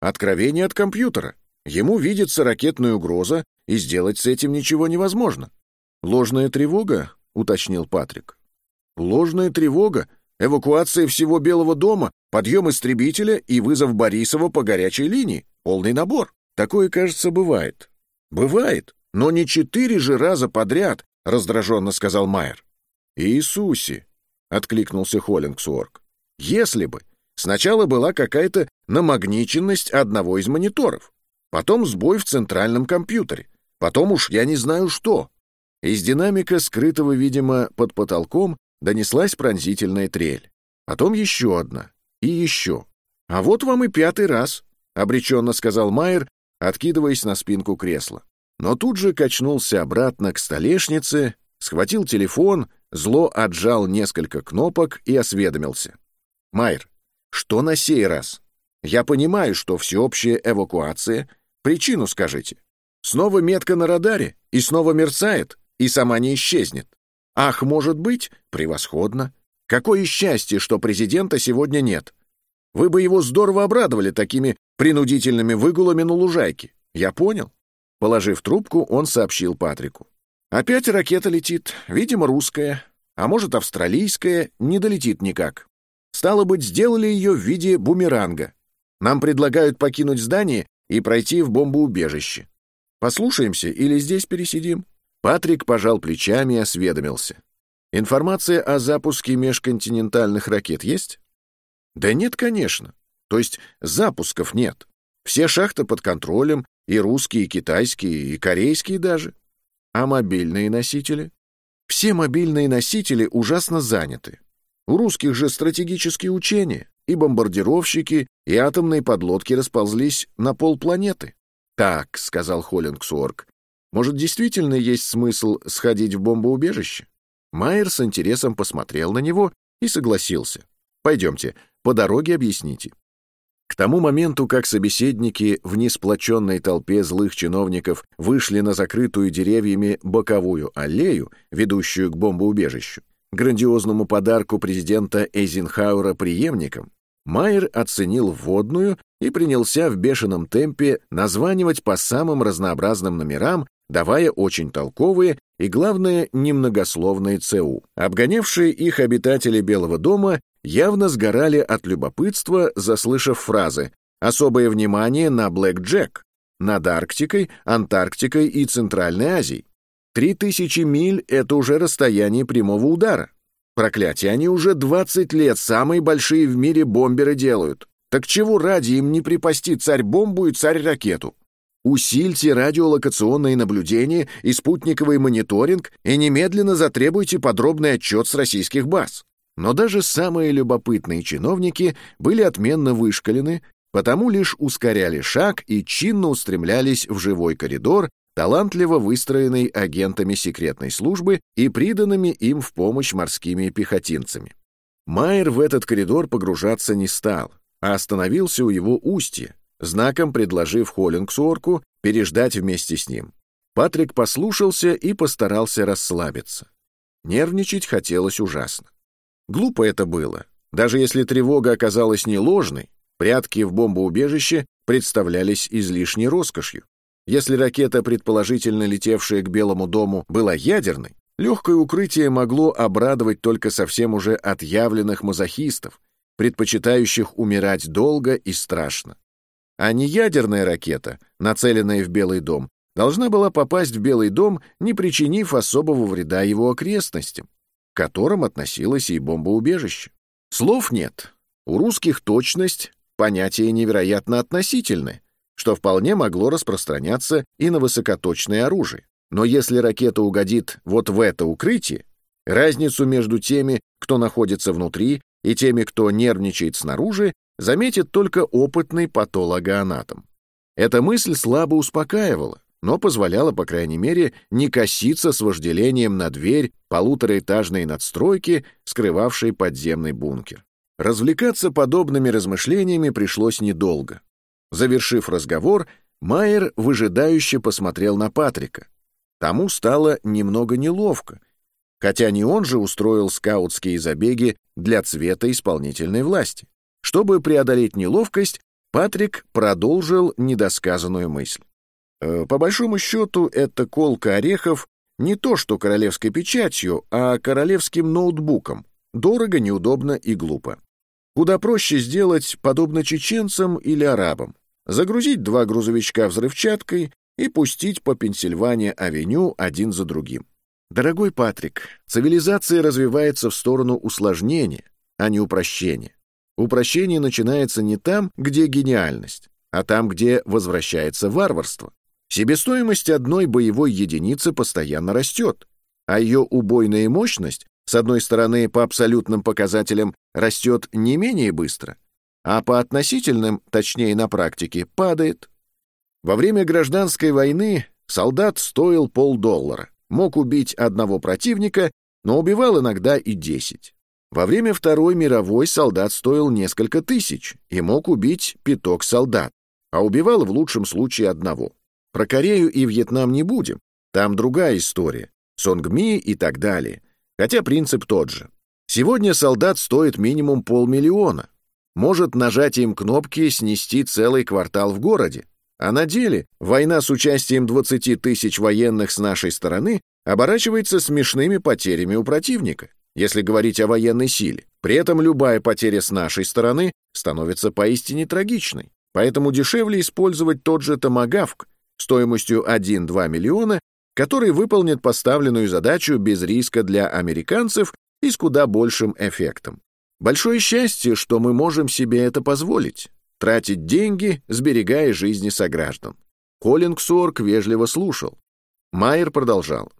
A: Откровение от компьютера. Ему видится ракетная угроза, и сделать с этим ничего невозможно. «Ложная тревога?» — уточнил Патрик. «Ложная тревога, эвакуация всего Белого дома, подъем истребителя и вызов Борисова по горячей линии. Полный набор. Такое, кажется, бывает». «Бывает, но не четыре же раза подряд», — раздраженно сказал Майер. «Иисусе!» — откликнулся Холлингсуорг. «Если бы. Сначала была какая-то намагниченность одного из мониторов. Потом сбой в центральном компьютере. Потом уж я не знаю что. Из динамика, скрытого, видимо, под потолком, донеслась пронзительная трель. Потом еще одна. И еще. «А вот вам и пятый раз», — обреченно сказал Майер, откидываясь на спинку кресла. Но тут же качнулся обратно к столешнице, схватил телефон, зло отжал несколько кнопок и осведомился. «Майер, что на сей раз? Я понимаю, что всеобщая эвакуация — Причину скажите. Снова метка на радаре, и снова мерцает, и сама не исчезнет. Ах, может быть, превосходно. Какое счастье, что президента сегодня нет. Вы бы его здорово обрадовали такими принудительными выгулами на лужайке. Я понял. Положив трубку, он сообщил Патрику. Опять ракета летит, видимо, русская, а может, австралийская, не долетит никак. Стало быть, сделали ее в виде бумеранга. Нам предлагают покинуть здание и пройти в бомбоубежище. Послушаемся или здесь пересидим?» Патрик пожал плечами и осведомился. «Информация о запуске межконтинентальных ракет есть?» «Да нет, конечно. То есть запусков нет. Все шахты под контролем, и русские, и китайские, и корейские даже. А мобильные носители? Все мобильные носители ужасно заняты. У русских же стратегические учения и бомбардировщики, и атомные подлодки расползлись на полпланеты. «Так», — сказал Холлингсуорг, — «может, действительно есть смысл сходить в бомбоубежище?» Майер с интересом посмотрел на него и согласился. «Пойдемте, по дороге объясните». К тому моменту, как собеседники в несплоченной толпе злых чиновников вышли на закрытую деревьями боковую аллею, ведущую к бомбоубежищу, грандиозному подарку президента Эйзенхауэра преемникам, Майер оценил вводную и принялся в бешеном темпе названивать по самым разнообразным номерам, давая очень толковые и, главное, немногословные ЦУ. Обгонявшие их обитатели Белого дома явно сгорали от любопытства, заслышав фразы «Особое внимание на Блэк Джек», над Арктикой, Антарктикой и Центральной Азией. Три тысячи миль — это уже расстояние прямого удара. Проклятие, они уже 20 лет самые большие в мире бомберы делают. Так чего ради им не припасти царь-бомбу и царь-ракету? Усильте радиолокационные наблюдения и спутниковый мониторинг и немедленно затребуйте подробный отчет с российских баз. Но даже самые любопытные чиновники были отменно вышкалены, потому лишь ускоряли шаг и чинно устремлялись в живой коридор, талантливо выстроенный агентами секретной службы и приданными им в помощь морскими пехотинцами. Майер в этот коридор погружаться не стал, а остановился у его устья, знаком предложив Холлингсуорку переждать вместе с ним. Патрик послушался и постарался расслабиться. Нервничать хотелось ужасно. Глупо это было. Даже если тревога оказалась не ложной, прятки в бомбоубежище представлялись излишней роскошью. Если ракета, предположительно летевшая к Белому дому, была ядерной, легкое укрытие могло обрадовать только совсем уже отъявленных мазохистов, предпочитающих умирать долго и страшно. А не ядерная ракета, нацеленная в Белый дом, должна была попасть в Белый дом, не причинив особого вреда его окрестностям, к которым относилось и бомбоубежище. Слов нет. У русских точность — понятие невероятно относительное, что вполне могло распространяться и на высокоточное оружие. Но если ракета угодит вот в это укрытие, разницу между теми, кто находится внутри, и теми, кто нервничает снаружи, заметит только опытный патологоанатом. Эта мысль слабо успокаивала, но позволяла, по крайней мере, не коситься с вожделением на дверь полутораэтажной надстройки, скрывавшей подземный бункер. Развлекаться подобными размышлениями пришлось недолго. Завершив разговор, Майер выжидающе посмотрел на Патрика. Тому стало немного неловко, хотя не он же устроил скаутские забеги для цвета исполнительной власти. Чтобы преодолеть неловкость, Патрик продолжил недосказанную мысль. «Э, по большому счету, эта колка орехов не то что королевской печатью, а королевским ноутбуком. Дорого, неудобно и глупо. Куда проще сделать, подобно чеченцам или арабам. Загрузить два грузовичка взрывчаткой и пустить по Пенсильвания-авеню один за другим. Дорогой Патрик, цивилизация развивается в сторону усложнения, а не упрощения. Упрощение начинается не там, где гениальность, а там, где возвращается варварство. Себестоимость одной боевой единицы постоянно растет, а ее убойная мощность, с одной стороны, по абсолютным показателям растет не менее быстро, а по относительным, точнее на практике, падает. Во время гражданской войны солдат стоил полдоллара, мог убить одного противника, но убивал иногда и десять. Во время Второй мировой солдат стоил несколько тысяч и мог убить пяток солдат, а убивал в лучшем случае одного. Про Корею и Вьетнам не будем, там другая история, Сонгми и так далее, хотя принцип тот же. Сегодня солдат стоит минимум полмиллиона, может нажатием кнопки снести целый квартал в городе, а на деле война с участием 20 тысяч военных с нашей стороны оборачивается смешными потерями у противника если говорить о военной силе. При этом любая потеря с нашей стороны становится поистине трагичной. Поэтому дешевле использовать тот же томагавк стоимостью 1-2 миллиона, который выполнит поставленную задачу без риска для американцев и с куда большим эффектом. Большое счастье, что мы можем себе это позволить — тратить деньги, сберегая жизни сограждан. Коллингсорг вежливо слушал. Майер продолжал.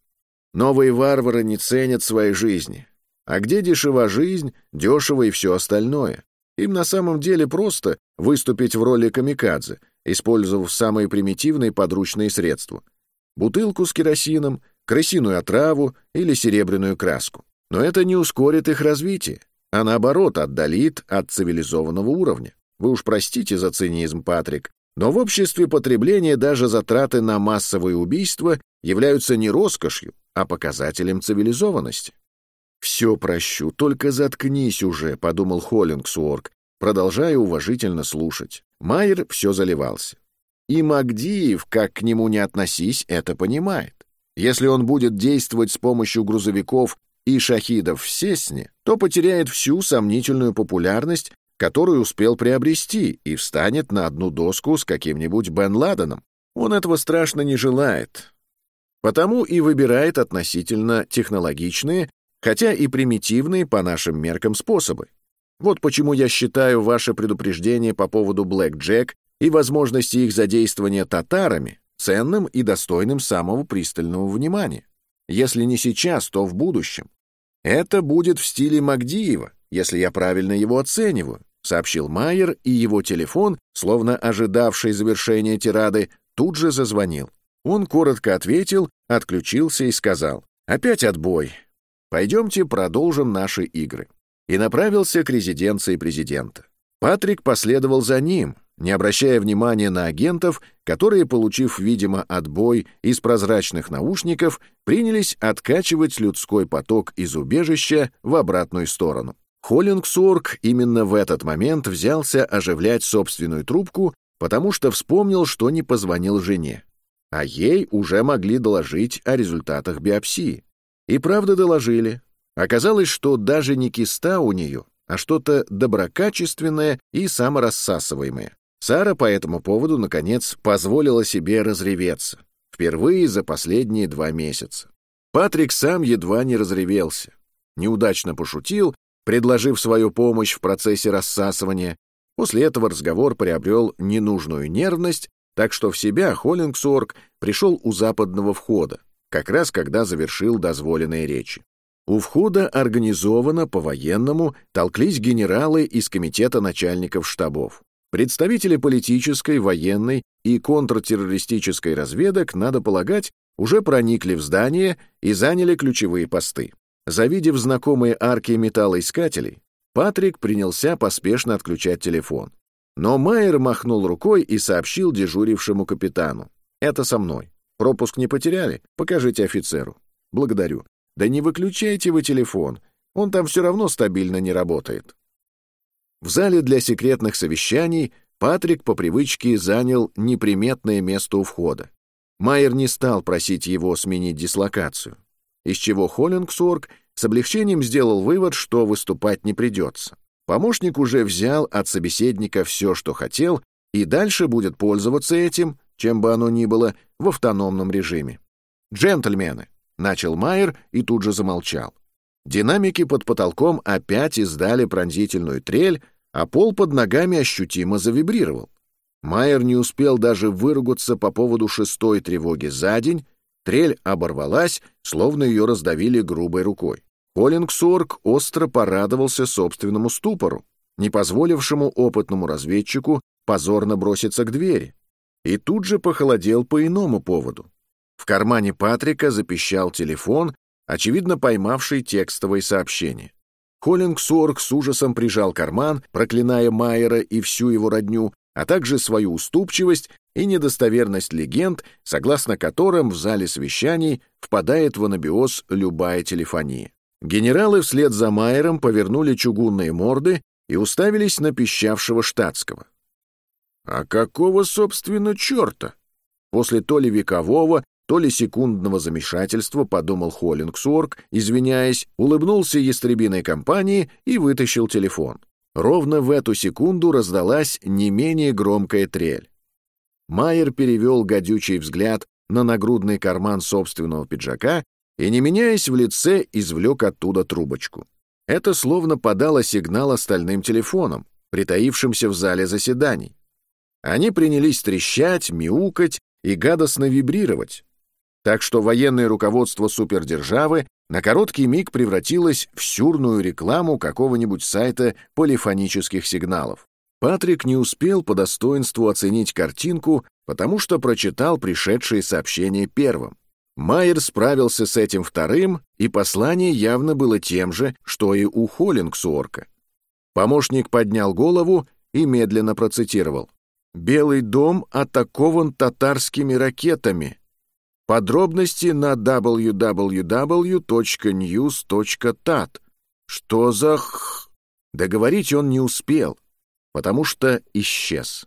A: «Новые варвары не ценят своей жизни. А где дешева жизнь, дешево и все остальное? Им на самом деле просто выступить в роли камикадзе, использовав самые примитивные подручные средства. Бутылку с керосином, крысиную отраву или серебряную краску. Но это не ускорит их развитие, а наоборот отдалит от цивилизованного уровня. Вы уж простите за цинизм, Патрик, но в обществе потребления даже затраты на массовые убийства являются не роскошью, а показателем цивилизованности. «Все прощу, только заткнись уже», — подумал Холлингсуорк, продолжая уважительно слушать. Майер все заливался. И Магдиев, как к нему не относись, это понимает. Если он будет действовать с помощью грузовиков и шахидов в Сесне, то потеряет всю сомнительную популярность, которую успел приобрести, и встанет на одну доску с каким-нибудь Бен Ладеном. Он этого страшно не желает. Потому и выбирает относительно технологичные, хотя и примитивные по нашим меркам способы. Вот почему я считаю ваше предупреждение по поводу Блэк Джек и возможности их задействования татарами ценным и достойным самого пристального внимания. Если не сейчас, то в будущем. Это будет в стиле Магдиева, если я правильно его оцениваю, сообщил Майер, и его телефон, словно ожидавший завершения тирады, тут же зазвонил. Он коротко ответил, отключился и сказал, «Опять отбой. Пойдемте продолжим наши игры». И направился к резиденции президента. Патрик последовал за ним, не обращая внимания на агентов, которые, получив, видимо, отбой из прозрачных наушников, принялись откачивать людской поток из убежища в обратную сторону. Холлингсорг именно в этот момент взялся оживлять собственную трубку, потому что вспомнил, что не позвонил жене. А ей уже могли доложить о результатах биопсии. И правда доложили. Оказалось, что даже не киста у нее, а что-то доброкачественное и саморассасываемое. Сара по этому поводу, наконец, позволила себе разреветься. Впервые за последние два месяца. Патрик сам едва не разревелся. Неудачно пошутил, предложив свою помощь в процессе рассасывания. После этого разговор приобрел ненужную нервность, так что в себя Холлингсорг пришел у западного входа, как раз когда завершил дозволенные речи. У входа организованно по-военному толклись генералы из комитета начальников штабов. Представители политической, военной и контртеррористической разведок, надо полагать, уже проникли в здание и заняли ключевые посты. Завидев знакомые арки металлоискателей, Патрик принялся поспешно отключать телефон. Но Майер махнул рукой и сообщил дежурившему капитану. «Это со мной. Пропуск не потеряли? Покажите офицеру». «Благодарю». «Да не выключайте вы телефон. Он там все равно стабильно не работает». В зале для секретных совещаний Патрик по привычке занял неприметное место у входа. Майер не стал просить его сменить дислокацию, из чего Холлингсорг с облегчением сделал вывод, что выступать не придется. Помощник уже взял от собеседника все, что хотел, и дальше будет пользоваться этим, чем бы оно ни было, в автономном режиме. «Джентльмены!» — начал Майер и тут же замолчал. Динамики под потолком опять издали пронзительную трель, а пол под ногами ощутимо завибрировал. Майер не успел даже выругаться по поводу шестой тревоги за день, трель оборвалась, словно ее раздавили грубой рукой. Коллингсорг остро порадовался собственному ступору, не позволившему опытному разведчику позорно броситься к двери, и тут же похолодел по иному поводу. В кармане Патрика запищал телефон, очевидно поймавший текстовое сообщение. Холлингсорг с ужасом прижал карман, проклиная Майера и всю его родню, а также свою уступчивость и недостоверность легенд, согласно которым в зале совещаний впадает в анабиоз любая телефония. Генералы вслед за Майером повернули чугунные морды и уставились на пищавшего штатского. А какого, собственно, черта? После то ли векового, то ли секундного замешательства, подумал Холлингсорг, извиняясь, улыбнулся ястребиной компании и вытащил телефон. Ровно в эту секунду раздалась не менее громкая трель. Майер перевел гадючий взгляд на нагрудный карман собственного пиджака и, не меняясь в лице, извлек оттуда трубочку. Это словно подало сигнал остальным телефонам, притаившимся в зале заседаний. Они принялись трещать, мяукать и гадостно вибрировать, так что военное руководство супердержавы на короткий миг превратилось в сюрную рекламу какого-нибудь сайта полифонических сигналов. Патрик не успел по достоинству оценить картинку, потому что прочитал пришедшие сообщения первым. Майер справился с этим вторым, и послание явно было тем же, что и у Холлингсуорка. Помощник поднял голову и медленно процитировал. «Белый дом атакован татарскими ракетами. Подробности на www.news.tat. Что за х... Договорить он не успел. потому что исчез.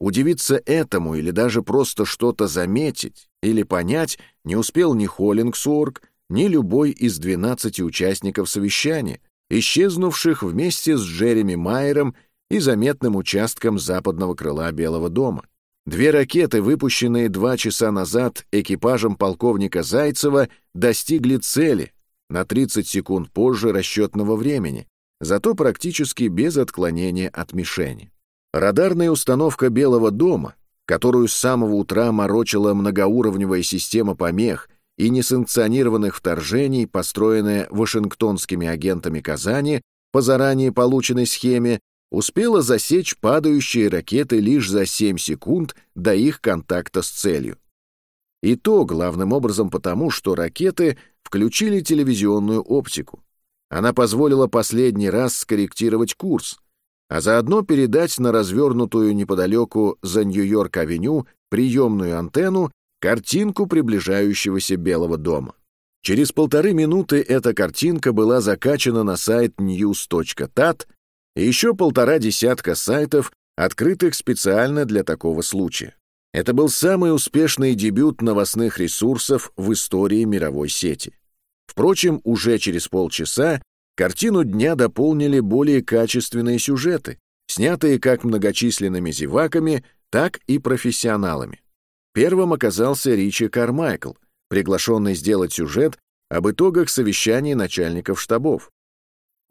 A: Удивиться этому или даже просто что-то заметить или понять не успел ни Холлингсорг, ни любой из 12 участников совещания, исчезнувших вместе с Джереми Майером и заметным участком западного крыла Белого дома. Две ракеты, выпущенные два часа назад экипажем полковника Зайцева, достигли цели на 30 секунд позже расчетного времени, зато практически без отклонения от мишени. Радарная установка Белого дома, которую с самого утра морочила многоуровневая система помех и несанкционированных вторжений, построенная вашингтонскими агентами Казани по заранее полученной схеме, успела засечь падающие ракеты лишь за 7 секунд до их контакта с целью. И то главным образом потому, что ракеты включили телевизионную оптику. Она позволила последний раз скорректировать курс, а заодно передать на развернутую неподалеку за Нью-Йорк-авеню приемную антенну картинку приближающегося Белого дома. Через полторы минуты эта картинка была закачана на сайт news.tat и еще полтора десятка сайтов, открытых специально для такого случая. Это был самый успешный дебют новостных ресурсов в истории мировой сети. Впрочем, уже через полчаса Картину дня дополнили более качественные сюжеты, снятые как многочисленными зеваками, так и профессионалами. Первым оказался Ричи Кармайкл, приглашенный сделать сюжет об итогах совещаний начальников штабов.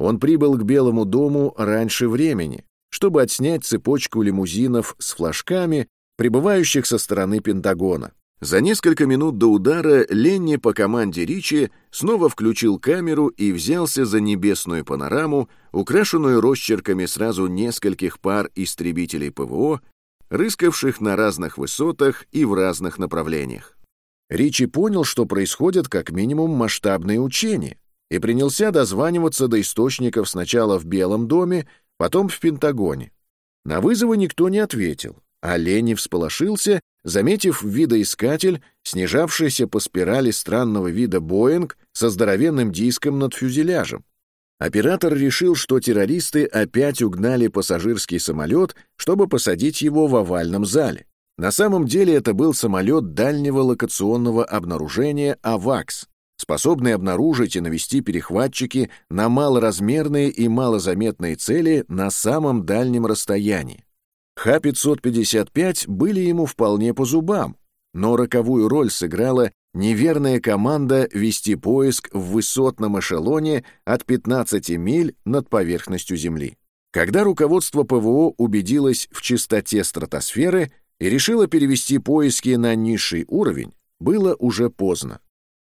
A: Он прибыл к Белому дому раньше времени, чтобы отснять цепочку лимузинов с флажками, прибывающих со стороны Пентагона. За несколько минут до удара Ленни по команде Ричи снова включил камеру и взялся за небесную панораму, украшенную росчерками сразу нескольких пар истребителей ПВО, рыскавших на разных высотах и в разных направлениях. Ричи понял, что происходят как минимум масштабные учения, и принялся дозваниваться до источников сначала в Белом доме, потом в Пентагоне. На вызовы никто не ответил, а Ленни всполошился заметив видоискатель, снижавшийся по спирали странного вида Боинг со здоровенным диском над фюзеляжем. Оператор решил, что террористы опять угнали пассажирский самолет, чтобы посадить его в овальном зале. На самом деле это был самолет дальнего локационного обнаружения «АВАКС», способный обнаружить и навести перехватчики на малоразмерные и малозаметные цели на самом дальнем расстоянии. Х-555 были ему вполне по зубам, но роковую роль сыграла неверная команда вести поиск в высотном эшелоне от 15 миль над поверхностью Земли. Когда руководство ПВО убедилось в чистоте стратосферы и решило перевести поиски на низший уровень, было уже поздно.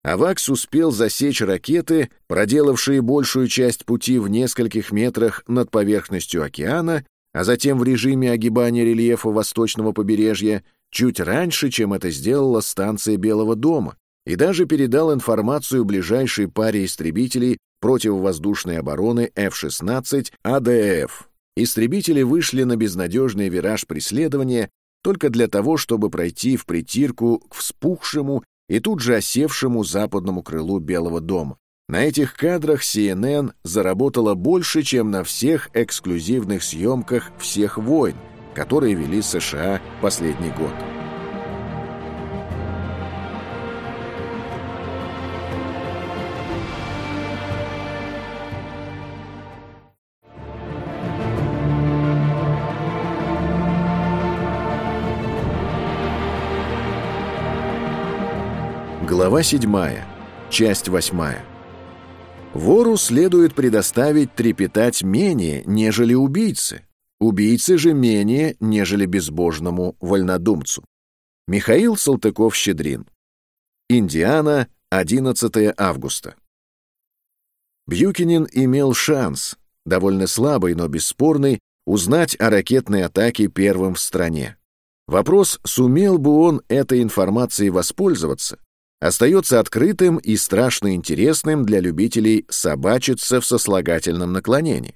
A: Авакс успел засечь ракеты, проделавшие большую часть пути в нескольких метрах над поверхностью океана а затем в режиме огибания рельефа восточного побережья чуть раньше, чем это сделала станция Белого дома, и даже передал информацию ближайшей паре истребителей противовоздушной обороны F-16 АДФ. Истребители вышли на безнадежный вираж преследования только для того, чтобы пройти в притирку к вспухшему и тут же осевшему западному крылу Белого дома. На этих кадрах CNN заработала больше, чем на всех эксклюзивных съемках всех войн, которые вели США последний год. Глава 7. Часть 8. Вору следует предоставить трепетать менее, нежели убийце. Убийце же менее, нежели безбожному вольнодумцу. Михаил Салтыков-Щедрин. Индиана, 11 августа. Бьюкинин имел шанс, довольно слабый, но бесспорный, узнать о ракетной атаке первым в стране. Вопрос, сумел бы он этой информацией воспользоваться, остается открытым и страшно интересным для любителей собачиться в сослагательном наклонении.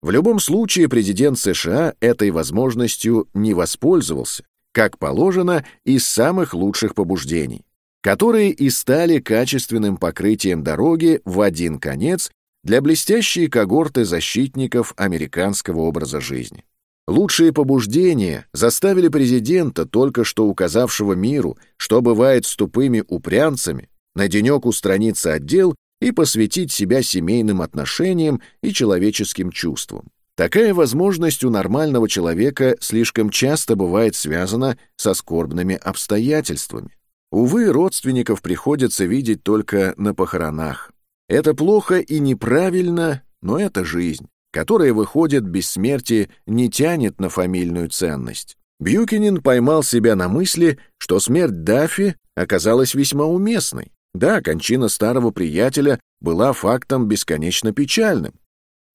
A: В любом случае президент США этой возможностью не воспользовался, как положено, из самых лучших побуждений, которые и стали качественным покрытием дороги в один конец для блестящей когорты защитников американского образа жизни. Лучшие побуждения заставили президента, только что указавшего миру, что бывает с тупыми упрямцами, на денек устраниться от дел и посвятить себя семейным отношениям и человеческим чувствам. Такая возможность у нормального человека слишком часто бывает связана со скорбными обстоятельствами. Увы, родственников приходится видеть только на похоронах. Это плохо и неправильно, но это жизнь которая, выходит, без смерти не тянет на фамильную ценность. Бьюкинин поймал себя на мысли, что смерть Даффи оказалась весьма уместной. Да, кончина старого приятеля была фактом бесконечно печальным.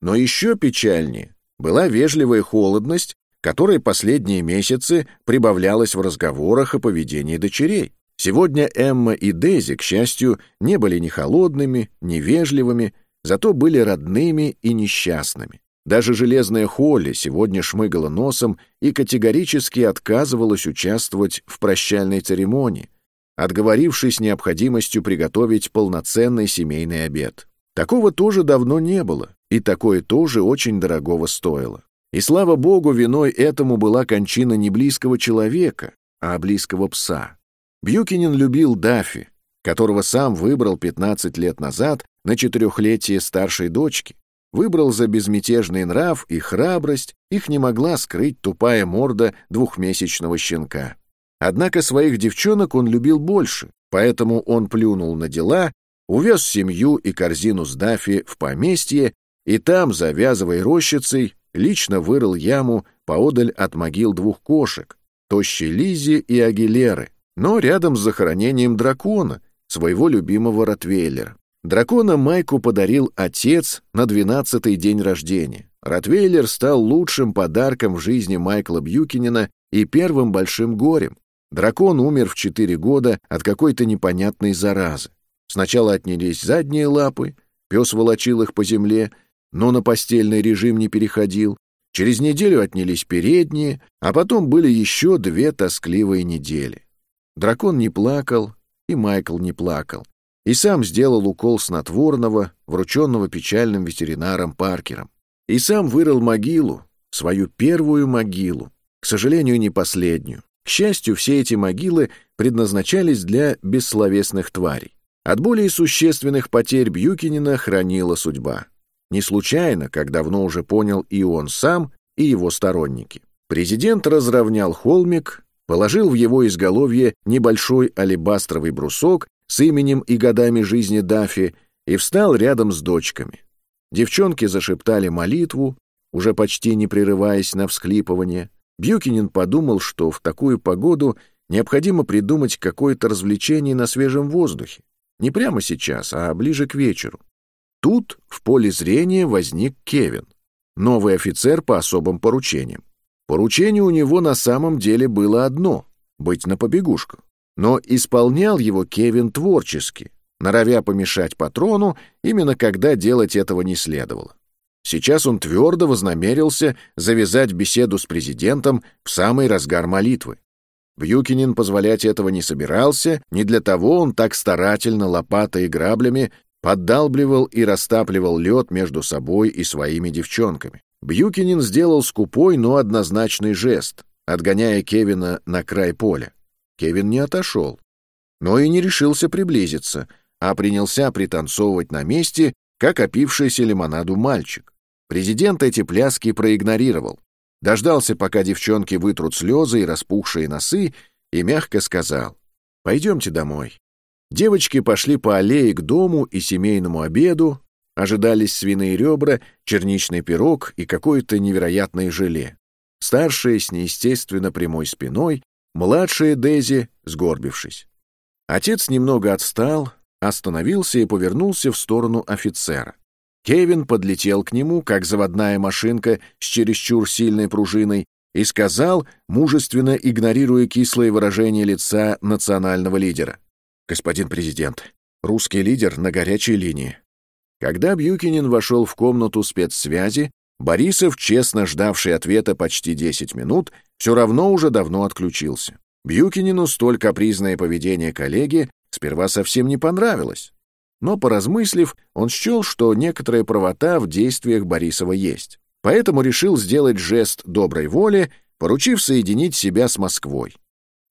A: Но еще печальнее была вежливая холодность, которой последние месяцы прибавлялась в разговорах о поведении дочерей. Сегодня Эмма и Дейзи, к счастью, не были ни холодными, ни вежливыми, зато были родными и несчастными. Даже железная Холли сегодня шмыгала носом и категорически отказывалась участвовать в прощальной церемонии, отговорившись необходимостью приготовить полноценный семейный обед. Такого тоже давно не было, и такое тоже очень дорогого стоило. И слава богу, виной этому была кончина не близкого человека, а близкого пса. Бьюкинин любил Даффи, которого сам выбрал 15 лет назад на четырехлетие старшей дочки, выбрал за безмятежный нрав и храбрость, их не могла скрыть тупая морда двухмесячного щенка. Однако своих девчонок он любил больше, поэтому он плюнул на дела, увез семью и корзину с Дафи в поместье и там, завязывая рощицей, лично вырыл яму поодаль от могил двух кошек, тощей Лизи и Агилеры, но рядом с захоронением дракона, своего любимого Ротвейлера. Дракона Майку подарил отец на двенадцатый день рождения. Ротвейлер стал лучшим подарком в жизни Майкла Бьюкинина и первым большим горем. Дракон умер в четыре года от какой-то непонятной заразы. Сначала отнялись задние лапы, пес волочил их по земле, но на постельный режим не переходил. Через неделю отнялись передние, а потом были еще две тоскливые недели. Дракон не плакал, и Майкл не плакал и сам сделал укол снотворного, врученного печальным ветеринаром Паркером. И сам вырыл могилу, свою первую могилу, к сожалению, не последнюю. К счастью, все эти могилы предназначались для бессловесных тварей. От более существенных потерь Бьюкинина хранила судьба. Не случайно, как давно уже понял и он сам, и его сторонники. Президент разровнял холмик, положил в его изголовье небольшой алебастровый брусок с именем и годами жизни Дафи и встал рядом с дочками. Девчонки зашептали молитву, уже почти не прерываясь на всхлипывание. Бьюкинин подумал, что в такую погоду необходимо придумать какое-то развлечение на свежем воздухе. Не прямо сейчас, а ближе к вечеру. Тут в поле зрения возник Кевин, новый офицер по особым поручениям. Поручение у него на самом деле было одно — быть на побегушках. Но исполнял его Кевин творчески, норовя помешать патрону, именно когда делать этого не следовало. Сейчас он твердо вознамерился завязать беседу с президентом в самый разгар молитвы. Бьюкинин позволять этого не собирался, не для того он так старательно лопатой и граблями поддалбливал и растапливал лед между собой и своими девчонками. Бьюкинин сделал скупой, но однозначный жест, отгоняя Кевина на край поля. Кевин не отошел, но и не решился приблизиться, а принялся пританцовывать на месте, как опившийся лимонаду мальчик. Президент эти пляски проигнорировал, дождался, пока девчонки вытрут слезы и распухшие носы, и мягко сказал «Пойдемте домой». Девочки пошли по аллее к дому и семейному обеду, ожидались свиные ребра, черничный пирог и какое-то невероятное желе. Старшие с неестественно прямой спиной Младшая Дейзи, сгорбившись. Отец немного отстал, остановился и повернулся в сторону офицера. Кевин подлетел к нему, как заводная машинка с чересчур сильной пружиной, и сказал, мужественно игнорируя кислое выражение лица национального лидера. «Господин президент, русский лидер на горячей линии». Когда Бьюкинин вошел в комнату спецсвязи, Борисов, честно ждавший ответа почти 10 минут, все равно уже давно отключился. Бьюкинину столь капризное поведение коллеги сперва совсем не понравилось. Но, поразмыслив, он счел, что некоторая правота в действиях Борисова есть. поэтому решил сделать жест доброй воли, поручив соединить себя с Москвой.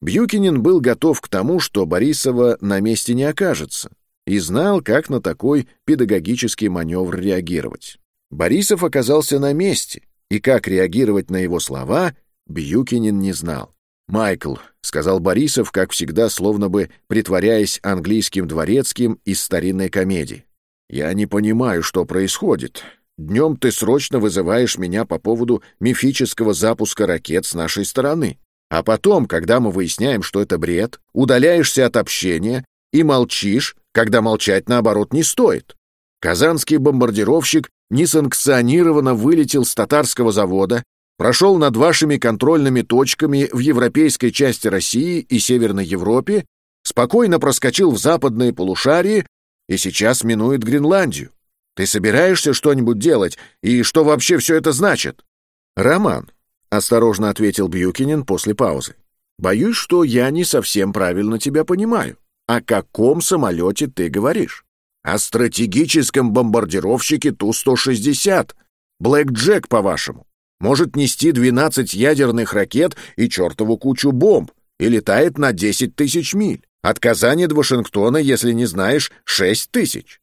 A: Бьюкинин был готов к тому, что Борисова на месте не окажется, и знал, как на такой педагогический маневр реагировать. Борисов оказался на месте, и как реагировать на его слова, Бьюкинин не знал. «Майкл», — сказал Борисов, как всегда, словно бы притворяясь английским дворецким из старинной комедии. «Я не понимаю, что происходит. Днем ты срочно вызываешь меня по поводу мифического запуска ракет с нашей стороны. А потом, когда мы выясняем, что это бред, удаляешься от общения и молчишь, когда молчать, наоборот, не стоит. Казанский бомбардировщик несанкционированно вылетел с татарского завода, прошел над вашими контрольными точками в европейской части России и Северной Европе, спокойно проскочил в западные полушарии и сейчас минует Гренландию. Ты собираешься что-нибудь делать? И что вообще все это значит? Роман, — осторожно ответил Бьюкинин после паузы. Боюсь, что я не совсем правильно тебя понимаю. О каком самолете ты говоришь? О стратегическом бомбардировщике Ту-160. Блэк Джек, по-вашему. Может нести 12 ядерных ракет и чертову кучу бомб и летает на 10 тысяч миль. От Казани до Вашингтона, если не знаешь, 6 тысяч.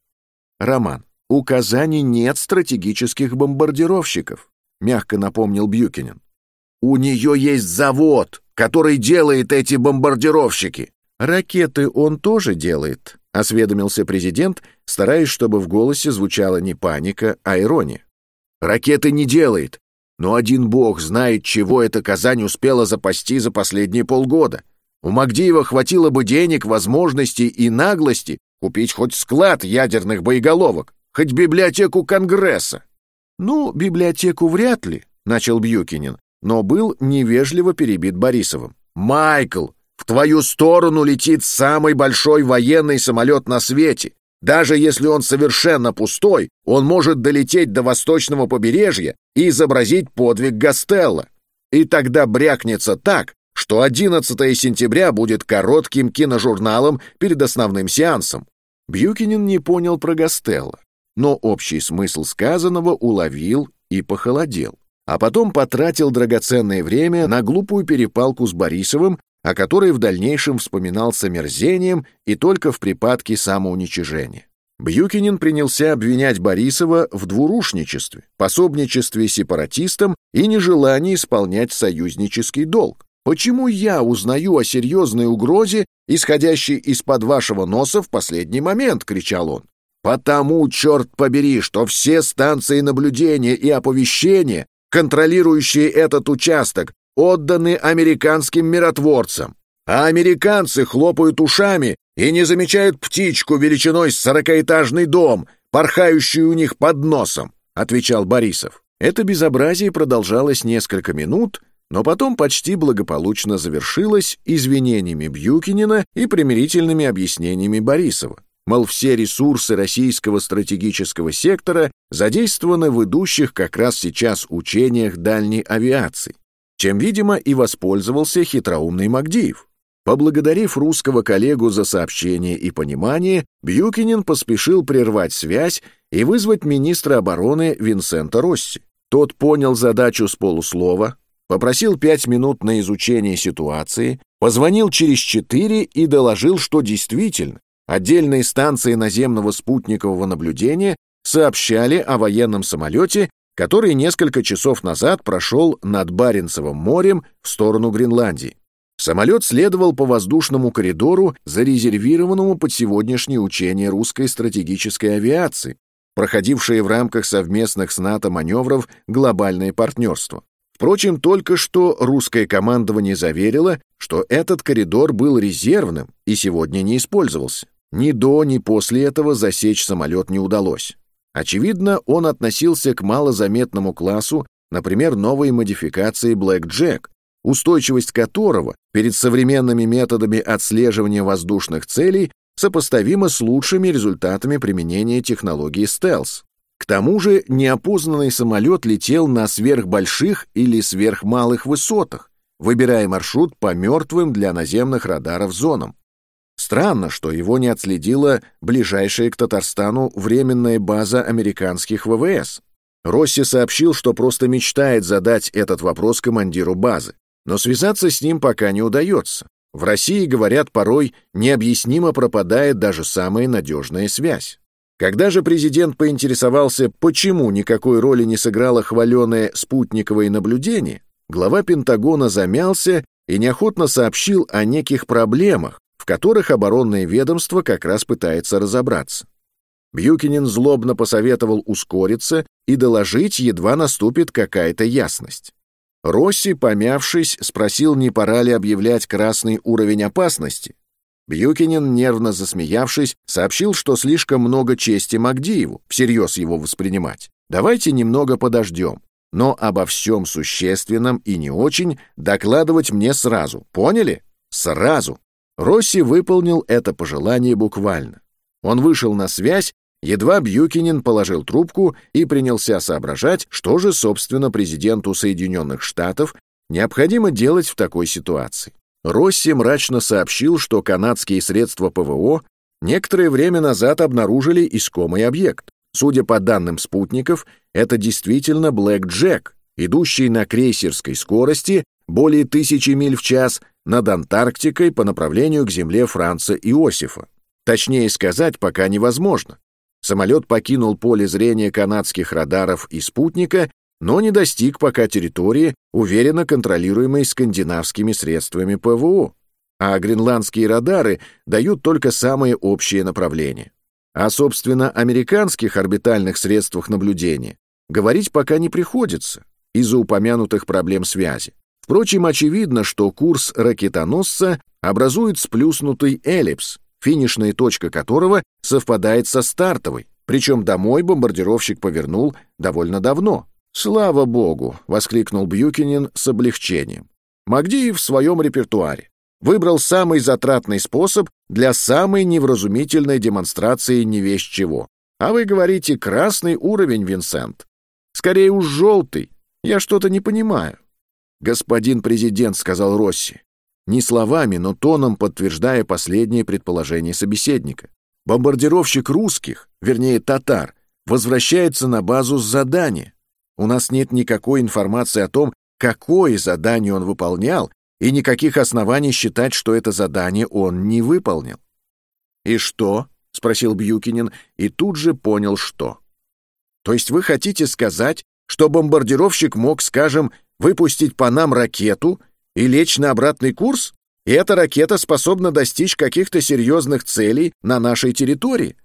A: Роман. «У Казани нет стратегических бомбардировщиков», — мягко напомнил Бьюкинин. «У нее есть завод, который делает эти бомбардировщики». «Ракеты он тоже делает», — осведомился президент, стараясь, чтобы в голосе звучала не паника, а ирония. «Ракеты не делает, но один бог знает, чего эта Казань успела запасти за последние полгода. У Магдиева хватило бы денег, возможностей и наглости купить хоть склад ядерных боеголовок, хоть библиотеку Конгресса. Ну, библиотеку вряд ли, начал Бьюкинин, но был невежливо перебит Борисовым. Майкл, твою сторону летит самый большой военный самолет на свете. Даже если он совершенно пустой, он может долететь до восточного побережья и изобразить подвиг Гастелла. И тогда брякнется так, что 11 сентября будет коротким киножурналом перед основным сеансом. Бьюкинин не понял про Гастелла но общий смысл сказанного уловил и похолодел. А потом потратил драгоценное время на глупую перепалку с Борисовым, о которой в дальнейшем вспоминал с омерзением и только в припадке самоуничижения. Бьюкинин принялся обвинять Борисова в двурушничестве, пособничестве сепаратистам и нежелании исполнять союзнический долг. Почему я узнаю о серьезной угрозе, исходящей из-под вашего носа в последний момент?» — кричал он. Потому, черт побери, что все станции наблюдения и оповещения, контролирующие этот участок, отданы американским миротворцам. А американцы хлопают ушами и не замечают птичку величиной с сорокаэтажный дом, порхающую у них под носом, отвечал Борисов. Это безобразие продолжалось несколько минут, но потом почти благополучно завершилось извинениями Бьюкинина и примирительными объяснениями Борисова мол, все ресурсы российского стратегического сектора задействованы в идущих как раз сейчас учениях дальней авиации, чем, видимо, и воспользовался хитроумный Магдиев. Поблагодарив русского коллегу за сообщение и понимание, Бьюкинин поспешил прервать связь и вызвать министра обороны Винсента Росси. Тот понял задачу с полуслова, попросил пять минут на изучение ситуации, позвонил через четыре и доложил, что действительно Отдельные станции наземного спутникового наблюдения сообщали о военном самолете, который несколько часов назад прошел над Баренцевым морем в сторону Гренландии. Самолет следовал по воздушному коридору, зарезервированному под сегодняшнее учение русской стратегической авиации, проходившее в рамках совместных с НАТО маневров «Глобальное партнерство». Впрочем, только что русское командование заверило, что этот коридор был резервным и сегодня не использовался. Ни до, ни после этого засечь самолет не удалось. Очевидно, он относился к малозаметному классу, например, новой модификации Black Jack, устойчивость которого перед современными методами отслеживания воздушных целей сопоставима с лучшими результатами применения технологии стелс. К тому же неопознанный самолет летел на сверхбольших или сверхмалых высотах, выбирая маршрут по мертвым для наземных радаров зонам. Странно, что его не отследила ближайшая к Татарстану временная база американских ВВС. Росси сообщил, что просто мечтает задать этот вопрос командиру базы, но связаться с ним пока не удается. В России, говорят, порой необъяснимо пропадает даже самая надежная связь. Когда же президент поинтересовался, почему никакой роли не сыграло хваленое спутниковое наблюдение, глава Пентагона замялся и неохотно сообщил о неких проблемах, которых оборонное ведомство как раз пытается разобраться. Бьюкинин злобно посоветовал ускориться и доложить, едва наступит какая-то ясность. Росси, помявшись, спросил, не пора ли объявлять красный уровень опасности. Бьюкинин, нервно засмеявшись, сообщил, что слишком много чести Магдиеву, всерьез его воспринимать. Давайте немного подождем, но обо всем существенном и не очень докладывать мне сразу, поняли? Сразу. Росси выполнил это пожелание буквально. Он вышел на связь Едва Бьюкинин положил трубку и принялся соображать, что же, собственно, президенту Соединенных Штатов необходимо делать в такой ситуации. Росси мрачно сообщил, что канадские средства ПВО некоторое время назад обнаружили искомый объект. Судя по данным спутников, это действительно Блэк Джек, идущий на крейсерской скорости более тысячи миль в час над Антарктикой по направлению к земле Франца Иосифа. Точнее сказать пока невозможно. Самолет покинул поле зрения канадских радаров и спутника, но не достиг пока территории, уверенно контролируемой скандинавскими средствами ПВО, а гренландские радары дают только самые общие направления. А, собственно, американских орбитальных средствах наблюдения говорить пока не приходится из-за упомянутых проблем связи. Впрочем, очевидно, что курс ракетоносца образует сплюснутый эллипс, финишная точка которого совпадает со стартовой, причем домой бомбардировщик повернул довольно давно. «Слава богу!» — воскликнул Бьюкинин с облегчением. Магдиев в своем репертуаре выбрал самый затратный способ для самой невразумительной демонстрации не весь чего. А вы говорите «красный уровень, Винсент». Скорее уж желтый. Я что-то не понимаю. «Господин президент», — сказал Росси, не словами, но тоном подтверждая последнее предположение собеседника. Бомбардировщик русских, вернее татар, возвращается на базу с задания. У нас нет никакой информации о том, какое задание он выполнял, и никаких оснований считать, что это задание он не выполнил. «И что?» — спросил Бьюкинин, и тут же понял, что. «То есть вы хотите сказать, что бомбардировщик мог, скажем, выпустить по нам ракету и лечь на обратный курс? И эта ракета способна достичь каких-то серьезных целей на нашей территории?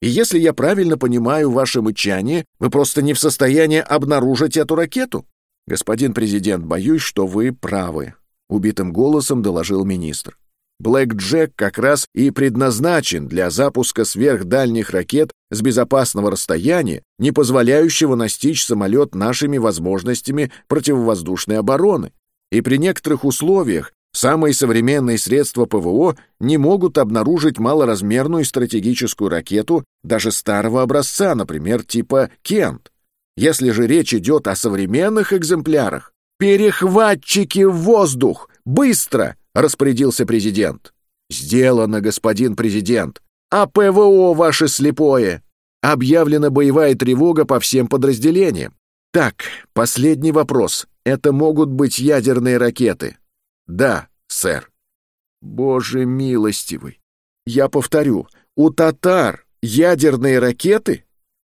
A: И если я правильно понимаю ваше мычание, вы просто не в состоянии обнаружить эту ракету? Господин президент, боюсь, что вы правы, убитым голосом доложил министр. Блэк Джек как раз и предназначен для запуска сверхдальних ракет с безопасного расстояния, не позволяющего настичь самолет нашими возможностями противовоздушной обороны и при некоторых условиях самые современные средства ПВО не могут обнаружить малоразмерную стратегическую ракету даже старого образца, например, типа «Кент». Если же речь идет о современных экземплярах, «Перехватчики в воздух! Быстро!» — распорядился президент. «Сделано, господин президент. А ПВО ваше слепое!» Объявлена боевая тревога по всем подразделениям. Так, последний вопрос. Это могут быть ядерные ракеты. Да, сэр. Боже милостивый. Я повторю, у татар ядерные ракеты?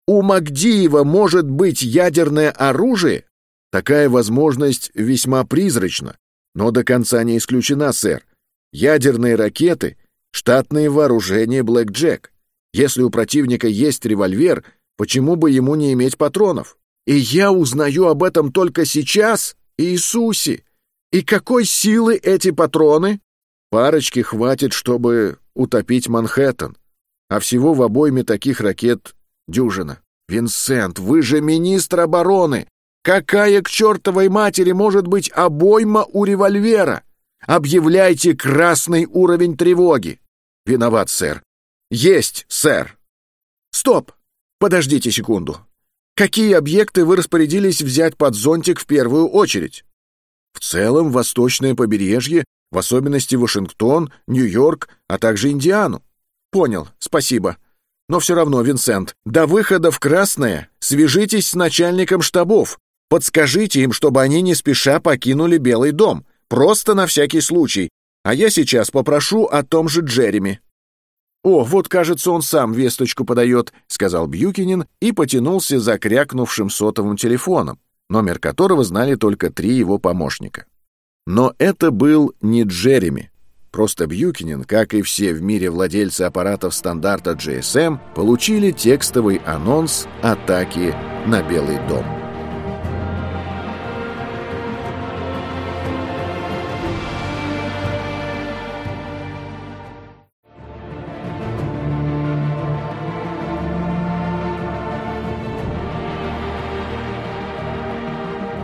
A: У Магдиева может быть ядерное оружие? Такая возможность весьма призрачна, но до конца не исключена, сэр. Ядерные ракеты — штатные вооружения Блэк Джек. Если у противника есть револьвер, почему бы ему не иметь патронов? И я узнаю об этом только сейчас, Иисусе. И какой силы эти патроны? Парочки хватит, чтобы утопить Манхэттен. А всего в обойме таких ракет дюжина. Винсент, вы же министр обороны. Какая к чертовой матери может быть обойма у револьвера? Объявляйте красный уровень тревоги. Виноват, сэр. Есть, сэр. Стоп. Подождите секунду. Какие объекты вы распорядились взять под зонтик в первую очередь? В целом, восточное побережье, в особенности Вашингтон, Нью-Йорк, а также Индиану. Понял, спасибо. Но все равно, Винсент, до выхода в Красное
B: свяжитесь с начальником штабов. Подскажите им, чтобы они не спеша покинули Белый дом. Просто на всякий случай. А я сейчас попрошу о том же Джереми». «О, вот, кажется, он сам весточку подает», — сказал Бьюкинин и потянулся за крякнувшим сотовым телефоном, номер которого знали только три его помощника. Но это был не Джереми. Просто Бьюкинин, как и все в мире владельцы аппаратов стандарта GSM, получили текстовый анонс атаки на Белый дом.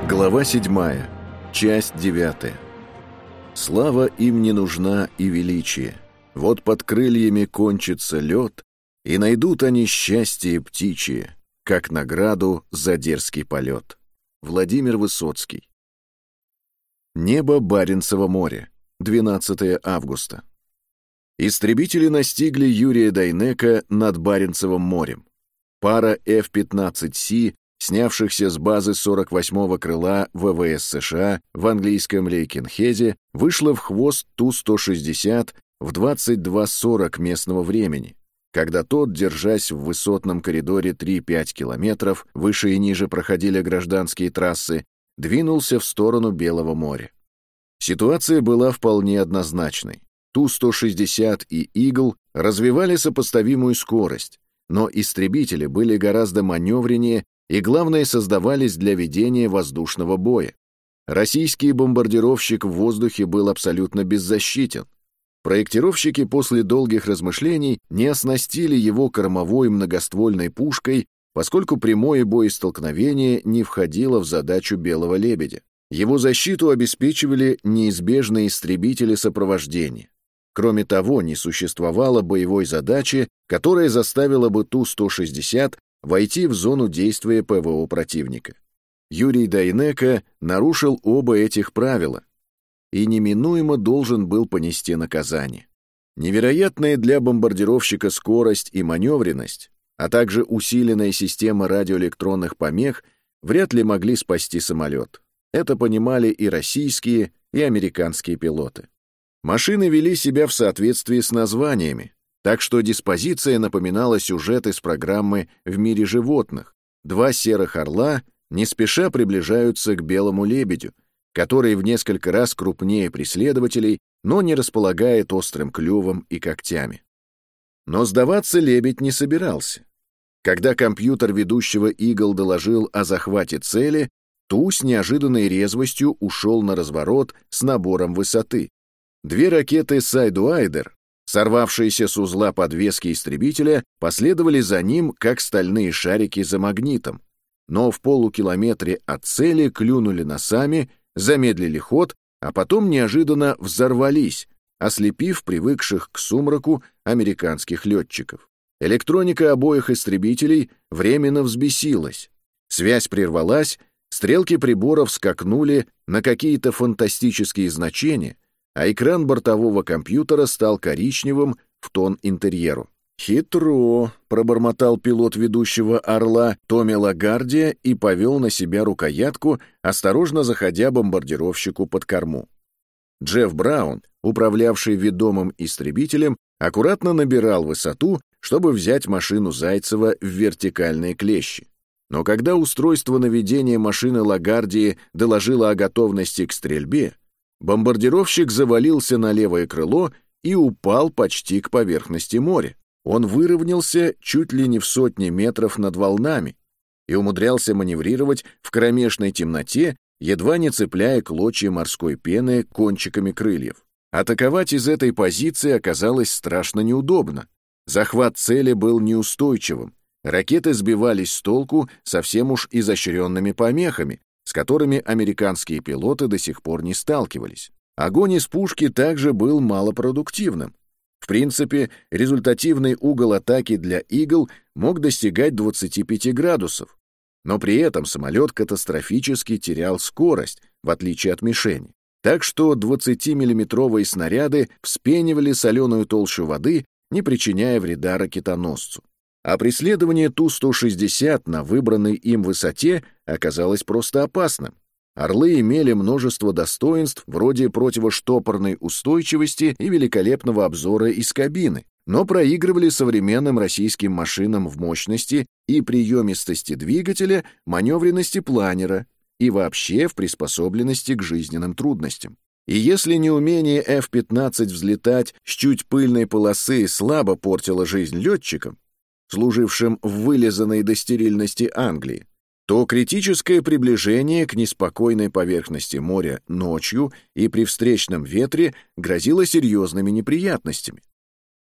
B: Глава 7. Часть 9. Слава им не нужна и величие. Вот под крыльями кончится лед, и найдут они счастье птичье, как награду за дерзкий полет. Владимир Высоцкий. Небо Баренцева моря. 12 августа. Истребители настигли Юрия Дайнека над Баренцевым морем. Пара F-15C снявшихся с базы 48-го крыла ВВС США в английском Лейкенхеде, вышла в хвост Ту-160 в 22.40 местного времени, когда тот, держась в высотном коридоре 3-5 километров, выше и ниже проходили гражданские трассы, двинулся в сторону Белого моря. Ситуация была вполне однозначной. Ту-160 и «Игл» развивали сопоставимую скорость, но истребители были гораздо маневреннее и, главное, создавались для ведения воздушного боя. Российский бомбардировщик в воздухе был абсолютно беззащитен. Проектировщики после долгих размышлений не оснастили его кормовой многоствольной пушкой, поскольку прямое боестолкновение не входило в задачу «Белого лебедя». Его защиту обеспечивали неизбежные истребители сопровождения. Кроме того, не существовало боевой задачи, которая заставила бы Ту-160 войти в зону действия ПВО противника. Юрий Дайнека нарушил оба этих правила и неминуемо должен был понести наказание. Невероятная для бомбардировщика скорость и маневренность, а также усиленная система радиоэлектронных помех вряд ли могли спасти самолет. Это понимали и российские, и американские пилоты. Машины вели себя в соответствии с названиями, так что диспозиция напоминала сюжет из программы «В мире животных». Два серых орла не спеша приближаются к белому лебедю, который в несколько раз крупнее преследователей, но не располагает острым клювом и когтями. Но сдаваться лебедь не собирался. Когда компьютер ведущего «Игл» доложил о захвате цели, Ту с неожиданной резвостью ушел на разворот с набором высоты. Две ракеты «Сайдуайдер» Сорвавшиеся с узла подвески истребителя последовали за ним, как стальные шарики за магнитом, но в полукилометре от цели клюнули носами, замедлили ход, а потом неожиданно взорвались, ослепив привыкших к сумраку американских летчиков. Электроника обоих истребителей временно взбесилась. Связь прервалась, стрелки приборов скакнули на какие-то фантастические значения, а экран бортового компьютера стал коричневым в тон интерьеру. «Хитро», — пробормотал пилот ведущего «Орла» Томми Лагардия и повел на себя рукоятку, осторожно заходя бомбардировщику под корму. Джефф Браун, управлявший ведомым истребителем, аккуратно набирал высоту, чтобы взять машину Зайцева в вертикальные клещи. Но когда устройство наведения машины Лагардии доложило о готовности к стрельбе, Бомбардировщик завалился на левое крыло и упал почти к поверхности моря. Он выровнялся чуть ли не в сотни метров над волнами и умудрялся маневрировать в кромешной темноте, едва не цепляя клочья морской пены кончиками крыльев. Атаковать из этой позиции оказалось страшно неудобно. Захват цели был неустойчивым. Ракеты сбивались с толку совсем уж изощренными помехами, которыми американские пилоты до сих пор не сталкивались. Огонь из пушки также был малопродуктивным. В принципе, результативный угол атаки для «Игл» мог достигать 25 градусов, но при этом самолет катастрофически терял скорость, в отличие от мишени. Так что 20-миллиметровые снаряды вспенивали соленую толщу воды, не причиняя вреда ракетоносцу.
A: А преследование Ту-160 на выбранной им высоте оказалось просто опасным. Орлы имели множество достоинств вроде противоштопорной устойчивости и великолепного обзора из кабины, но проигрывали современным российским машинам в мощности и приемистости двигателя, маневренности планера и вообще в приспособленности к жизненным трудностям. И если неумение F-15 взлетать с чуть пыльной полосы слабо портило жизнь летчикам, служившим в вылизанной до стерильности Англии, то критическое приближение к неспокойной поверхности моря ночью и при встречном ветре грозило серьезными неприятностями.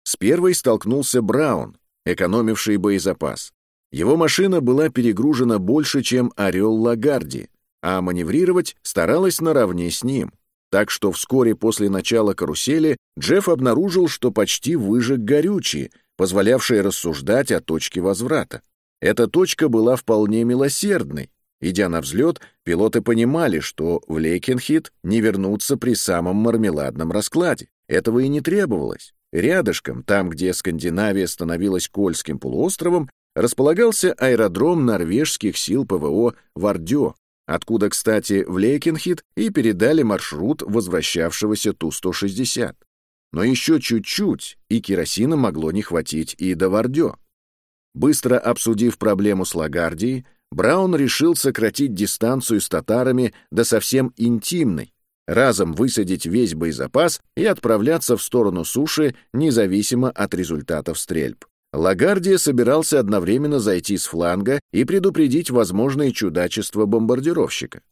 A: С первой столкнулся Браун, экономивший боезапас. Его машина была перегружена больше, чем «Орел Лагарди», а маневрировать старалась наравне с ним. Так что вскоре после начала карусели Джефф обнаружил, что почти выжег горючее, позволявшее рассуждать о точке возврата. Эта точка была вполне милосердной. Идя на взлет, пилоты понимали, что в Лейкенхит не вернуться при самом мармеладном раскладе. Этого и не требовалось. Рядышком, там, где Скандинавия становилась Кольским полуостровом, располагался аэродром норвежских сил ПВО Вардё, откуда, кстати, в Лейкенхит и передали маршрут возвращавшегося Ту-160. Но еще чуть-чуть, и керосина могло не хватить и до Вардё. Быстро обсудив проблему с Лагардией, Браун решил сократить дистанцию с татарами до совсем интимной, разом высадить весь боезапас и отправляться в сторону суши, независимо от результатов стрельб. Лагардия собирался одновременно зайти с фланга и предупредить возможные чудачества бомбардировщика.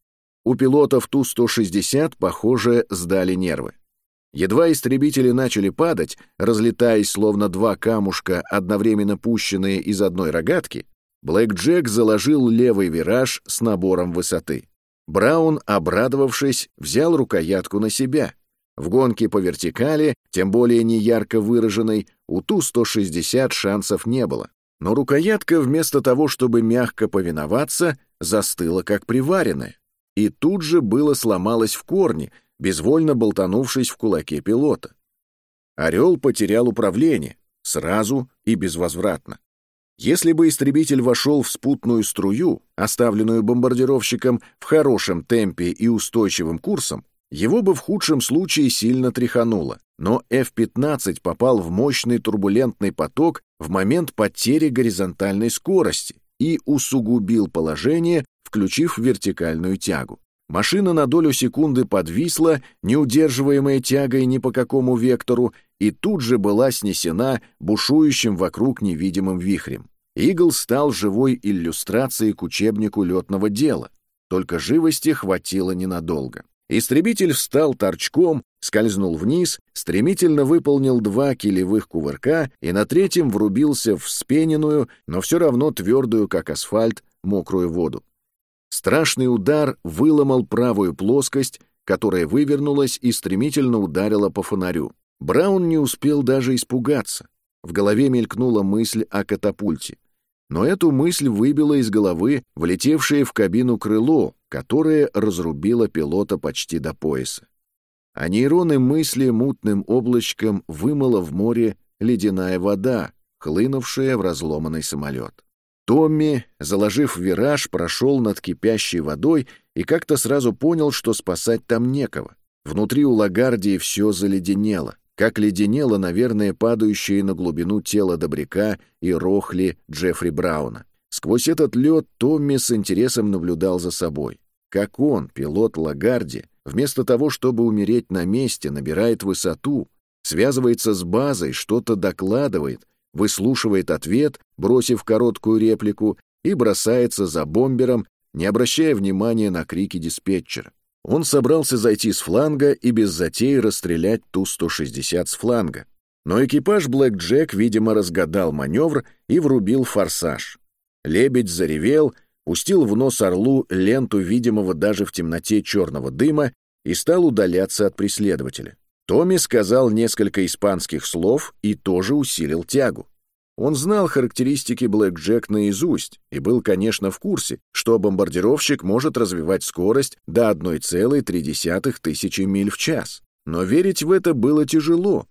A: У пилотов Ту-160, похоже, сдали нервы. Едва истребители начали падать, разлетаясь словно два камушка, одновременно пущенные из одной рогатки, Блэк Джек заложил левый вираж с набором высоты. Браун, обрадовавшись, взял рукоятку на себя. В гонке по вертикали, тем более не ярко выраженной, у Ту-160 шансов не было. Но рукоятка, вместо того, чтобы мягко повиноваться, застыла как приваренная. И тут же было сломалось в корне, безвольно болтанувшись в кулаке пилота. «Орел» потерял управление, сразу и безвозвратно. Если бы истребитель вошел в спутную струю, оставленную бомбардировщиком в хорошем темпе и устойчивым курсом, его бы в худшем случае сильно тряхануло, но F-15 попал в мощный турбулентный поток в момент потери горизонтальной скорости и усугубил положение, включив вертикальную тягу. Машина на долю секунды подвисла, не удерживаемая тягой ни по какому вектору, и тут же была снесена бушующим вокруг невидимым вихрем. Игл стал живой иллюстрацией к учебнику летного дела, только живости хватило ненадолго. Истребитель встал торчком, скользнул вниз, стремительно выполнил два килевых кувырка и на третьем врубился в вспененную, но все равно твердую, как асфальт, мокрую воду. Страшный удар выломал правую плоскость, которая вывернулась и стремительно ударила по фонарю. Браун не успел даже испугаться. В голове мелькнула мысль о катапульте. Но эту мысль выбила из головы влетевшее в кабину крыло, которое разрубило пилота почти до пояса. А нейроны мысли мутным облачком вымыла в море ледяная вода, хлынувшая в разломанный самолет. Томми, заложив вираж, прошел над кипящей водой и как-то сразу понял, что спасать там некого. Внутри у Лагардии все заледенело, как леденело, наверное, падающее на глубину тело Добряка и рохли Джеффри Брауна. Сквозь этот лед Томми с интересом наблюдал за собой. Как он, пилот Лагарди, вместо того, чтобы умереть на месте, набирает высоту, связывается с базой, что-то докладывает, выслушивает ответ, бросив короткую реплику, и бросается за бомбером, не обращая внимания на крики диспетчера. Он собрался зайти с фланга и без затей расстрелять Ту-160 с фланга. Но экипаж Блэк Джек, видимо, разгадал маневр и врубил форсаж. Лебедь заревел, пустил в нос орлу ленту видимого даже в темноте черного дыма и стал удаляться от преследователя. Томми сказал несколько испанских слов и тоже усилил тягу. Он знал характеристики Блэк Джек наизусть и был, конечно, в курсе, что бомбардировщик может развивать скорость до 1,3 тысячи миль в час. Но верить в это было тяжело,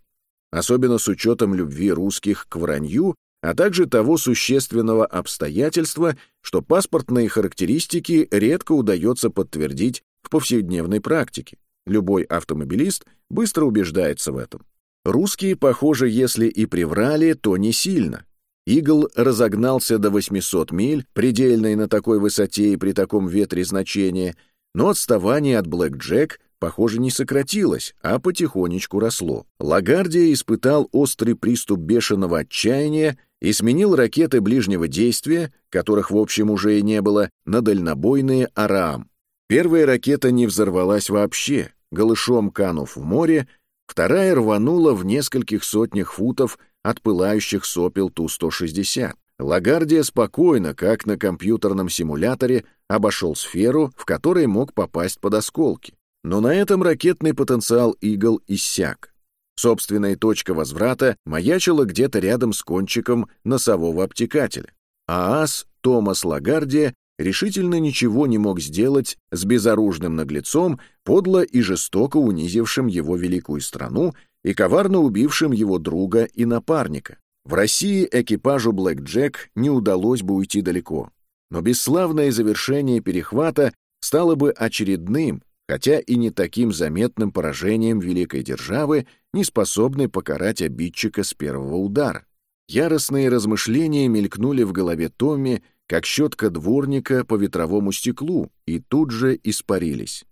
A: особенно с учетом любви русских к вранью,
B: а также того существенного обстоятельства, что паспортные характеристики редко удается подтвердить в повседневной практике. Любой автомобилист быстро убеждается в этом. Русские, похоже, если и приврали, то не сильно. Игл разогнался до 800 миль, предельной на такой высоте и при таком ветре значения, но отставание от Блэк Джек, похоже, не сократилось, а потихонечку росло. Лагардия испытал острый приступ бешеного отчаяния и сменил ракеты ближнего действия, которых в общем уже и не было, на дальнобойные «Араам». Первая ракета не взорвалась вообще, голышом канув в море, вторая рванула в нескольких сотнях футов от пылающих сопел Ту-160. Лагардия спокойно, как на компьютерном симуляторе, обошел сферу, в которой мог попасть под осколки. Но на этом ракетный потенциал «Игл» иссяк. Собственная точка возврата маячила где-то рядом с кончиком носового обтекателя. А ас Томас Лагардия решительно ничего не мог сделать с безоружным наглецом, подло и жестоко унизившим его великую страну и коварно убившим его друга и напарника. В России экипажу Блэк Джек не удалось бы уйти далеко. Но бесславное завершение перехвата стало бы очередным, хотя и не таким заметным поражением великой державы, не способной покарать обидчика с первого удара. Яростные размышления мелькнули в голове Томми, как щетка дворника по ветровому стеклу, и тут же испарились.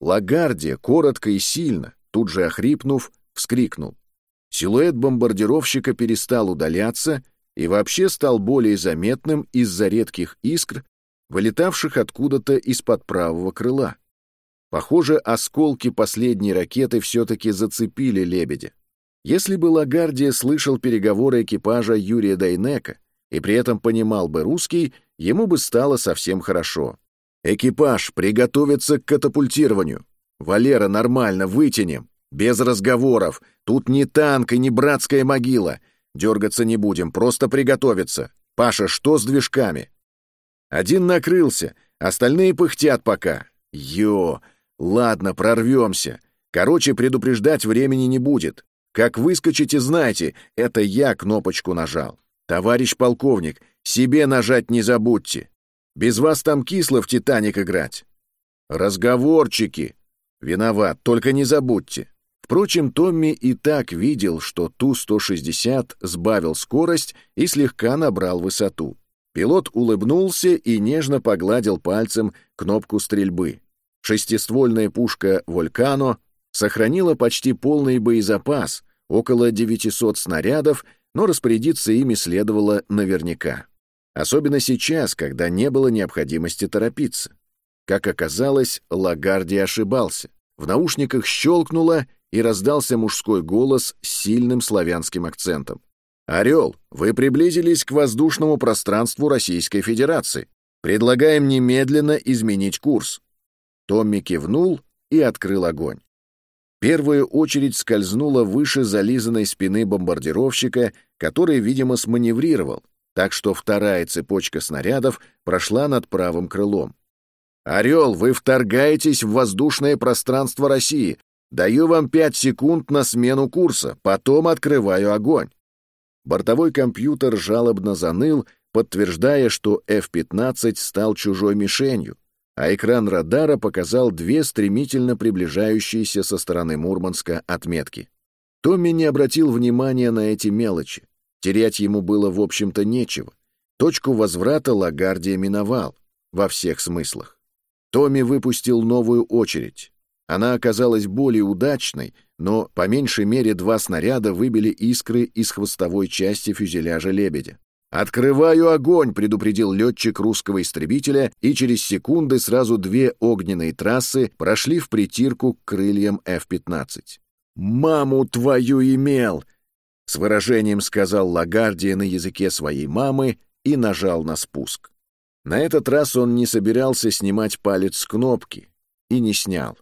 B: Лагардия, коротко и сильно, тут же охрипнув, вскрикнул. Силуэт бомбардировщика перестал удаляться и вообще стал более заметным из-за редких искр, вылетавших откуда-то из-под правого крыла. Похоже, осколки последней ракеты все-таки зацепили лебедя. Если бы Лагардия слышал переговоры экипажа Юрия Дайнека и при этом понимал бы русский, ему бы стало совсем хорошо. «Экипаж, приготовиться к катапультированию. Валера, нормально, вытянем. Без разговоров. Тут не танк и не братская могила. Дергаться не будем, просто приготовиться. Паша, что с движками?» Один накрылся, остальные пыхтят пока. Йо, ладно, прорвемся. Короче, предупреждать времени не будет. Как выскочите, знайте, это я кнопочку нажал. Товарищ полковник, себе нажать не забудьте. Без вас там кисло в «Титаник» играть. Разговорчики. Виноват, только не забудьте. Впрочем, Томми и так видел, что Ту-160 сбавил скорость и слегка набрал высоту. Пилот улыбнулся и нежно погладил пальцем кнопку стрельбы. Шестиствольная пушка «Волькано» сохранила почти полный боезапас, около 900 снарядов, но распорядиться ими следовало наверняка. Особенно сейчас, когда не было необходимости торопиться. Как оказалось, Лагарди ошибался. В наушниках щелкнуло, и раздался мужской голос с сильным славянским акцентом. «Орел, вы приблизились к воздушному пространству Российской Федерации. Предлагаем немедленно изменить курс». Томми кивнул и открыл огонь. Первая очередь скользнула выше зализанной спины бомбардировщика, который, видимо, сманеврировал, так что вторая цепочка снарядов прошла над правым крылом. «Орел, вы вторгаетесь в воздушное пространство России. Даю вам пять секунд на смену курса, потом открываю огонь». Бортовой компьютер жалобно заныл, подтверждая, что F-15 стал чужой мишенью, а экран радара показал две стремительно приближающиеся со стороны Мурманска отметки. Томми не обратил внимания на эти мелочи. Терять ему было, в общем-то, нечего. Точку возврата Лагардия миновал, во всех смыслах. Томми выпустил новую очередь. Она оказалась более удачной, но по меньшей мере два снаряда выбили искры из хвостовой части фюзеляжа «Лебедя». «Открываю огонь!» — предупредил летчик русского истребителя, и через секунды сразу две огненные трассы прошли в притирку к крыльям F-15. «Маму твою имел!» — с выражением сказал Лагардия на языке своей мамы и нажал на спуск. На этот раз он не собирался снимать палец с кнопки и не снял.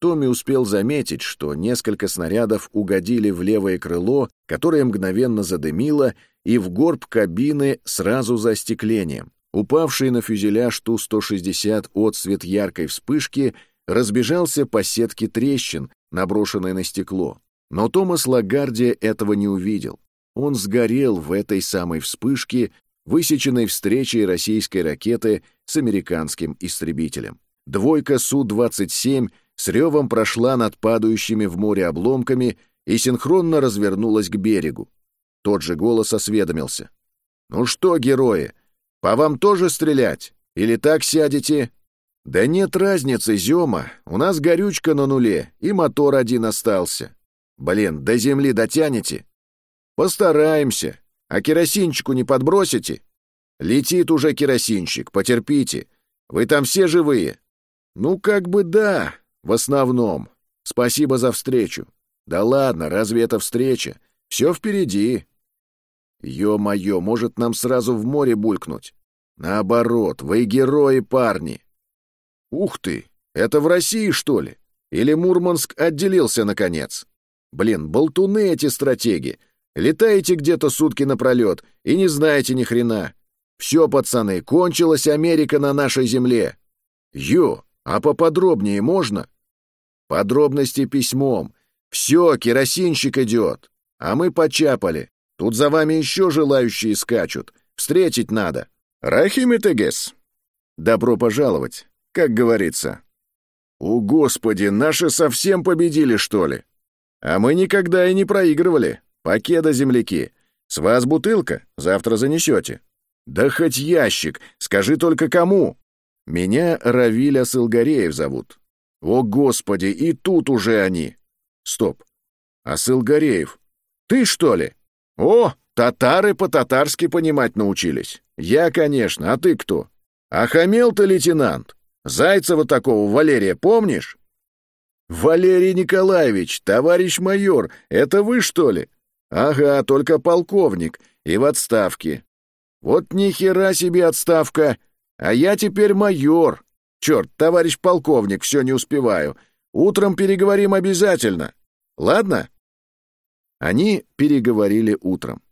B: Томми успел заметить, что несколько снарядов угодили в левое крыло, которое мгновенно задымило, и в горб кабины сразу за остеклением. Упавший на фюзеляж Ту-160 отсвет яркой вспышки разбежался по сетке трещин, наброшенной на стекло. Но Томас Лагардия этого не увидел. он сгорел в этой самой вспышке, высеченной встречей российской ракеты с американским истребителем. Двойка Су-27 с ревом прошла над падающими в море обломками и синхронно развернулась к берегу. Тот же голос осведомился. «Ну что, герои, по вам тоже стрелять? Или так сядете?» «Да нет разницы, Зёма, у нас горючка на нуле, и мотор один остался. Блин, до земли дотянете?» «Постараемся. А керосинчику не подбросите?» «Летит уже керосинчик, потерпите. Вы там все живые?» «Ну, как бы да, в основном. Спасибо за встречу. Да ладно, разве это встреча? Все впереди. Ё-моё, может, нам сразу в море булькнуть? Наоборот, вы герои, парни. Ух ты, это в России, что ли? Или Мурманск отделился, наконец? Блин, болтуны эти стратеги. Летаете где-то сутки напролет и не знаете ни хрена. Все, пацаны, кончилась Америка на нашей земле. Ё, а поподробнее можно? Подробности письмом. Все, керосинщик идет. А мы почапали. Тут за вами еще желающие скачут. Встретить надо. Рахимитегес. Добро пожаловать, как говорится. О, Господи, наши совсем победили, что ли? А мы никогда и не проигрывали. Покеда, земляки. С вас бутылка, завтра занесете. Да хоть ящик, скажи только кому. Меня Равиля Сылгареев зовут. О, Господи, и тут уже они. Стоп. А Сылгареев? Ты, что ли? О, татары по-татарски понимать научились. Я, конечно, а ты кто? Охамел ты, лейтенант? Зайцева такого Валерия помнишь? Валерий Николаевич, товарищ майор, это вы, что ли? Ага, только полковник и в отставке. Вот ни хера себе отставка. А я теперь майор. Черт, товарищ полковник, все не успеваю. Утром переговорим обязательно. Ладно?» Они переговорили утром.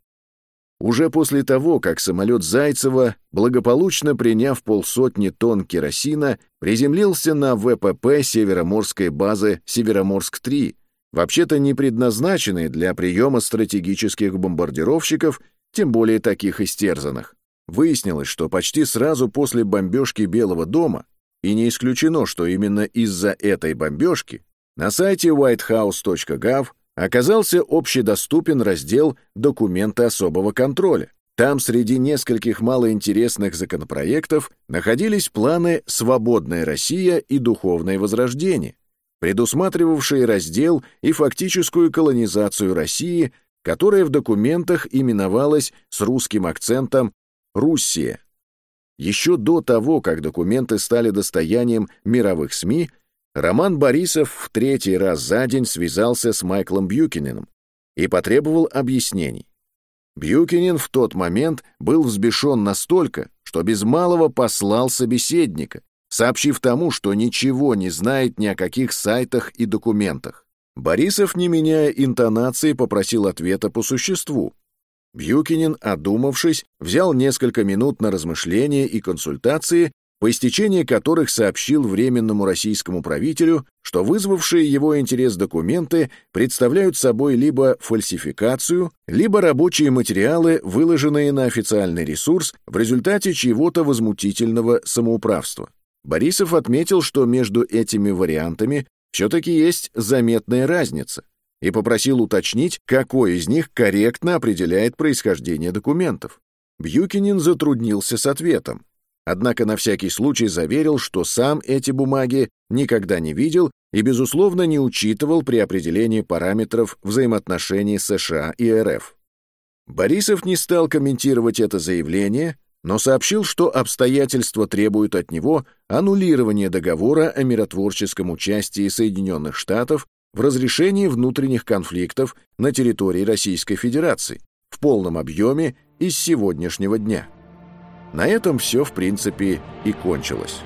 B: Уже после того, как самолет Зайцева, благополучно приняв полсотни тонн керосина, приземлился на ВПП Североморской базы Североморск-3, вообще-то не предназначенной для приема стратегических бомбардировщиков, тем более таких истерзанных. Выяснилось, что почти сразу после бомбежки Белого дома, и не исключено, что именно из-за этой бомбежки, на сайте whitehouse.gov оказался общедоступен раздел «Документы особого контроля». Там среди нескольких малоинтересных законопроектов находились планы «Свободная Россия» и «Духовное возрождение», предусматривавшие раздел и фактическую колонизацию России, которая в документах именовалась с русским акцентом Руссия. Еще до того, как документы стали достоянием мировых СМИ, Роман Борисов в третий раз за день связался с Майклом Бьюкиненом и потребовал объяснений. Бьюкинен в тот момент был взбешен настолько, что без малого послал собеседника, сообщив тому, что ничего не знает ни о каких сайтах и документах. Борисов, не меняя интонации, попросил ответа по существу, Бьюкинин, одумавшись, взял несколько минут на размышления и консультации, по истечении которых сообщил Временному российскому правителю, что вызвавшие его интерес документы представляют собой либо фальсификацию, либо рабочие материалы, выложенные на официальный ресурс в результате чьего-то возмутительного самоуправства. Борисов отметил, что между этими вариантами все-таки есть заметная разница — и попросил уточнить, какой из них корректно определяет происхождение документов. Бьюкинин затруднился с ответом, однако на всякий случай заверил, что сам эти бумаги никогда не видел и, безусловно, не учитывал при определении параметров взаимоотношений США и РФ. Борисов не стал комментировать это заявление, но сообщил, что обстоятельства требуют от него аннулирования договора о миротворческом участии Соединенных Штатов в разрешении внутренних конфликтов на территории Российской Федерации в полном объеме из сегодняшнего дня. На этом все, в принципе, и кончилось.